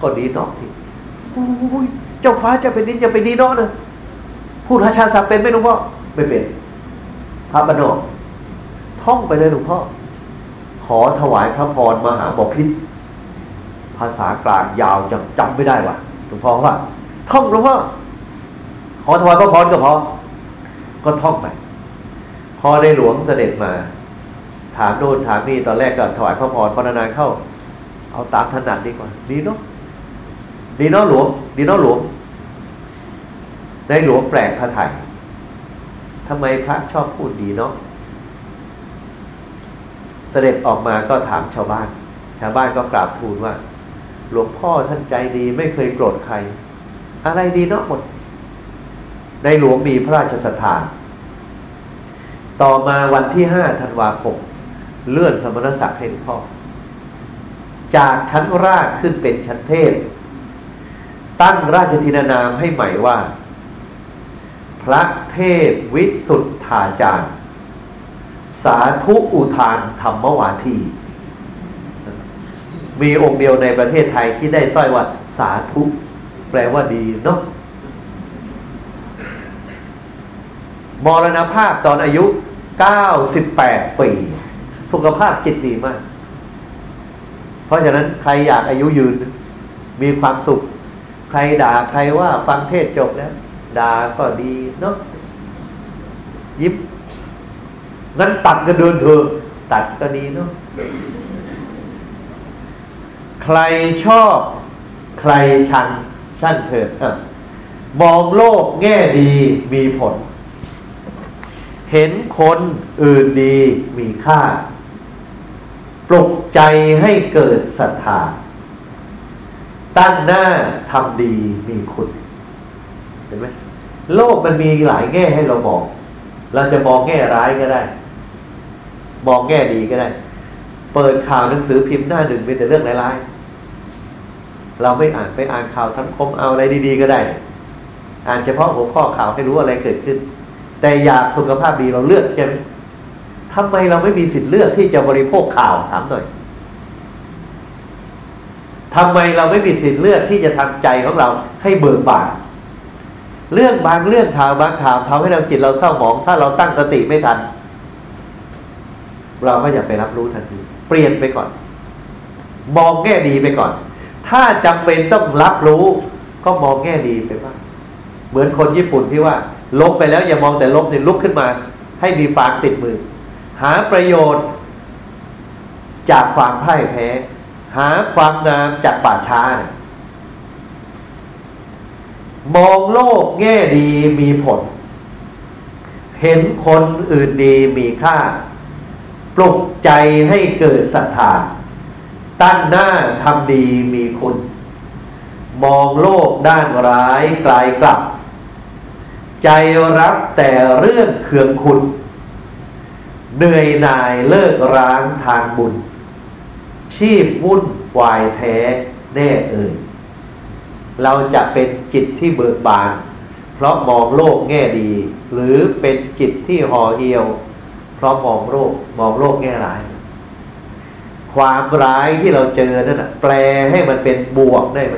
Speaker 1: ก็ดีนอกสิโอ้ยเจ้าฟ้าจะเป็นนินจะเป็นดีนอกนะพูดราชาศัพท์เป็นไหมหลวงพ่อไม่เป็น พระบนอกท่องไปเลยหลวงพ่อ ขอถวายพระพรมหาบพิษภาษากลางยาวจังจำไม่ได้ว่ะหลวงพ่อว่าท่องหลวงพ่อขอถวายพระพรก็พอก็ท่องไป พอได้หลวงเสด็จมา ถามโน่นถามนี่ตอนแรกก็ถวายพระพรพอนานๆเข้า เอาตามถนัดดีกว่า ดีเนาะดีเนาะหลวงดีเนาะหลวงในหลวงแปลกพระไทยทำไมพระชอบพูดดีเนาะเสด็จออกมาก็ถามชาวบ้าน ชาวบ้านก็กราบทูลว่า หลวงพ่อท่านใจดีไม่เคยโกรธใคร อะไรดีเนาะหมด ในหลวงมีพระราชสถาน ต่อมาวันที่ห้าธันวาคมเลื่อนสมณศักดิ์ให้หลวงพ่อ จากชั้นราชขึ้นเป็นชั้นเทพ ตั้งราชธินานามให้ใหม่ว่า พระเทพวิสุทธาจารย์ สาธุอุทานธรรมวาที มีองค์เดียวในประเทศไทยที่ได้สร้อยว่า สาธุ แปลว่าดีเนาะมรณภาพตอนอายุ 98 ปี สุขภาพจิตดีมาก ราะฉะนั้นใครอยากอายุยืน มีความสุข ใครด่าใครว่าฟังเทศจบแล้วด่าก็ดีเนาะยิบงั้นตัดก็เดินเถอะตัดก็ดีเนาะใครชอบ ใครชังช่างเถิดมองโลกแง่ดีมีผล เห็นคนอื่นดีมีค่า ปลุกใจให้เกิดศรัทธา ตั้งหน้าทำดีมีคุณเห็นไหมโลกมันมีหลายแง่ให้เรามอง เราจะมองแง่ร้ายก็ได้ มองแง่ดีก็ได้ เปิดข่าวหนังสือพิมพ์หน้าหนึ่งมีแต่เรื่องร้ายๆเราไม่อ่านไปอ่านข่าวสังคมเอาอะไรดี ๆ ก็ได้ อ่านเฉพาะหัวข้อข่าวให้รู้อะไรเกิดขึ้น แต่อยากสุขภาพดีเราเลือกใช่ไหม ทำไมเราไม่มีสิทธิ์เลือกที่จะบริโภคข่าวถามหน่อยทำไมเราไม่มีสิทธิ์เลือกที่จะทำใจของเราให้เบิกบานเรื่องบางเรื่องข่าวบางข่าวทำให้เราจิตเราเศร้าหมอง ถ้าเราตั้งสติไม่ทัน เราก็อย่าไปรับรู้ทันทีเปลี่ยนไปก่อน มองแง่ดีไปก่อน ถ้าจำเป็นต้องรับรู้ ก็มองแง่ดีไปบ้างเหมือนคนญี่ปุ่นที่ว่า ลบไปแล้วอย่ามองแต่ลบเนี่ยลุกขึ้นมา ให้มีฟางติดมือ หาประโยชน์ จากความพ่ายแพ้ หาความงามจากป่าช้านี่ยมองโลกแง่ดีมีผล เห็นคนอื่นดีมีค่า ปลุกใจให้เกิดศรัทธาตั้งหน้าทำดีมีคุณ มองโลกด้านร้ายกลายกลับ ใจรับแต่เรื่องเคืองคุณ เหนื่อยหน่ายเลิกร้างทางบุญ ชีพวุ่นวายแท้แน่เอ่ยเราจะเป็นจิตที่เบิกบาน เพราะมองโลกแง่ดี หรือเป็นจิตที่ห่อเหี่ยว เพราะมองโลกมองโลกแง่ร้าย ความร้ายที่เราเจอนั่นแปลให้มันเป็นบวกได้ไหม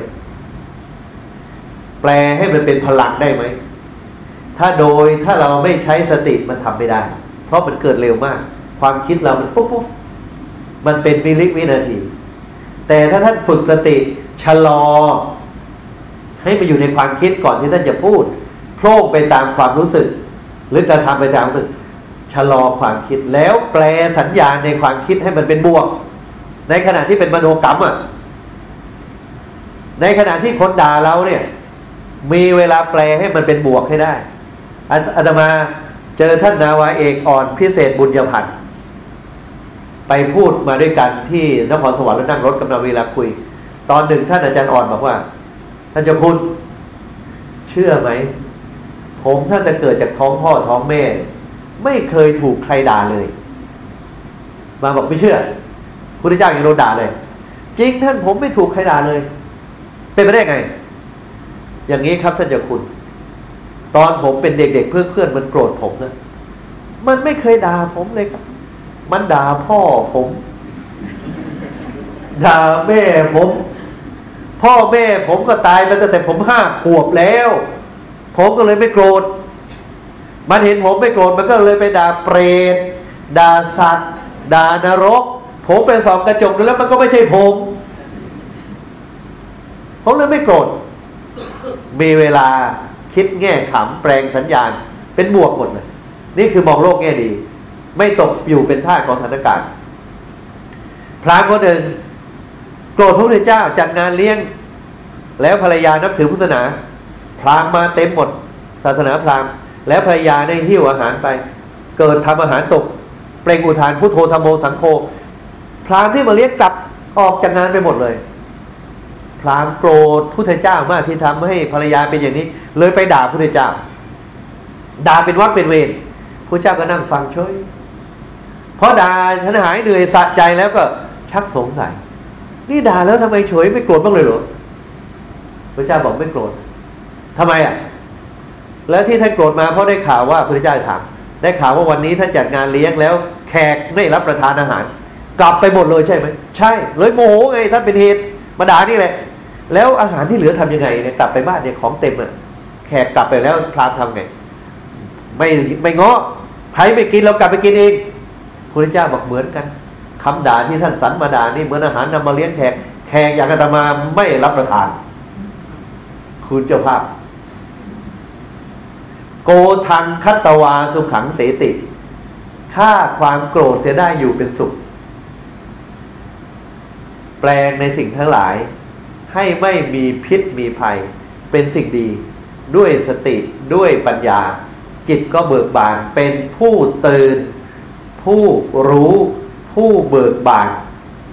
Speaker 1: แปลให้มันเป็นพลังได้ไหมถ้าโดยถ้าเราไม่ใช้สติมันทำไม่ได้ เพราะมันเกิดเร็วมาก ความคิดเรามันปุ๊บปุ๊บมันเป็นมิลิวินาที แต่ถ้าท่านฝึกสติชะลอ ให้มาอยู่ในความคิดก่อนที่ท่านจะพูดโพล่งไปตามความรู้สึก หรือกระทำไปตามรู้สึกชะลอความคิดแล้วแปลสัญญาณในความคิดให้มันเป็นบวก ในขณะที่เป็นมโนกรรมอะในขณะที่คนด่าเราเนี่ย มีเวลาแปลให้มันเป็นบวกให้ได้อาตมา เจอท่านนาวาเอกอ่อนพิเศษบุญยพันธ์ไปพูดมาด้วยกันที่นครสวรรค์แล้วนั่งรถกับนาวีลาคุย ตอนหนึ่งท่านอาจารย์อ่อนบอกว่า ท่านเจ้าคุณ เชื่อไหม ผมท่าจะเกิดจากท้องพ่อท้องแม่ ไม่เคยถูกใครด่าเลย มาบอกไม่เชื่อพุทธเจ้ายังโดนด่าเลย จริงท่านผมไม่ถูกใครด่าเลย เป็นไปได้ไง อย่างนี้ครับท่านเจ้าคุณ ตอนผมเป็นเด็กๆเพื่อนๆมันโกรธผมนะมันไม่เคยด่าผมเลยครับ มันด่าพ่อผมด่าแม่ผม พ่อแม่ผมก็ตายไปตั้งแต่ผมห้าขวบแล้ว ผมก็เลยไม่โกรธมันเห็นผมไม่โกรธมันก็เลยไปด่าเปรตด่าสัตว์ด่านรก ผมเป็นสองกระจกแล้วมันก็ไม่ใช่ผม ผมเลยไม่โกรธมีเวลา คิดแง่ขำแปลงสัญญาณ เป็นบวกหมดเลยนี่คือมองโลกแง่ดี ไม่ตกอยู่เป็นท่าของสถานการณ์พระคนหนึ่งโกรธพระพุทธเจ้าจัดงานเลี้ยง แล้วภรรยานับถือพุทธศาสนา พราหมณ์มาเต็มหมด ศาสนาพราหมณ์แล้วภรรยาได้หิ้วอาหารไป เกิดทำอาหารตก เปล่งอุทานพุทโธธรรมโมสังโฆพราหมณ์ที่มาเลี้ยงกลับออกจากงานไปหมดเลย พราหมณ์โกรธพุทธเจ้ามากที่ทำให้ภรรยาเป็นอย่างนี้ เลยไปด่าพุทธเจ้า ด่าเป็นวักเป็นเวรพระเจ้าก็นั่งฟังช่วยเพอด่าฉันหายเหนื่อยสะใจแล้วก็ชักสงสัย นี่ด่าแล้วทำไมเฉยไม่โกรธบ้างเลยหรอพระเจ้าบอกไม่โกรธทำไมอะ แล้วที่ท่านโกรธมาเพราะได้ข่าวว่าพระเจ้าถามได้ข่าวว่าวันนี้ท่านจัดงานเลี้ยงแล้ว แขกไม่รับประทานอาหาร กลับไปหมดเลยใช่ไหมใช่ เลยโมโหไงท่านเป็นเหตุมาด่านี่แหละ แล้วอาหารที่เหลือทํำยังไงเนี่ยกลับไปบ้านเนี่ยของเต็มอะแขกกลับไปแล้วพรามทำไงไม่ไม่ง้อใครไม่กินเรากลับไปกินเองพระเจ้าบอกเหมือนกันคำด่าที่ท่านสันมาด่านี่เหมือนอาหารนำมาเลี้ยงแขกแขกอย่างอาตมาไม่รับประทาน คุณเจ้าภาพ โกทังคัตวาสุขังเสติฆ่าความโกรธเสียได้อยู่เป็นสุข แปลงในสิ่งทั้งหลาย ให้ไม่มีพิษมีภัย เป็นสิ่งดีด้วยสติด้วยปัญญา จิตก็เบิกบานเป็นผู้ตื่น ผู้รู้ผู้เบิกบาน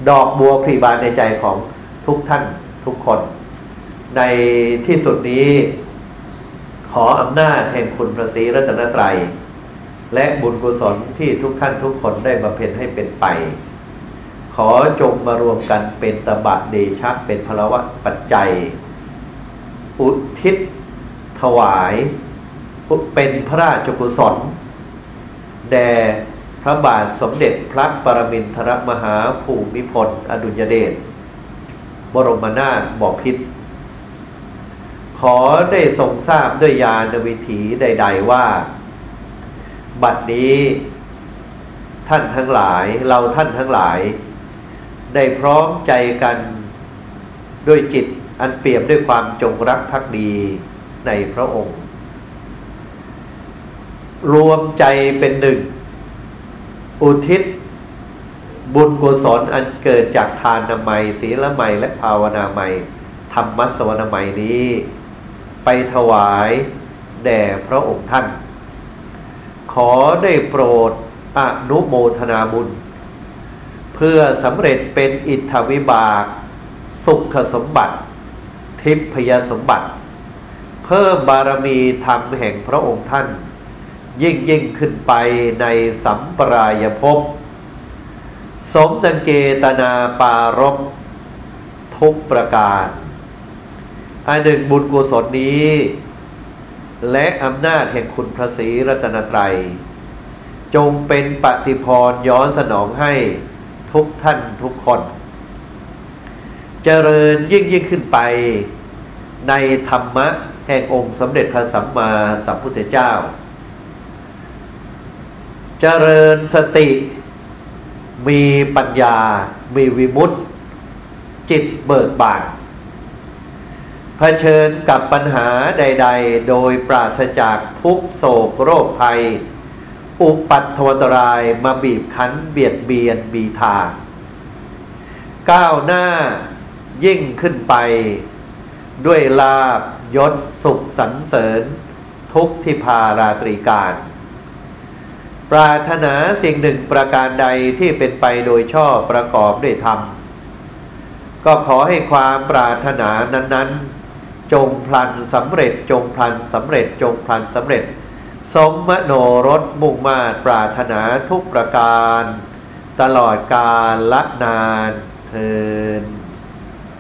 Speaker 1: ดอกบัวพรีบานในใจของทุกท่านทุกคน ในที่สุดนี้ ขออำนาจแห่งคุณพระศรีรัตนตรัย และบุญกุศลที่ทุกท่านทุกคนได้บำเพ็ญให้เป็นไป ขอจงมารวมกันเป็นตบะเดชะเป็นพลวะปัจจัย อุทิศถวายเป็นพระราชกุศล แด่พระบาทสมเด็จพระปรมินทรมหาภูมิพลอดุลยเดชบรมนาถบพิษขอได้ทรงทราบด้วยญาณวิถีใด ๆว่า บัดนี้ ท่านทั้งหลายเราท่านทั้งหลาย ได้พร้อมใจกันด้วยจิตอันเปี่ยมด้วยความจงรักภักดีในพระองค์ รวมใจเป็นหนึ่ง อุทิศ บุญกุศลอันเกิดจากทานนามัยศีลไมัยและภาวนาไมัยธรรมสวนามัยนี้ ไปถวายแด่พระองค์ท่าน ขอได้โปรดอนุโมทนาบุญ เพื่อสำเร็จเป็นอิทธวิบาก สุขสมบัติ ทิพยสมบัติ เพิ่มบารมีธรรมแห่งพระองค์ท่าน ยิ่งยิ่งขึ้นไปในสัมปรายภพสมดังเจตนาปารบทุกประการอันหนึ่งบุญกุศลนี้ และอำนาจแห่งคุณพระศรีรัตนตรัย จงเป็นปฏิพรย้อนสนองให้ ทุกท่านทุกคน เจริญยิ่งยิ่งขึ้นไป ในธรรมะแห่งองค์สมเด็จพระสัมมาสัมพุทธเจ้า เจริญสติ มีปัญญา มีวิมุตติ จิตเบิกบานเผชิญกับปัญหาใด ๆ โดยปราศจากทุกโศกโรคภัย อุปัตถวตรายมาบีบคั้นเบียดเบียนบีทาก้าวหน้ายิ่งขึ้นไป ด้วยลาบยศสุขสรรเสริญ ทุกทิพาราตรีการ ปรารถนาสิ่งหนึ่งประการใดที่เป็นไปโดยชอบประกอบด้วยธรรม ก็ขอให้ความปรารถนานั้น ๆ จงพลันสำเร็จจงพลันสำเร็จจงพลันสำเร็จ สมมโนรสมุ่งมาตปรารถนาทุกประการ ตลอดกาลละนานเทิน